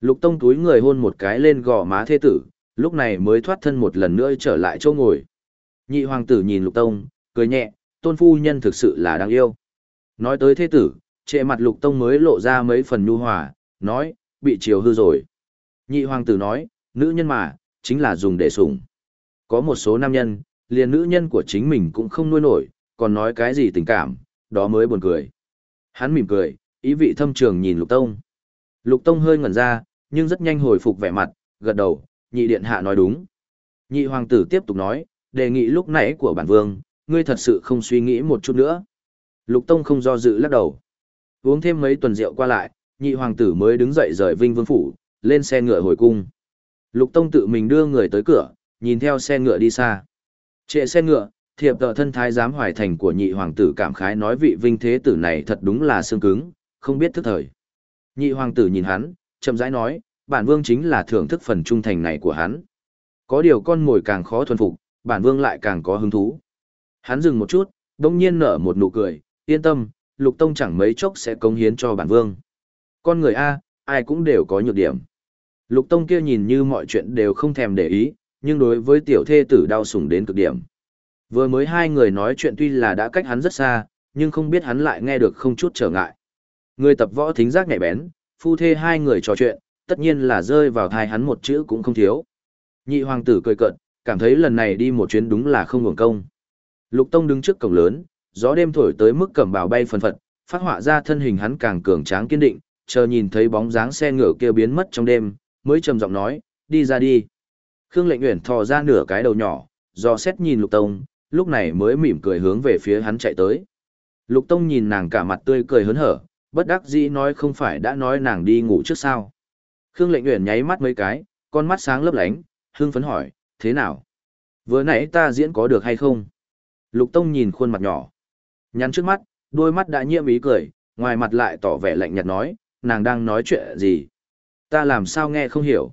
Lục Tông túi người hôn một cái lên gò má thế tử, lúc này mới thoát thân một lần nữa trở lại chỗ ngồi. Nhị hoàng tử nhìn Lục Tông, cười nhẹ, tôn phu nhân thực sự là đáng yêu. Nói tới thế tử, trệ mặt Lục Tông mới lộ ra mấy phần nhu hòa, nói, bị chiều hư rồi. Nhị hoàng tử nói, nữ nhân mà, chính là dùng để sủng. Có một số nam nhân, liền nữ nhân của chính mình cũng không nuôi nổi, còn nói cái gì tình cảm, đó mới buồn cười. Hắn mỉm cười, ý vị thâm trường nhìn Lục Tông. Lục Tông hơi ngẩn ra, nhưng rất nhanh hồi phục vẻ mặt, gật đầu, nhị điện hạ nói đúng. Nhị hoàng tử tiếp tục nói, đề nghị lúc nãy của bản vương, ngươi thật sự không suy nghĩ một chút nữa. Lục Tông không do dự lắc đầu. Uống thêm mấy tuần rượu qua lại, nhị hoàng tử mới đứng dậy rời Vinh Vương Phủ, lên xe ngựa hồi cung. Lục Tông tự mình đưa người tới cửa, nhìn theo xe ngựa đi xa. Trệ xe ngựa, thiệp tợ thân thái giám hoài thành của nhị hoàng tử cảm khái nói vị vinh thế tử này thật đúng là xương cứng, không biết thức thời. Nhị hoàng tử nhìn hắn, chậm rãi nói, bản vương chính là thưởng thức phần trung thành này của hắn. Có điều con mồi càng khó thuần phục, bản vương lại càng có hứng thú. Hắn dừng một chút, đông nhiên nở một nụ cười, yên tâm, lục tông chẳng mấy chốc sẽ cống hiến cho bản vương. Con người A, ai cũng đều có nhược điểm. Lục tông kia nhìn như mọi chuyện đều không thèm để ý, nhưng đối với tiểu thê tử đau sủng đến cực điểm. Vừa mới hai người nói chuyện tuy là đã cách hắn rất xa, nhưng không biết hắn lại nghe được không chút trở ngại. Người tập võ thính giác nhạy bén, phu thê hai người trò chuyện, tất nhiên là rơi vào thai hắn một chữ cũng không thiếu. Nhị hoàng tử cười cợt, cảm thấy lần này đi một chuyến đúng là không hưởng công. Lục Tông đứng trước cổng lớn, gió đêm thổi tới mức cẩm bào bay phần phật, phát họa ra thân hình hắn càng cường tráng kiên định, chờ nhìn thấy bóng dáng xe ngựa kia biến mất trong đêm, mới trầm giọng nói, đi ra đi. Khương Lệnh nguyện thò ra nửa cái đầu nhỏ, do xét nhìn Lục Tông, lúc này mới mỉm cười hướng về phía hắn chạy tới. Lục Tông nhìn nàng cả mặt tươi cười hớn hở, bất đắc dĩ nói không phải đã nói nàng đi ngủ trước sao. Khương Lệnh nguyện nháy mắt mấy cái, con mắt sáng lấp lánh, hương phấn hỏi, thế nào? Vừa nãy ta diễn có được hay không? Lục Tông nhìn khuôn mặt nhỏ. Nhắn trước mắt, đôi mắt đã nhiễm ý cười, ngoài mặt lại tỏ vẻ lạnh nhạt nói, nàng đang nói chuyện gì? Ta làm sao nghe không hiểu?